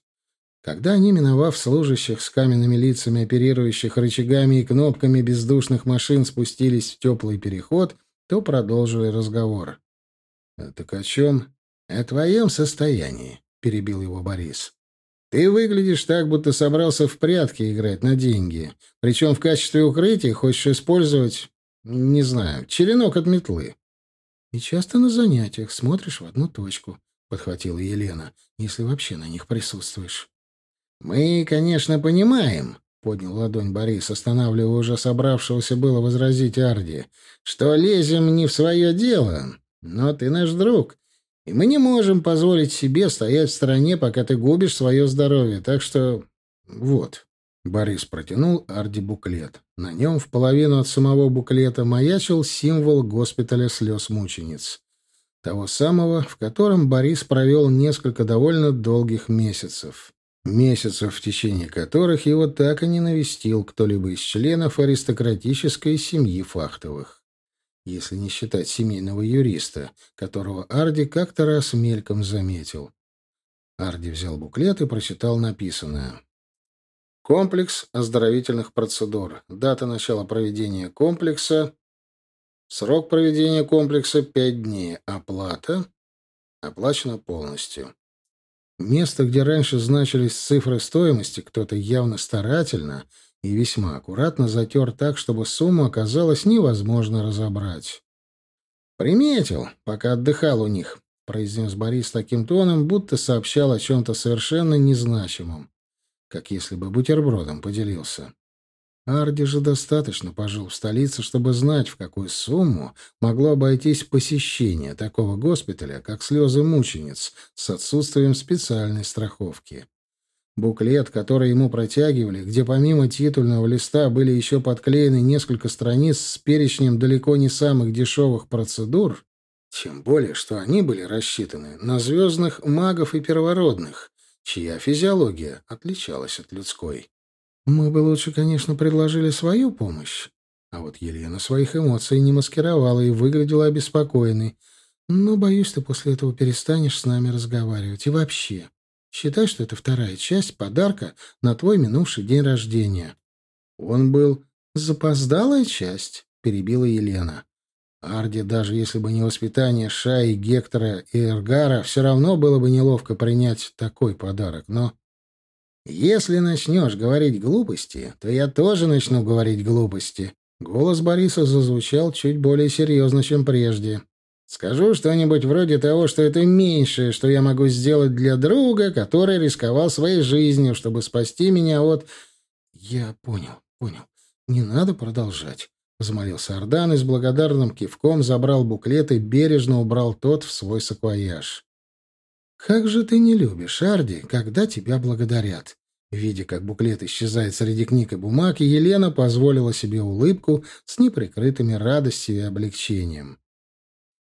Когда они, миновав служащих с каменными лицами, оперирующих рычагами и кнопками бездушных машин, спустились в теплый переход, то продолжили разговор. — Так о чем? — О твоем состоянии, — перебил его Борис. — Ты выглядишь так, будто собрался в прятки играть на деньги. Причем в качестве укрытия хочешь использовать, не знаю, черенок от метлы. — И часто на занятиях смотришь в одну точку, — подхватила Елена, — если вообще на них присутствуешь. «Мы, конечно, понимаем», — поднял ладонь Борис, останавливая уже собравшегося было возразить Арди, «что лезем не в свое дело, но ты наш друг, и мы не можем позволить себе стоять в стороне, пока ты губишь свое здоровье, так что вот». Борис протянул Арди буклет. На нем в половину от самого буклета маячил символ госпиталя слез мучениц. Того самого, в котором Борис провел несколько довольно долгих месяцев месяцев, в течение которых его так и не навестил кто-либо из членов аристократической семьи Фахтовых. Если не считать семейного юриста, которого Арди как-то раз мельком заметил. Арди взял буклет и прочитал написанное. Комплекс оздоровительных процедур. Дата начала проведения комплекса. Срок проведения комплекса — пять дней. Оплата оплачена полностью. Место, где раньше значились цифры стоимости, кто-то явно старательно и весьма аккуратно затер так, чтобы сумму оказалось невозможно разобрать. «Приметил, пока отдыхал у них», — произнес Борис таким тоном, будто сообщал о чем-то совершенно незначимом, как если бы бутербродом поделился. Арди же достаточно пожил в столице, чтобы знать, в какую сумму могло обойтись посещение такого госпиталя, как слезы мучениц, с отсутствием специальной страховки. Буклет, который ему протягивали, где помимо титульного листа были еще подклеены несколько страниц с перечнем далеко не самых дешевых процедур, тем более, что они были рассчитаны на звездных магов и первородных, чья физиология отличалась от людской. Мы бы лучше, конечно, предложили свою помощь. А вот Елена своих эмоций не маскировала и выглядела обеспокоенной. Но, боюсь, ты после этого перестанешь с нами разговаривать. И вообще, считай, что это вторая часть подарка на твой минувший день рождения. Он был запоздалая часть, перебила Елена. Арди, даже если бы не воспитание Шаи, Гектора и Эргара, все равно было бы неловко принять такой подарок. Но «Если начнешь говорить глупости, то я тоже начну говорить глупости». Голос Бориса зазвучал чуть более серьезно, чем прежде. «Скажу что-нибудь вроде того, что это меньшее, что я могу сделать для друга, который рисковал своей жизнью, чтобы спасти меня от...» «Я понял, понял. Не надо продолжать», — взмолился Ардан и с благодарным кивком забрал буклет и бережно убрал тот в свой саквояж. «Как же ты не любишь, Арди, когда тебя благодарят?» Видя, как буклет исчезает среди книг и бумаг, Елена позволила себе улыбку с неприкрытыми радостью и облегчением.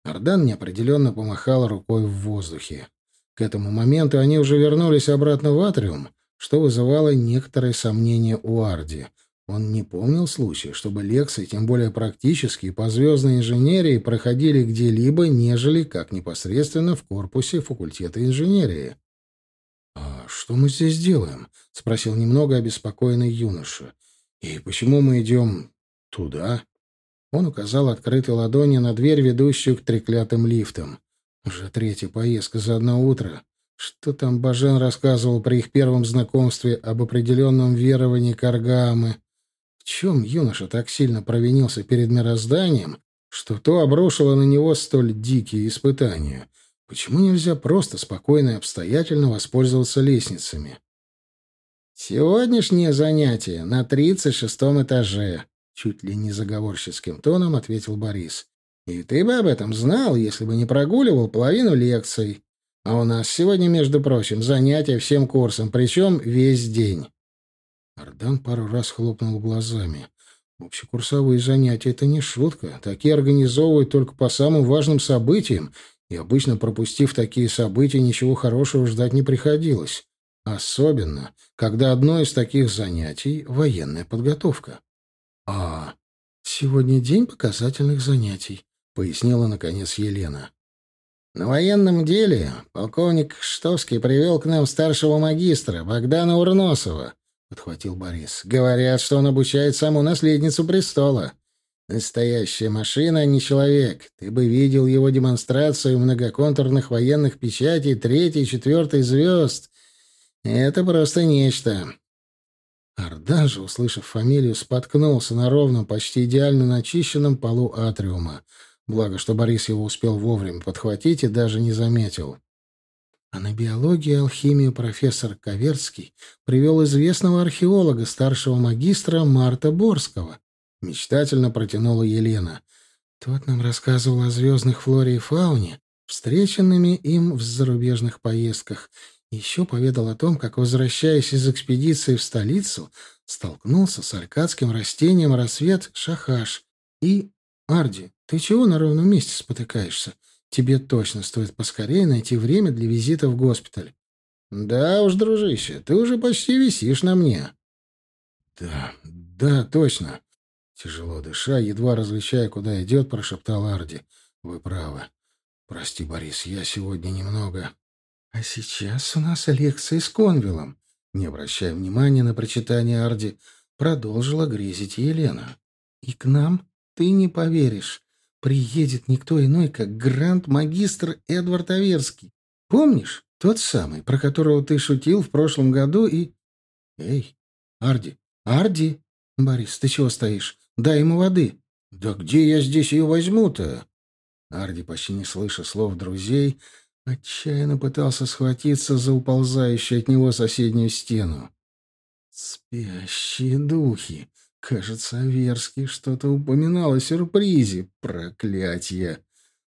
Ардан неопределенно помахал рукой в воздухе. К этому моменту они уже вернулись обратно в атриум, что вызывало некоторые сомнения у Арди — он не помнил случая, чтобы лекции, тем более практические, по звездной инженерии проходили где-либо, нежели как непосредственно в корпусе факультета инженерии. «А что мы здесь делаем?» — спросил немного обеспокоенный юноша. «И почему мы идем туда?» Он указал открытой ладонью на дверь, ведущую к треклятым лифтам. «Уже третья поездка за одно утро. Что там Бажен рассказывал при их первом знакомстве об определенном веровании Каргамы?» чем юноша так сильно провинился перед мирозданием, что то обрушило на него столь дикие испытания? Почему нельзя просто спокойно и обстоятельно воспользоваться лестницами? «Сегодняшнее занятие на тридцать шестом этаже», — чуть ли не заговорческим тоном ответил Борис. «И ты бы об этом знал, если бы не прогуливал половину лекций. А у нас сегодня, между прочим, занятия всем курсом, причем весь день». Ардан пару раз хлопнул глазами. Общекурсовые занятия — это не шутка. Такие организовывают только по самым важным событиям, и обычно, пропустив такие события, ничего хорошего ждать не приходилось. Особенно, когда одно из таких занятий — военная подготовка. «А, сегодня день показательных занятий», — пояснила, наконец, Елена. «На военном деле полковник Штовский привел к нам старшего магистра Богдана Урносова», — подхватил Борис. «Говорят, что он обучает саму наследницу престола. Настоящая машина, а не человек. Ты бы видел его демонстрацию многоконтурных военных печатей третьей и четвертой звезд. Это просто нечто. Ардан же, услышав фамилию, споткнулся на ровном, почти идеально начищенном полу атриума. Благо, что Борис его успел вовремя подхватить и даже не заметил. А на биологию и алхимию профессор Коверский привел известного археолога, старшего магистра Марта Борского. Мечтательно протянула Елена. Тот нам рассказывал о звездных флоре и фауне, встреченными им в зарубежных поездках, еще поведал о том, как, возвращаясь из экспедиции в столицу, столкнулся с алькадским растением рассвет шахаш. И... Арди, ты чего на ровном месте спотыкаешься? Тебе точно стоит поскорее найти время для визита в госпиталь. Да уж, дружище, ты уже почти висишь на мне. Да, да, точно. Тяжело дыша, едва различая, куда идет, прошептал Арди. Вы правы. Прости, Борис, я сегодня немного... А сейчас у нас лекция с Конвиллом. Не обращая внимания на прочитание Арди, продолжила грезить Елена. И к нам, ты не поверишь, приедет никто иной, как гранд-магистр Эдвард Аверский. Помнишь? Тот самый, про которого ты шутил в прошлом году и... Эй, Арди, Арди! Борис, ты чего стоишь? Дай ему воды. Да где я здесь ее возьму-то? Арди, почти не слыша слов друзей, Отчаянно пытался схватиться за уползающую от него соседнюю стену. Спящие духи. Кажется, Аверский что-то упоминал о сюрпризе. Проклятье!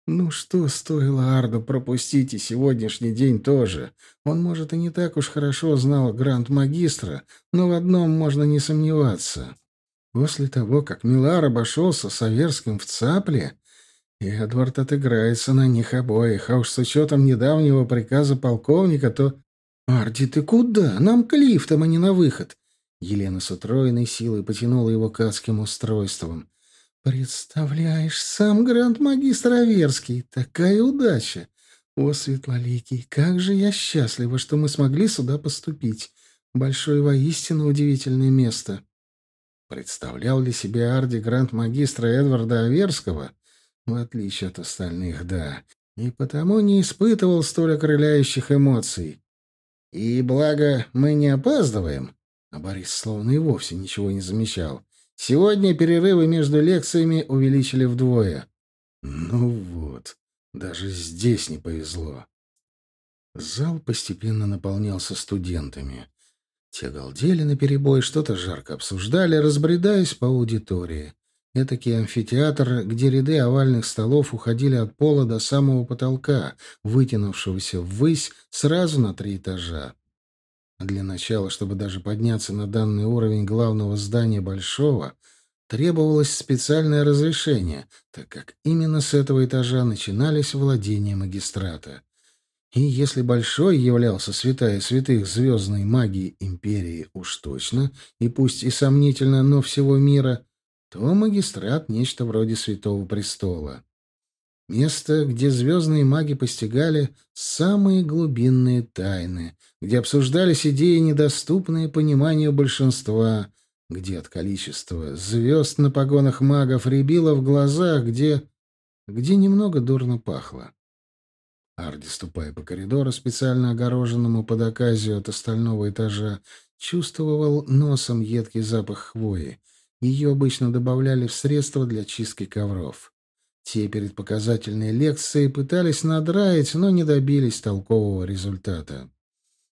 Ну что стоило Арду пропустить и сегодняшний день тоже? Он, может, и не так уж хорошо знал гранд-магистра, но в одном можно не сомневаться. После того, как Милар обошелся с Аверским в цапле, и Эдвард отыграется на них обоих, а уж с учетом недавнего приказа полковника, то... «Арди, ты куда? Нам к лифтам, а не на выход!» Елена с утроенной силой потянула его к адским устройствам. «Представляешь, сам гранд-магистр Аверский! Такая удача! О, Светлоликий, как же я счастлива, что мы смогли сюда поступить! Большое воистину удивительное место!» Представлял ли себе Арди гранд-магистра Эдварда Аверского — в отличие от остальных, да. И потому не испытывал столь окрыляющих эмоций. И благо мы не опаздываем, а Борис словно и вовсе ничего не замечал. Сегодня перерывы между лекциями увеличили вдвое. Ну вот, даже здесь не повезло. Зал постепенно наполнялся студентами. Те галдели наперебой, что-то жарко обсуждали, разбредаясь по аудитории. Этакий амфитеатр, где ряды овальных столов уходили от пола до самого потолка, вытянувшегося ввысь сразу на три этажа. Для начала, чтобы даже подняться на данный уровень главного здания Большого, требовалось специальное разрешение, так как именно с этого этажа начинались владения магистрата. И если Большой являлся святая святых звездной магии империи уж точно, и пусть и сомнительно, но всего мира — то магистрат — нечто вроде Святого Престола. Место, где звездные маги постигали самые глубинные тайны, где обсуждались идеи, недоступные пониманию большинства, где от количества звезд на погонах магов рябило в глазах, где... где немного дурно пахло. Арди, ступая по коридору, специально огороженному под оказию от остального этажа, чувствовал носом едкий запах хвои — ее обычно добавляли в средства для чистки ковров. Те перед показательной лекцией пытались надраить, но не добились толкового результата.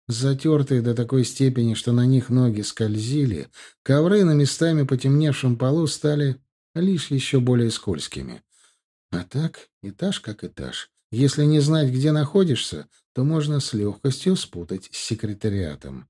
Затертые до такой степени, что на них ноги скользили, ковры на местами потемневшем полу стали лишь еще более скользкими. А так, этаж как этаж. Если не знать, где находишься, то можно с легкостью спутать с секретариатом.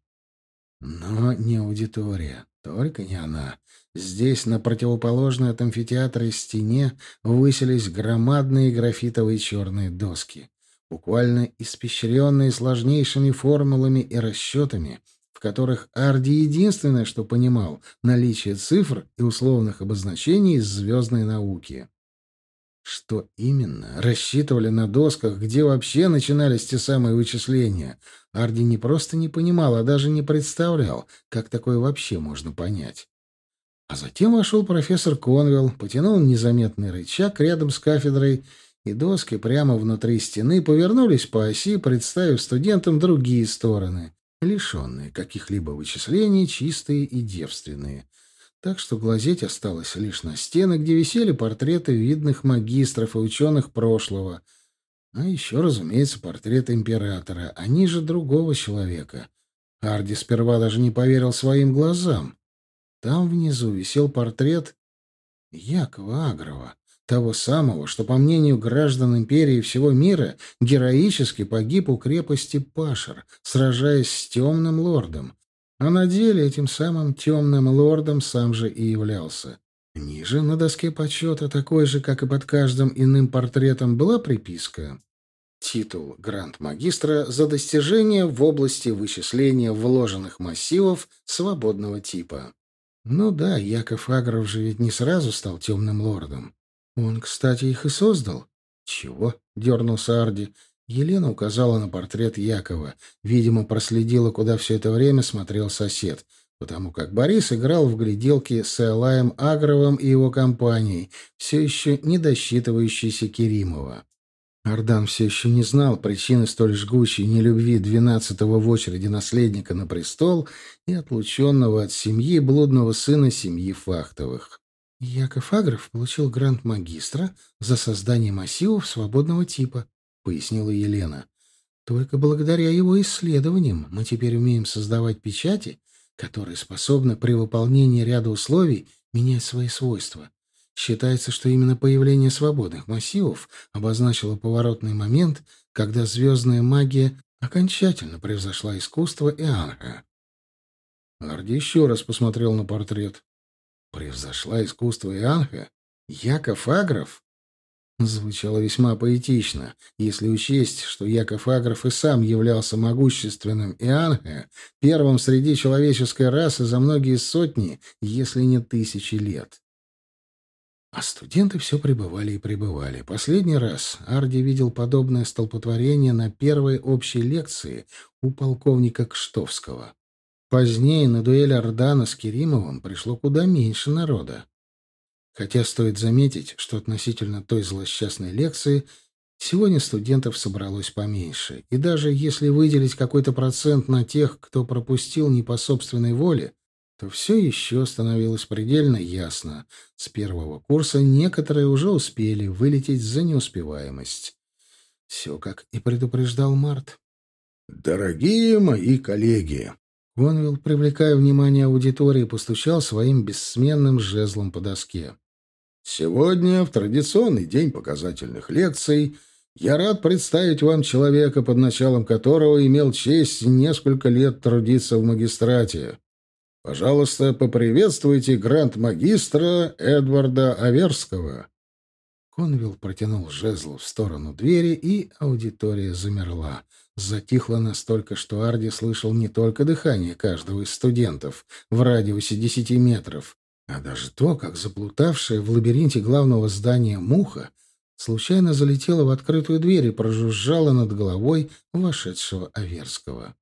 Но не аудитория. Только не она. Здесь, на противоположной от амфитеатра стене, высились громадные графитовые черные доски, буквально испещренные сложнейшими формулами и расчетами, в которых Арди единственное, что понимал, наличие цифр и условных обозначений из звездной науки. Что именно? Рассчитывали на досках, где вообще начинались те самые вычисления. Арди не просто не понимал, а даже не представлял, как такое вообще можно понять. А затем вошел профессор Конвелл, потянул незаметный рычаг рядом с кафедрой, и доски прямо внутри стены повернулись по оси, представив студентам другие стороны, лишенные каких-либо вычислений, чистые и девственные так что глазеть осталось лишь на стены, где висели портреты видных магистров и ученых прошлого, а еще, разумеется, портрет императора, а ниже другого человека. Арди сперва даже не поверил своим глазам. Там внизу висел портрет Якова Агрова, того самого, что, по мнению граждан империи всего мира, героически погиб у крепости Пашер, сражаясь с темным лордом. А на деле этим самым темным лордом сам же и являлся. Ниже на доске почета, такой же, как и под каждым иным портретом, была приписка. Титул гранд-магистра за достижение в области вычисления вложенных массивов свободного типа. Ну да, Яков Агров же ведь не сразу стал темным лордом. Он, кстати, их и создал. Чего? — дернулся Арди. Елена указала на портрет Якова. Видимо, проследила, куда все это время смотрел сосед, потому как Борис играл в гляделки с Элаем Агровым и его компанией, все еще не досчитывающейся Керимова. Ардан все еще не знал причины столь жгучей нелюбви двенадцатого в очереди наследника на престол и отлученного от семьи блудного сына семьи Фахтовых. Яков Агров получил грант магистра за создание массивов свободного типа, — пояснила Елена. «Только благодаря его исследованиям мы теперь умеем создавать печати, которые способны при выполнении ряда условий менять свои свойства. Считается, что именно появление свободных массивов обозначило поворотный момент, когда звездная магия окончательно превзошла искусство Ианха. Арди еще раз посмотрел на портрет. «Превзошла искусство Ианха? Яков Агров?» Звучало весьма поэтично, если учесть, что Яков Агров и сам являлся могущественным Ианхе, первым среди человеческой расы за многие сотни, если не тысячи лет. А студенты все пребывали и пребывали. Последний раз Арди видел подобное столпотворение на первой общей лекции у полковника Кштовского. Позднее на дуэль Ордана с Керимовым пришло куда меньше народа. Хотя стоит заметить, что относительно той злосчастной лекции сегодня студентов собралось поменьше. И даже если выделить какой-то процент на тех, кто пропустил не по собственной воле, то все еще становилось предельно ясно. С первого курса некоторые уже успели вылететь за неуспеваемость. Все, как и предупреждал Март. «Дорогие мои коллеги!» Конвилл, привлекая внимание аудитории, постучал своим бессменным жезлом по доске. Сегодня, в традиционный день показательных лекций, я рад представить вам человека, под началом которого имел честь несколько лет трудиться в магистрате. Пожалуйста, поприветствуйте гранд-магистра Эдварда Аверского. Конвилл протянул жезл в сторону двери, и аудитория замерла. Затихло настолько, что Арди слышал не только дыхание каждого из студентов в радиусе десяти метров, а даже то, как заплутавшая в лабиринте главного здания муха случайно залетела в открытую дверь и прожужжала над головой вошедшего Аверского.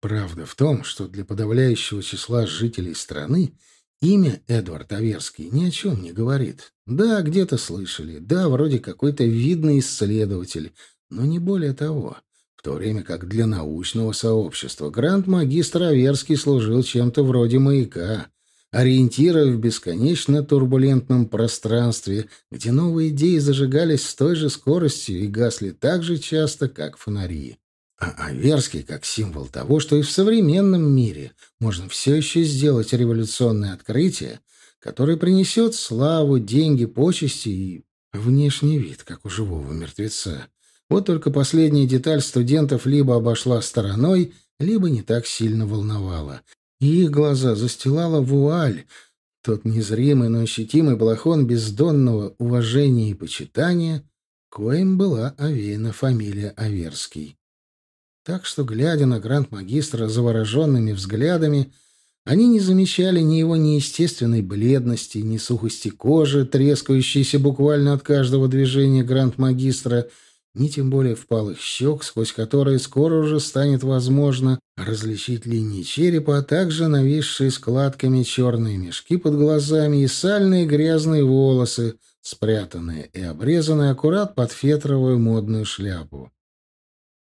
Правда в том, что для подавляющего числа жителей страны имя Эдвард Аверский ни о чем не говорит. Да, где-то слышали, да, вроде какой-то видный исследователь, но не более того. В то время как для научного сообщества гранд-магистр Аверский служил чем-то вроде маяка, ориентира в бесконечно турбулентном пространстве, где новые идеи зажигались с той же скоростью и гасли так же часто, как фонари. А Аверский как символ того, что и в современном мире можно все еще сделать революционное открытие, которое принесет славу, деньги, почести и внешний вид, как у живого мертвеца. Вот только последняя деталь студентов либо обошла стороной, либо не так сильно волновала. И их глаза застилала вуаль, тот незримый, но ощутимый балахон бездонного уважения и почитания, коим была овеяна фамилия Аверский. Так что, глядя на гранд-магистра завороженными взглядами, они не замечали ни его неестественной бледности, ни сухости кожи, трескающейся буквально от каждого движения гранд-магистра, ни тем более впалых щек, сквозь которые скоро уже станет возможно различить линии черепа, а также нависшие складками черные мешки под глазами и сальные грязные волосы, спрятанные и обрезанные аккурат под фетровую модную шляпу.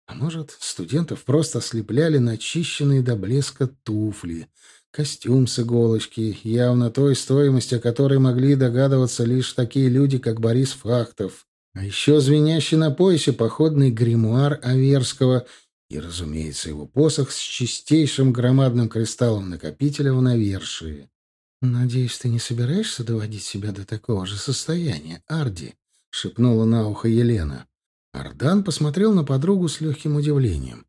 А может, студентов просто ослепляли начищенные до блеска туфли, костюм с иголочки, явно той стоимости, о которой могли догадываться лишь такие люди, как Борис Фахтов, а еще звенящий на поясе походный гримуар Аверского и, разумеется, его посох с чистейшим громадным кристаллом накопителя в навершии. «Надеюсь, ты не собираешься доводить себя до такого же состояния, Арди?» — шепнула на ухо Елена. Ардан посмотрел на подругу с легким удивлением.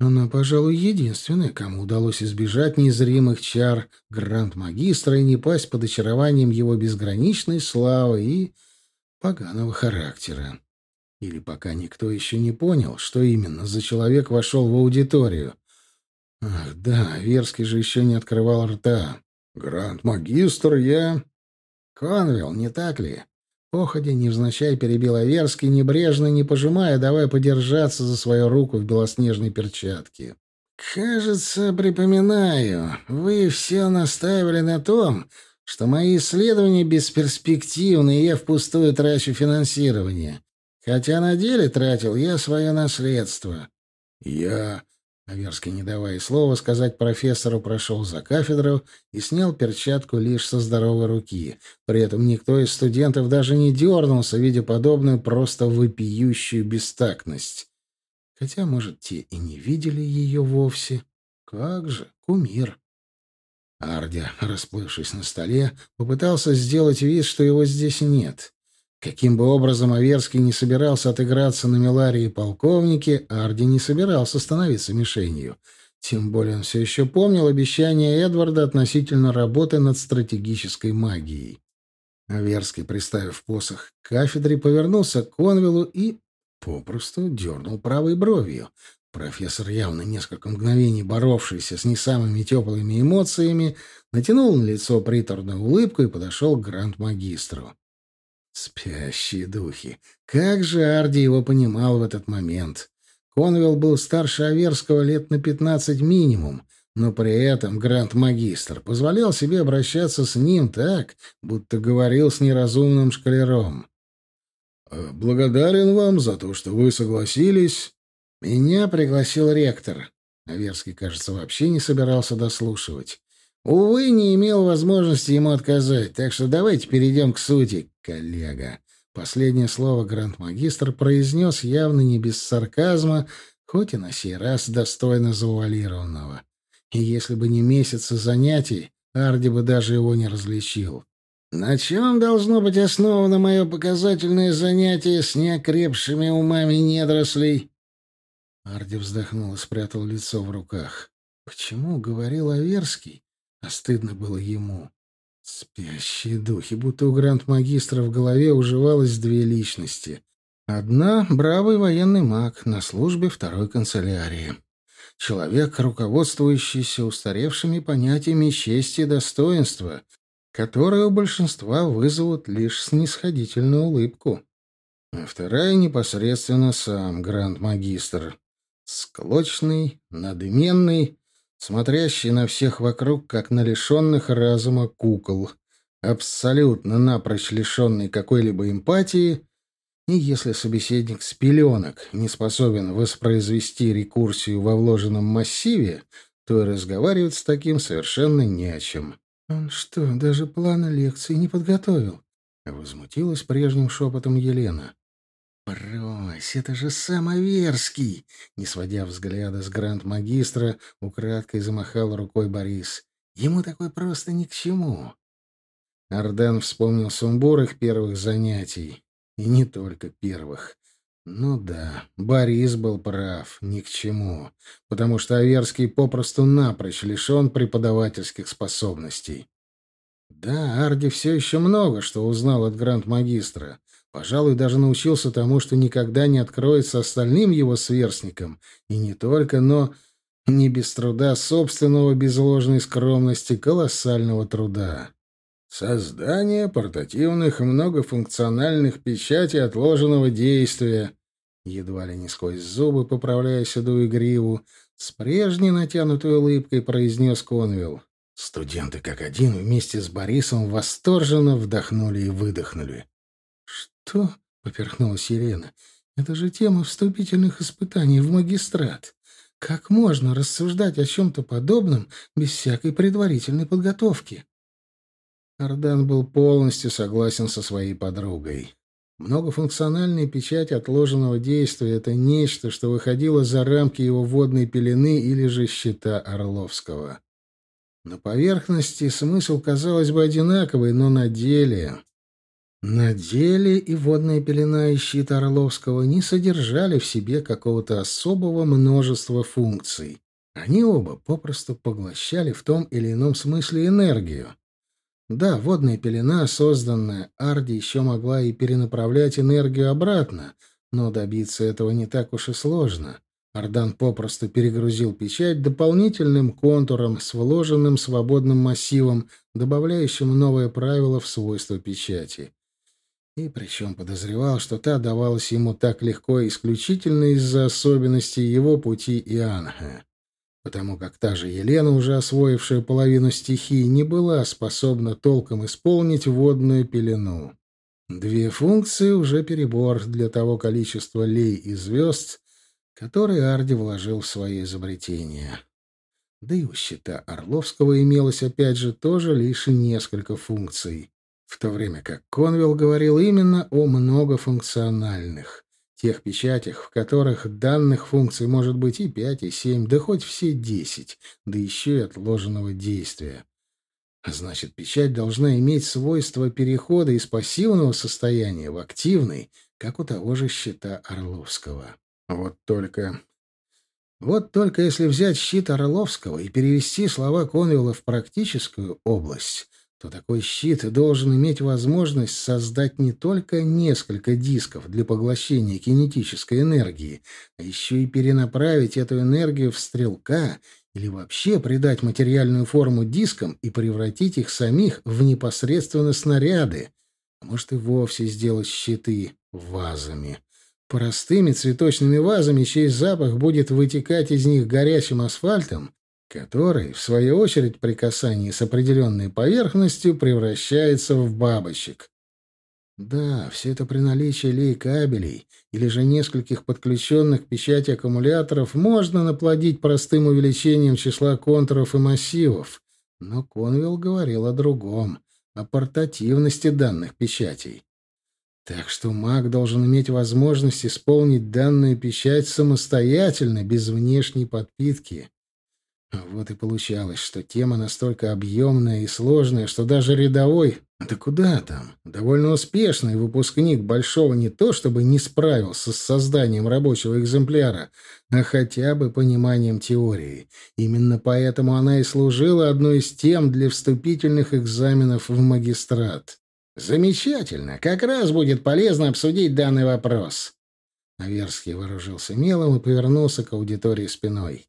Она, пожалуй, единственная, кому удалось избежать незримых чар гранд-магистра и не пасть под очарованием его безграничной славы и поганого характера. Или пока никто еще не понял, что именно за человек вошел в аудиторию. Ах, да, Верский же еще не открывал рта. «Гранд-магистр я...» «Конвилл, не так ли?» Походя, невзначай перебил Аверский, небрежно, не пожимая, давая подержаться за свою руку в белоснежной перчатке. «Кажется, припоминаю, вы все настаивали на том, что мои исследования бесперспективны, и я впустую трачу финансирование. Хотя на деле тратил я свое наследство». «Я...» Аверский, не давая слова сказать профессору, прошел за кафедру и снял перчатку лишь со здоровой руки. При этом никто из студентов даже не дернулся, видя подобную просто вопиющую бестактность. Хотя, может, те и не видели ее вовсе. Как же, кумир. Арди, расплывшись на столе, попытался сделать вид, что его здесь нет. Каким бы образом Аверский не собирался отыграться на Миларии и полковнике, Арди не собирался становиться мишенью. Тем более он все еще помнил обещание Эдварда относительно работы над стратегической магией. Аверский, приставив посох к кафедре, повернулся к Конвиллу и попросту дернул правой бровью. Профессор, явно несколько мгновений боровшийся с не самыми теплыми эмоциями, натянул на лицо приторную улыбку и подошел к гранд-магистру. Спящие духи. Как же Арди его понимал в этот момент. Конвелл был старше Аверского лет на пятнадцать минимум, но при этом гранд-магистр позволял себе обращаться с ним так, будто говорил с неразумным шкалером. «Э, «Благодарен вам за то, что вы согласились». «Меня пригласил ректор». Аверский, кажется, вообще не собирался дослушивать. Увы, не имел возможности ему отказать, так что давайте перейдем к сути, коллега. Последнее слово гранд-магистр произнес явно не без сарказма, хоть и на сей раз достойно завуалированного. И если бы не месяцы занятий, Арди бы даже его не различил. «На чем должно быть основано мое показательное занятие с неокрепшими умами недорослей?» Арди вздохнул и спрятал лицо в руках. «Почему?» — говорил Аверский а стыдно было ему. Спящие духи, будто у гранд-магистра в голове уживалось две личности. Одна — бравый военный маг на службе второй канцелярии. Человек, руководствующийся устаревшими понятиями чести и достоинства, которые у большинства вызовут лишь снисходительную улыбку. А вторая — непосредственно сам гранд-магистр. Склочный, надменный, смотрящий на всех вокруг, как на лишенных разума кукол, абсолютно напрочь лишенный какой-либо эмпатии, и если собеседник с пеленок не способен воспроизвести рекурсию во вложенном массиве, то и разговаривать с таким совершенно не о чем. «Он что, даже плана лекции не подготовил?» — возмутилась прежним шепотом Елена. «Брось, это же самоверский!» Не сводя взгляда с гранд-магистра, украдкой замахал рукой Борис. «Ему такой просто ни к чему!» Арден вспомнил сумбур их первых занятий. И не только первых. Ну да, Борис был прав, ни к чему, потому что Аверский попросту напрочь лишен преподавательских способностей. Да, Арди все еще много что узнал от гранд-магистра. Пожалуй, даже научился тому, что никогда не откроется остальным его сверстникам. И не только, но не без труда собственного, без ложной скромности, колоссального труда. Создание портативных многофункциональных печатей отложенного действия, едва ли не сквозь зубы, поправляя седую гриву, с прежней натянутой улыбкой произнес Конвилл. Студенты как один вместе с Борисом восторженно вдохнули и выдохнули. «Что?» — поперхнулась Елена. «Это же тема вступительных испытаний в магистрат. Как можно рассуждать о чем-то подобном без всякой предварительной подготовки?» Ардан был полностью согласен со своей подругой. Многофункциональная печать отложенного действия — это нечто, что выходило за рамки его водной пелены или же щита Орловского. На поверхности смысл, казалось бы, одинаковый, но на деле... На деле и водная пелена, и щит Орловского не содержали в себе какого-то особого множества функций. Они оба попросту поглощали в том или ином смысле энергию. Да, водная пелена, созданная Арди, еще могла и перенаправлять энергию обратно, но добиться этого не так уж и сложно. Ардан попросту перегрузил печать дополнительным контуром с вложенным свободным массивом, добавляющим новое правило в свойства печати. И причем подозревал, что та давалась ему так легко исключительно из-за особенностей его пути Ианха потому как та же Елена, уже освоившая половину стихии, не была способна толком исполнить водную пелену. Две функции уже перебор для того количества лей и звезд, которые Арди вложил в свои изобретения. Да и у щита Орловского имелось опять же тоже лишь несколько функций, в то время как Конвилл говорил именно о многофункциональных тех печатях, в которых данных функций может быть и пять, и семь, да хоть все десять, да еще и отложенного действия. Значит, печать должна иметь свойство перехода из пассивного состояния в активный, как у того же щита Орловского. Вот только... Вот только если взять щит Орловского и перевести слова Конвилла в практическую область, то такой щит должен иметь возможность создать не только несколько дисков для поглощения кинетической энергии, а еще и перенаправить эту энергию в стрелка или вообще придать материальную форму дискам и превратить их самих в непосредственно снаряды, а может и вовсе сделать щиты вазами. Простыми цветочными вазами, чей запах будет вытекать из них горячим асфальтом, который, в свою очередь, при касании с определенной поверхностью превращается в бабочек. Да, все это при наличии лей-кабелей или же нескольких подключенных печати аккумуляторов можно наплодить простым увеличением числа контуров и массивов, но Конвилл говорил о другом, о портативности данных печатей. Так что маг должен иметь возможность исполнить данную печать самостоятельно, без внешней подпитки. Вот и получалось, что тема настолько объемная и сложная, что даже рядовой, да куда там, довольно успешный выпускник Большого не то чтобы не справился с созданием рабочего экземпляра, а хотя бы пониманием теории. Именно поэтому она и служила одной из тем для вступительных экзаменов в магистрат. «Замечательно! Как раз будет полезно обсудить данный вопрос!» Аверский вооружился мелом и повернулся к аудитории спиной.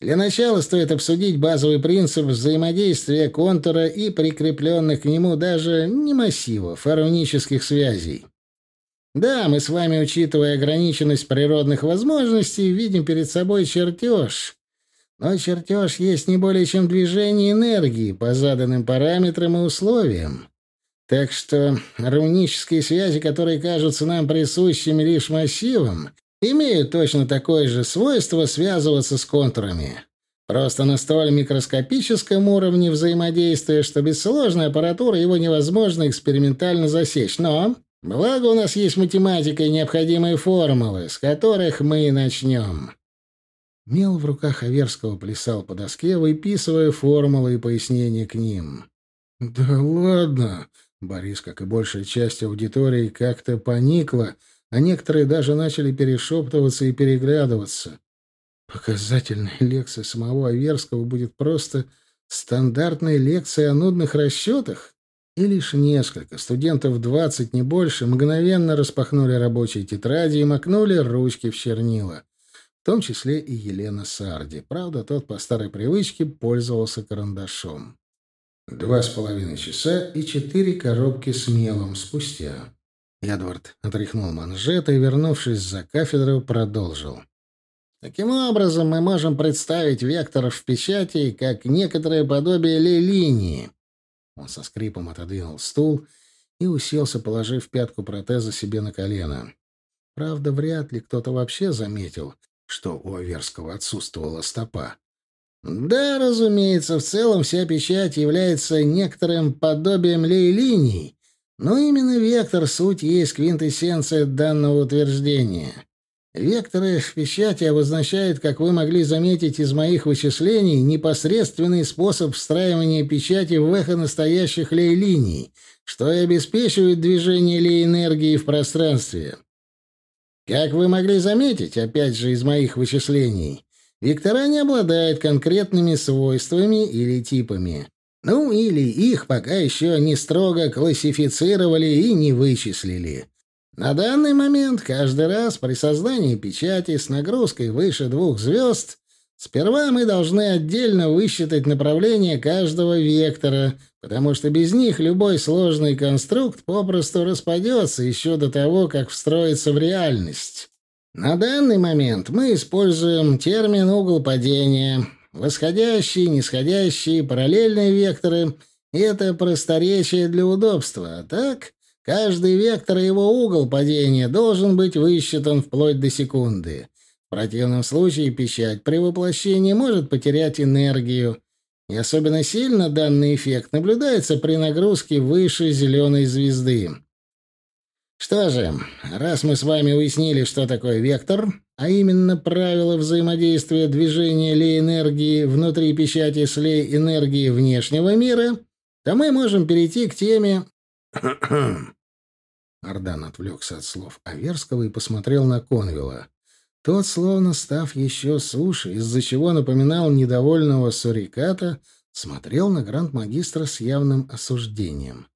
Для начала стоит обсудить базовый принцип взаимодействия контура и прикрепленных к нему даже не массивов, а рунических связей. Да, мы с вами, учитывая ограниченность природных возможностей, видим перед собой чертеж. Но чертеж есть не более чем движение энергии по заданным параметрам и условиям. Так что рунические связи, которые кажутся нам присущими лишь массивам, имеют точно такое же свойство связываться с контурами. Просто на столь микроскопическом уровне взаимодействия, что без сложной аппаратуры его невозможно экспериментально засечь. Но, благо у нас есть математика и необходимые формулы, с которых мы и начнем. Мел в руках Аверского плясал по доске, выписывая формулы и пояснения к ним. «Да ладно!» Борис, как и большая часть аудитории, как-то поникла, а некоторые даже начали перешептываться и переглядываться. Показательная лекция самого Аверского будет просто стандартной лекцией о нудных расчетах? И лишь несколько, студентов двадцать, не больше, мгновенно распахнули рабочие тетради и макнули ручки в чернила. В том числе и Елена Сарди. Правда, тот по старой привычке пользовался карандашом. Два с половиной часа и четыре коробки с мелом спустя. Эдвард отряхнул манжеты и, вернувшись за кафедру, продолжил. Таким образом, мы можем представить векторов в печати как некоторое подобие линии. Он со скрипом отодвинул стул и уселся, положив пятку протеза себе на колено. Правда, вряд ли кто-то вообще заметил, что у Аверского отсутствовала стопа. Да, разумеется, в целом вся печать является некоторым подобием лей-линий, но именно вектор — суть есть квинтэссенция данного утверждения. Векторы в печати обозначают, как вы могли заметить из моих вычислений, непосредственный способ встраивания печати в эхо настоящих лей-линий, что и обеспечивает движение лей-энергии в пространстве. Как вы могли заметить, опять же, из моих вычислений, вектора не обладают конкретными свойствами или типами. Ну, или их пока еще не строго классифицировали и не вычислили. На данный момент каждый раз при создании печати с нагрузкой выше двух звезд сперва мы должны отдельно высчитать направление каждого вектора, потому что без них любой сложный конструкт попросту распадется еще до того, как встроится в реальность. На данный момент мы используем термин «угол падения». Восходящие, нисходящие, параллельные векторы — это просторечие для удобства, а так Каждый вектор и его угол падения должен быть высчитан вплоть до секунды. В противном случае печать при воплощении может потерять энергию. И особенно сильно данный эффект наблюдается при нагрузке выше зеленой звезды. Что же, раз мы с вами уяснили, что такое вектор, а именно правила взаимодействия движения лей-энергии внутри печати с лей-энергией внешнего мира, то мы можем перейти к теме Ардан отвлекся от слов Аверского и посмотрел на Конвилла. Тот, словно став еще суше, из-за чего напоминал недовольного суриката, смотрел на гранд-магистра с явным осуждением.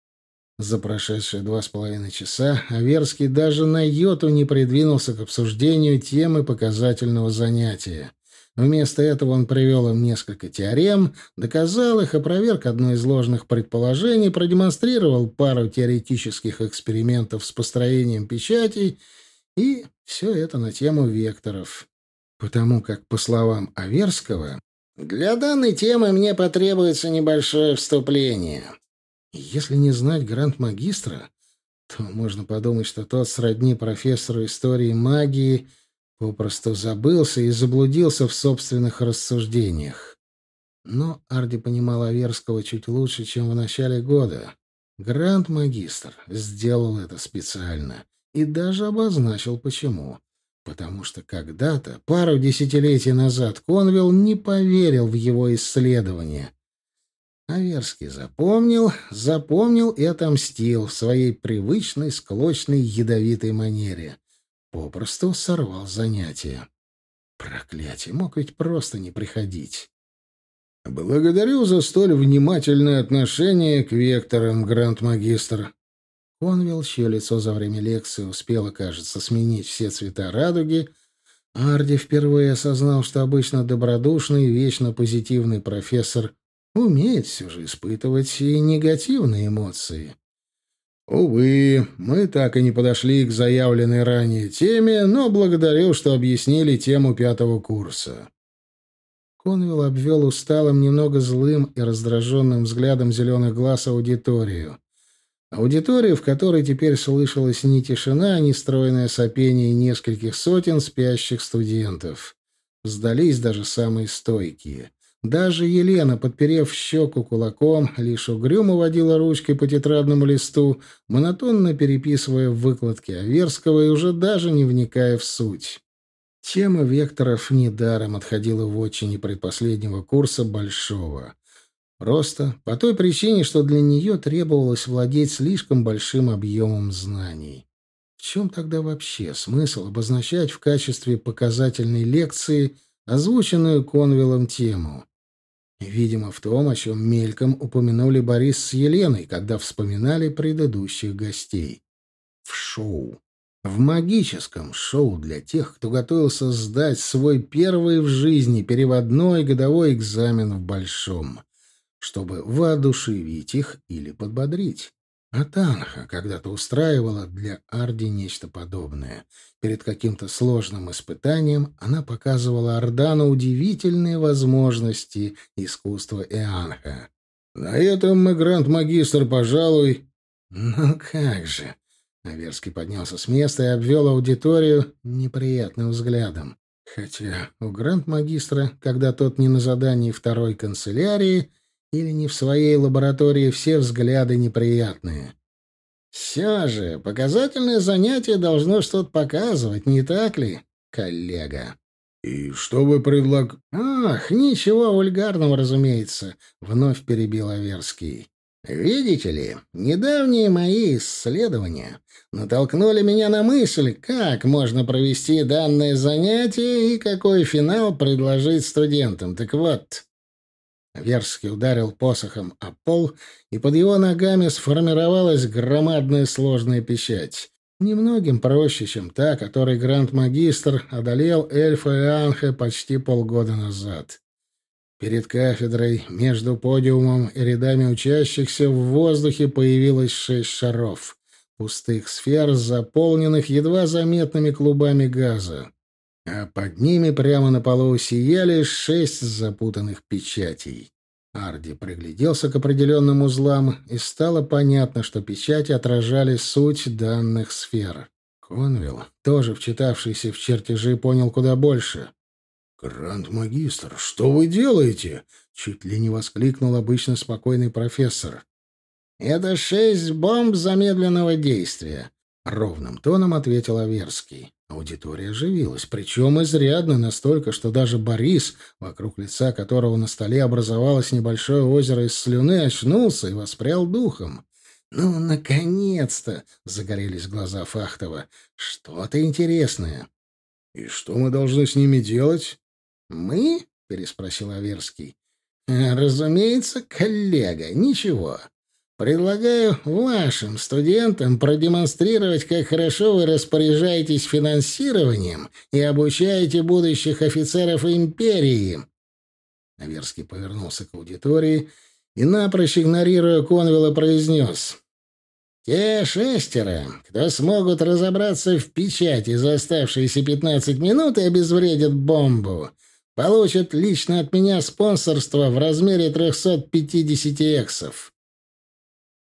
За прошедшие два с половиной часа Аверский даже на йоту не придвинулся к обсуждению темы показательного занятия. Вместо этого он привел им несколько теорем, доказал их, опроверг одно из ложных предположений, продемонстрировал пару теоретических экспериментов с построением печатей, и все это на тему векторов. Потому как, по словам Аверского, «Для данной темы мне потребуется небольшое вступление». Если не знать гранд-магистра, то можно подумать, что тот сродни профессору истории магии — Попросту забылся и заблудился в собственных рассуждениях. Но Арди понимал Аверского чуть лучше, чем в начале года. Гранд-магистр сделал это специально и даже обозначил почему. Потому что когда-то, пару десятилетий назад, Конвилл не поверил в его исследования. Аверский запомнил, запомнил и отомстил в своей привычной, склочной, ядовитой манере. Попросту сорвал занятие. Проклятие, мог ведь просто не приходить. «Благодарю за столь внимательное отношение к векторам, гранд-магистр». Конвилл, чье лицо за время лекции успело, кажется, сменить все цвета радуги, Арди впервые осознал, что обычно добродушный, вечно позитивный профессор умеет все же испытывать и негативные эмоции. Увы, мы так и не подошли к заявленной ранее теме, но благодарю, что объяснили тему пятого курса. Конвилл обвел усталым, немного злым и раздраженным взглядом зеленых глаз аудиторию. Аудиторию, в которой теперь слышалась не тишина, а нестройное сопение нескольких сотен спящих студентов. Сдались даже самые стойкие. Даже Елена, подперев щеку кулаком, лишь угрюмо водила ручкой по тетрадному листу, монотонно переписывая выкладки Аверского и уже даже не вникая в суть. Тема векторов недаром отходила в отчине предпоследнего курса Большого. Просто по той причине, что для нее требовалось владеть слишком большим объемом знаний. В чем тогда вообще смысл обозначать в качестве показательной лекции озвученную Конвиллом тему? Видимо, в том, о чем мельком упомянули Борис с Еленой, когда вспоминали предыдущих гостей. В шоу. В магическом шоу для тех, кто готовился сдать свой первый в жизни переводной годовой экзамен в Большом, чтобы воодушевить их или подбодрить. А Танха когда-то устраивала для Арди нечто подобное. Перед каким-то сложным испытанием она показывала Ардану удивительные возможности искусства Эанха. «На этом мы, гранд-магистр, пожалуй...» «Ну как же!» Аверский поднялся с места и обвел аудиторию неприятным взглядом. Хотя у гранд-магистра, когда тот не на задании второй канцелярии, или не в своей лаборатории все взгляды неприятные. Все же, показательное занятие должно что-то показывать, не так ли, коллега? «И что вы предлаг...» «Ах, ничего вульгарного, разумеется», — вновь перебил Аверский. «Видите ли, недавние мои исследования натолкнули меня на мысль, как можно провести данное занятие и какой финал предложить студентам. Так вот, Верский ударил посохом о пол, и под его ногами сформировалась громадная сложная печать. Немногим проще, чем та, которой гранд-магистр одолел эльфа и анха почти полгода назад. Перед кафедрой, между подиумом и рядами учащихся, в воздухе появилось шесть шаров. Пустых сфер, заполненных едва заметными клубами газа а под ними прямо на полу сияли шесть запутанных печатей. Арди пригляделся к определенным узлам, и стало понятно, что печати отражали суть данных сфер. Конвилл, тоже вчитавшийся в чертежи, понял куда больше. «Гранд-магистр, что вы делаете?» — чуть ли не воскликнул обычно спокойный профессор. «Это шесть бомб замедленного действия», — ровным тоном ответил Аверский. Аудитория оживилась, причем изрядно настолько, что даже Борис, вокруг лица которого на столе образовалось небольшое озеро из слюны, очнулся и воспрял духом. «Ну, наконец-то!» — загорелись глаза Фахтова. «Что-то интересное». «И что мы должны с ними делать?» «Мы?» — переспросил Аверский. «Разумеется, коллега, ничего. Предлагаю вашим студентам продемонстрировать, как хорошо вы распоряжаетесь финансированием и обучаете будущих офицеров империи. Аверский повернулся к аудитории и, напрочь игнорируя Конвилла, произнес. «Те шестеро, кто смогут разобраться в печати за оставшиеся пятнадцать минут и обезвредят бомбу, получат лично от меня спонсорство в размере трехсот пятидесяти эксов».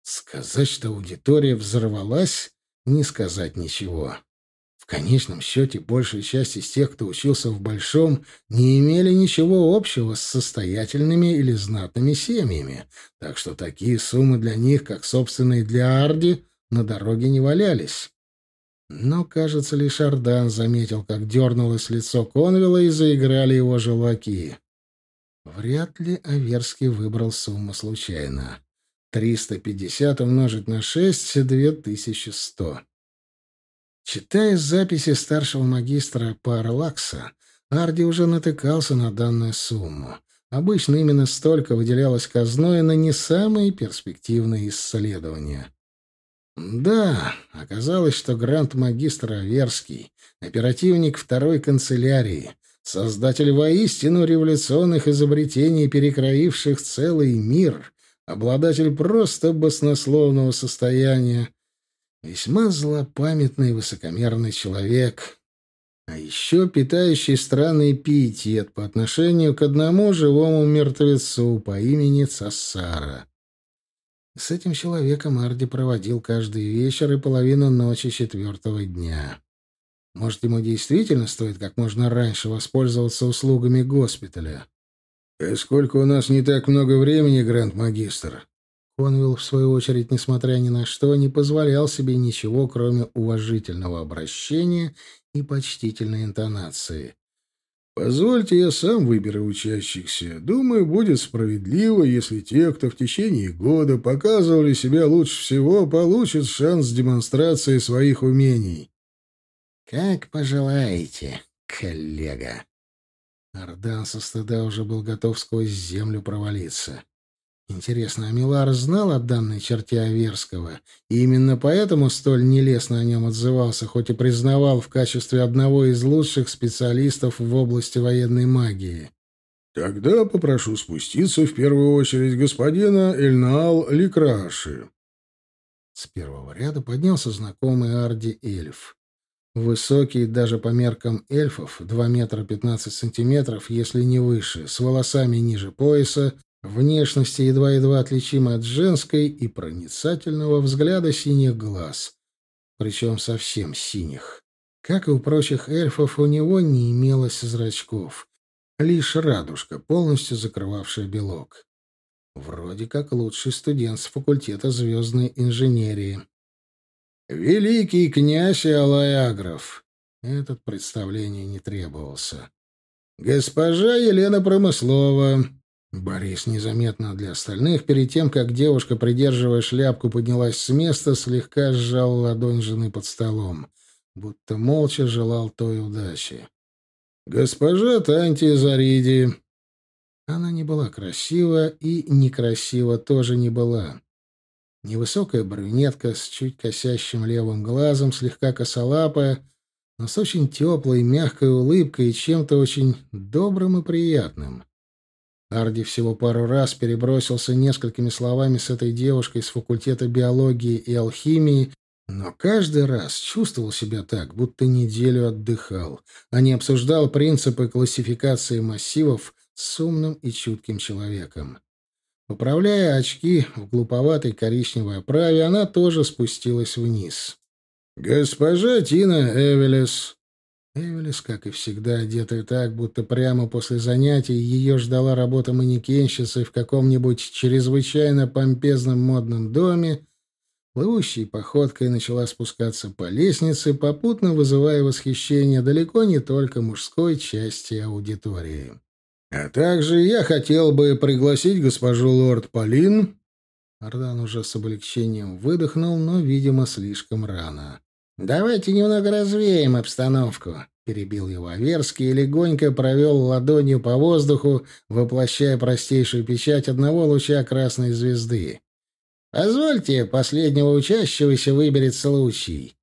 Сказать, что аудитория взорвалась, не сказать ничего. В конечном счете, большая часть из тех, кто учился в Большом, не имели ничего общего с состоятельными или знатными семьями, так что такие суммы для них, как собственные для Арди, на дороге не валялись. Но, кажется, лишь Ардан заметил, как дернулось лицо Конвилла и заиграли его желваки. Вряд ли Аверский выбрал сумму случайно. 350 умножить на 6 — 2100. Читая записи старшего магистра Парлакса, Арди уже натыкался на данную сумму. Обычно именно столько выделялось казной на не самые перспективные исследования. Да, оказалось, что грант-магистр Аверский, оперативник второй канцелярии, создатель воистину революционных изобретений, перекроивших целый мир, обладатель просто баснословного состояния, весьма злопамятный и высокомерный человек, а еще питающий странный пиетет по отношению к одному живому мертвецу по имени Цассара. С этим человеком Арди проводил каждый вечер и половину ночи четвертого дня. Может, ему действительно стоит как можно раньше воспользоваться услугами госпиталя? «Поскольку у нас не так много времени, гранд-магистр...» Конвилл, в свою очередь, несмотря ни на что, не позволял себе ничего, кроме уважительного обращения и почтительной интонации. Позвольте, я сам выберу учащихся. Думаю, будет справедливо, если те, кто в течение года показывали себя лучше всего, получат шанс демонстрации своих умений. Как пожелаете, коллега. Ардан со стыда уже был готов сквозь землю провалиться. Интересно, а Милар знал о данной черте Аверского, и именно поэтому столь нелестно о нем отзывался, хоть и признавал в качестве одного из лучших специалистов в области военной магии. «Тогда попрошу спуститься в первую очередь господина Эльнаал Ликраши». С первого ряда поднялся знакомый Арди эльф. Высокий даже по меркам эльфов, 2 метра 15 сантиметров, если не выше, с волосами ниже пояса внешности едва-едва отличимой от женской и проницательного взгляда синих глаз, причем совсем синих. Как и у прочих эльфов, у него не имелось зрачков, лишь радужка, полностью закрывавшая белок. Вроде как лучший студент с факультета звездной инженерии. «Великий князь Алаягров!» Этот представлению не требовался. «Госпожа Елена Промыслова, Борис незаметно для остальных, перед тем, как девушка, придерживая шляпку, поднялась с места, слегка сжал ладонь жены под столом, будто молча желал той удачи. «Госпожа Танти Зариди!» Она не была красива и некрасива тоже не была. Невысокая брюнетка с чуть косящим левым глазом, слегка косолапая, но с очень теплой, мягкой улыбкой и чем-то очень добрым и приятным. Арди всего пару раз перебросился несколькими словами с этой девушкой с факультета биологии и алхимии, но каждый раз чувствовал себя так, будто неделю отдыхал, а не обсуждал принципы классификации массивов с умным и чутким человеком. Поправляя очки в глуповатой коричневой оправе, она тоже спустилась вниз. «Госпожа Тина Эвелес», Эвелис, как и всегда, одетая так, будто прямо после занятий ее ждала работа манекенщицы в каком-нибудь чрезвычайно помпезном модном доме, плывущей походкой начала спускаться по лестнице, попутно вызывая восхищение далеко не только мужской части аудитории. «А также я хотел бы пригласить госпожу лорд Полин...» Ардан уже с облегчением выдохнул, но, видимо, слишком рано. «Давайте немного развеем обстановку», — перебил его Аверский и легонько провел ладонью по воздуху, воплощая простейшую печать одного луча красной звезды. «Позвольте, последнего учащегося выберет случай».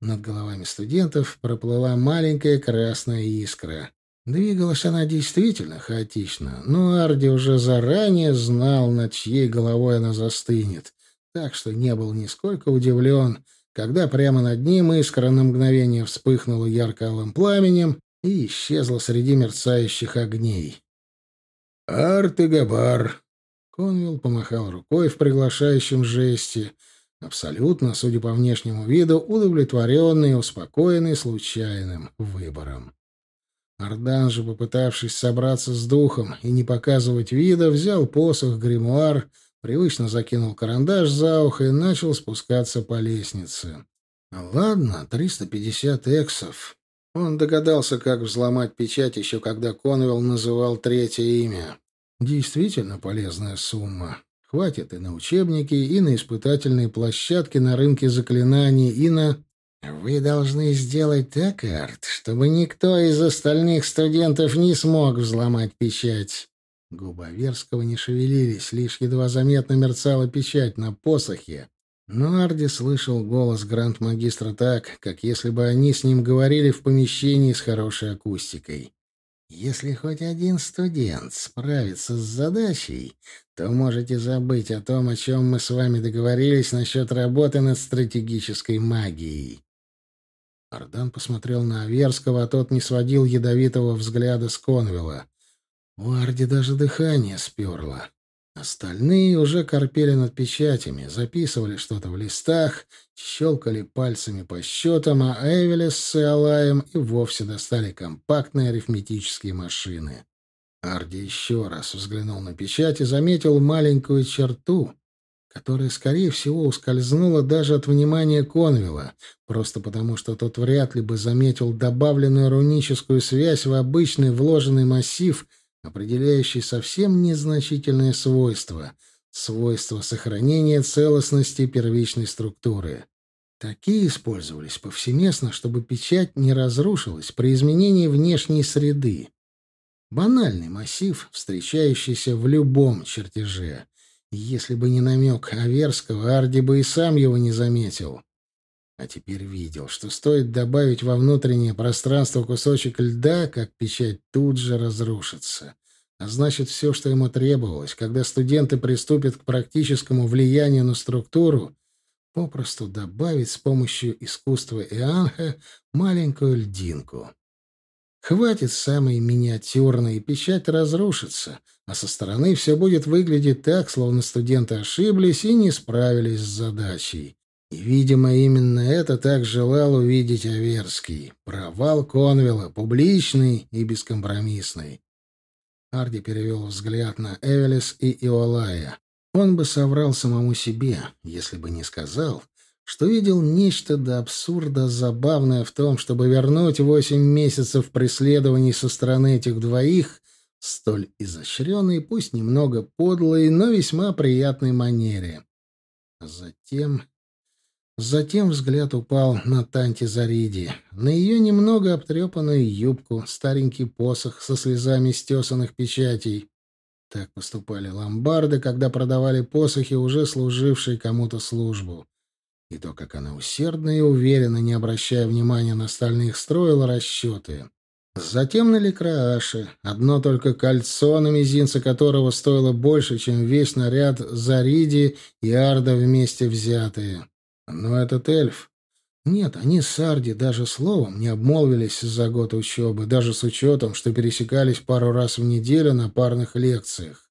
Над головами студентов проплыла маленькая красная искра. Двигалась она действительно хаотично, но Арди уже заранее знал, над чьей головой она застынет, так что не был нисколько удивлен — когда прямо над ним искра на мгновение вспыхнула ярко-алым пламенем и исчезла среди мерцающих огней. «Артегабар!» Конвилл помахал рукой в приглашающем жесте, абсолютно, судя по внешнему виду, удовлетворенный и успокоенный случайным выбором. Ардан же, попытавшись собраться с духом и не показывать вида, взял посох, гримуар — привычно закинул карандаш за ухо и начал спускаться по лестнице. Ладно, 350 эксов. Он догадался, как взломать печать еще когда Конвелл называл третье имя. Действительно полезная сумма. Хватит и на учебники, и на испытательные площадки на рынке заклинаний, и на... Вы должны сделать так, Арт, чтобы никто из остальных студентов не смог взломать печать. Губы Аверского не шевелились, лишь едва заметно мерцала печать на посохе. Но Арди слышал голос гранд-магистра так, как если бы они с ним говорили в помещении с хорошей акустикой. «Если хоть один студент справится с задачей, то можете забыть о том, о чем мы с вами договорились насчет работы над стратегической магией». Ардан посмотрел на Аверского, а тот не сводил ядовитого взгляда с Конвилла. У Арди даже дыхание сперло. Остальные уже корпели над печатями, записывали что-то в листах, щелкали пальцами по счетам, а Эвелес с Алаем и вовсе достали компактные арифметические машины. Арди еще раз взглянул на печать и заметил маленькую черту, которая, скорее всего, ускользнула даже от внимания Конвилла, просто потому что тот вряд ли бы заметил добавленную руническую связь в обычный вложенный массив, определяющий совсем незначительные свойства — свойства сохранения целостности первичной структуры. Такие использовались повсеместно, чтобы печать не разрушилась при изменении внешней среды. Банальный массив, встречающийся в любом чертеже. Если бы не намек Аверского, Арди бы и сам его не заметил. А теперь видел, что стоит добавить во внутреннее пространство кусочек льда, как печать тут же разрушится. А значит, все, что ему требовалось, когда студенты приступят к практическому влиянию на структуру, попросту добавить с помощью искусства Ианха маленькую льдинку. Хватит самой миниатюрной, печать разрушится, а со стороны все будет выглядеть так, словно студенты ошиблись и не справились с задачей. И, видимо, именно это так желал увидеть Аверский. Провал Конвилла, публичный и бескомпромиссный. Арди перевел взгляд на Эвелис и Иолая. Он бы соврал самому себе, если бы не сказал, что видел нечто до абсурда забавное в том, чтобы вернуть восемь месяцев преследований со стороны этих двоих столь изощренной, пусть немного подлой, но весьма приятной манере. Затем... Затем взгляд упал на Танти Зариди, на ее немного обтрепанную юбку, старенький посох со слезами стесанных печатей, так поступали ломбарды, когда продавали посохи, уже служившие кому-то службу. И то, как она усердно и уверенно, не обращая внимания на остальных, строила расчеты. Затем на Ликрааше, одно только кольцо, на мизинце которого стоило больше, чем весь наряд Зариди и Арда вместе взятые. Но этот эльф нет, они с Арди даже словом не обмолвились за год учебы, даже с учетом, что пересекались пару раз в неделю на парных лекциях.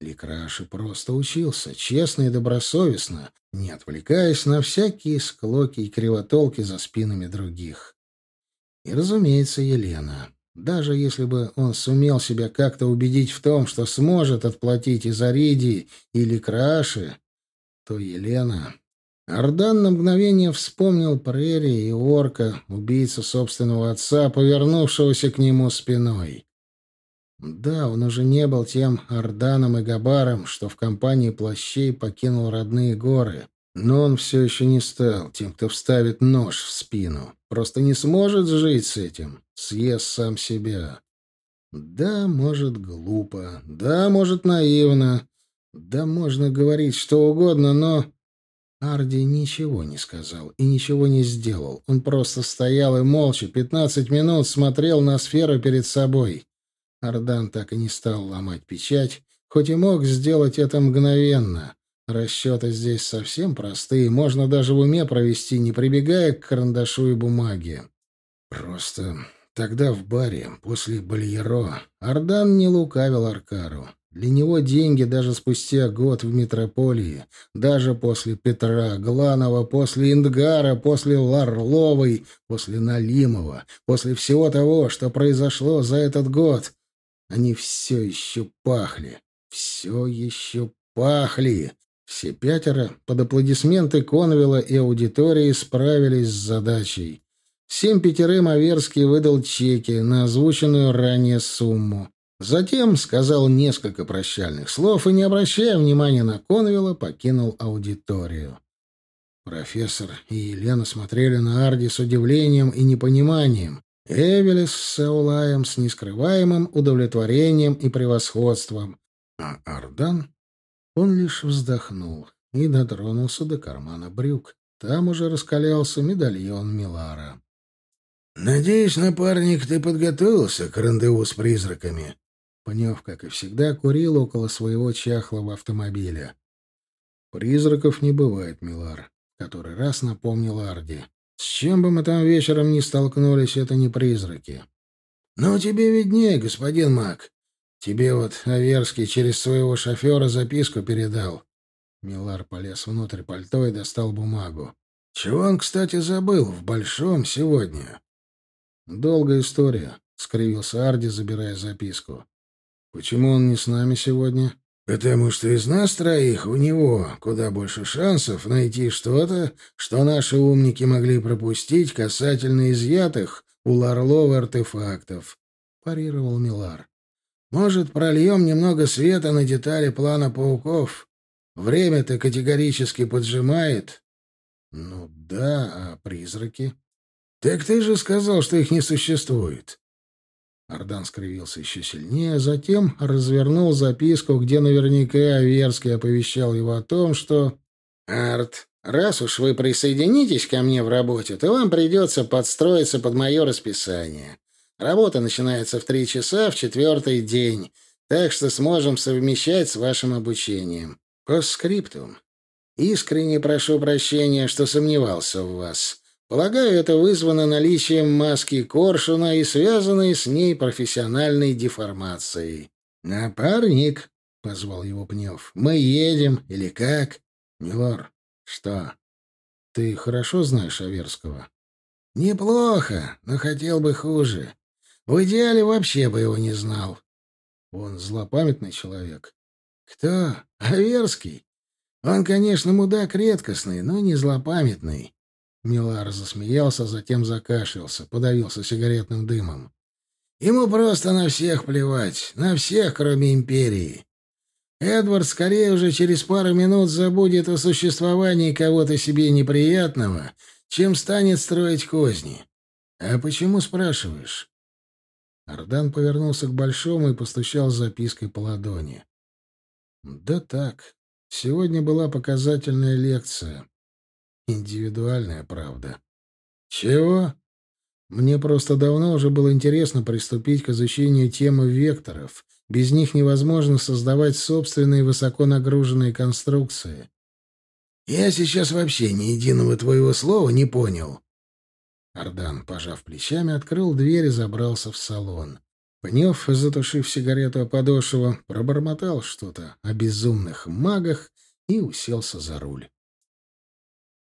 Ликраши просто учился, честно и добросовестно, не отвлекаясь на всякие склоки и кривотолки за спинами других. И, разумеется, Елена. Даже если бы он сумел себя как-то убедить в том, что сможет отплатить и за Риди, или Краши, то Елена Ардан на мгновение вспомнил прерии и орка, убийцу собственного отца, повернувшегося к нему спиной. Да, он уже не был тем Арданом и Габаром, что в компании плащей покинул родные горы. Но он все еще не стал тем, кто вставит нож в спину. Просто не сможет жить с этим. Съест сам себя. Да, может, глупо. Да, может, наивно. Да, можно говорить что угодно, но... Арди ничего не сказал и ничего не сделал. Он просто стоял и молча пятнадцать минут смотрел на сферу перед собой. Ардан так и не стал ломать печать, хоть и мог сделать это мгновенно. Расчеты здесь совсем простые, можно даже в уме провести, не прибегая к карандашу и бумаге. Просто тогда в баре, после Бальеро, Ардан не лукавил Аркару. Для него деньги даже спустя год в метрополии, даже после Петра Гланова, после Индгара, после Ларловой, после Налимова, после всего того, что произошло за этот год, они все еще пахли, все еще пахли. Все пятеро под аплодисменты Конвилла и аудитории справились с задачей. Всем пятерым Аверский выдал чеки на озвученную ранее сумму. Затем сказал несколько прощальных слов и, не обращая внимания на Конвилла, покинул аудиторию. Профессор и Елена смотрели на Арди с удивлением и непониманием. Эвелис с Саулаем с нескрываемым удовлетворением и превосходством. А Ардан, он лишь вздохнул и дотронулся до кармана брюк. Там уже раскалялся медальон Милара. «Надеюсь, напарник, ты подготовился к рандеву с призраками?» Панев, как и всегда, курил около своего чахлого автомобиля. «Призраков не бывает, Милар», — который раз напомнил Арди. «С чем бы мы там вечером ни столкнулись, это не призраки». «Ну, тебе виднее, господин Мак. Тебе вот Аверский через своего шофера записку передал». Милар полез внутрь пальто и достал бумагу. «Чего он, кстати, забыл в Большом сегодня?» «Долгая история», — скривился Арди, забирая записку. «Почему он не с нами сегодня?» Потому что из нас троих у него куда больше шансов найти что-то, что наши умники могли пропустить касательно изъятых у Ларлова артефактов, — парировал Милар. Может, прольем немного света на детали плана пауков? Время-то категорически поджимает. Ну да, а призраки? Так ты же сказал, что их не существует. Ардан скривился еще сильнее, затем развернул записку, где наверняка Аверский оповещал его о том, что... «Арт, раз уж вы присоединитесь ко мне в работе, то вам придется подстроиться под мое расписание. Работа начинается в три часа в четвертый день, так что сможем совмещать с вашим обучением. По скриптум. Искренне прошу прощения, что сомневался в вас». Полагаю, это вызвано наличием маски коршуна и связанной с ней профессиональной деформацией. «Напарник», — позвал его Пнев, — «мы едем или как?» «Милор, что? Ты хорошо знаешь Аверского?» «Неплохо, но хотел бы хуже. В идеале вообще бы его не знал». «Он злопамятный человек». «Кто? Аверский? Он, конечно, мудак редкостный, но не злопамятный. Милар засмеялся, затем закашлялся, подавился сигаретным дымом. Ему просто на всех плевать, на всех, кроме империи. Эдвард скорее уже через пару минут забудет о существовании кого-то себе неприятного, чем станет строить козни. А почему спрашиваешь? Ардан повернулся к Большому и постучал запиской по ладони. Да так. Сегодня была показательная лекция. Индивидуальная правда. Чего? Мне просто давно уже было интересно приступить к изучению темы векторов. Без них невозможно создавать собственные высоко нагруженные конструкции. Я сейчас вообще ни единого твоего слова не понял. Ардан, пожав плечами, открыл дверь и забрался в салон. Пнев, затушив сигарету о подошву, пробормотал что-то о безумных магах и уселся за руль.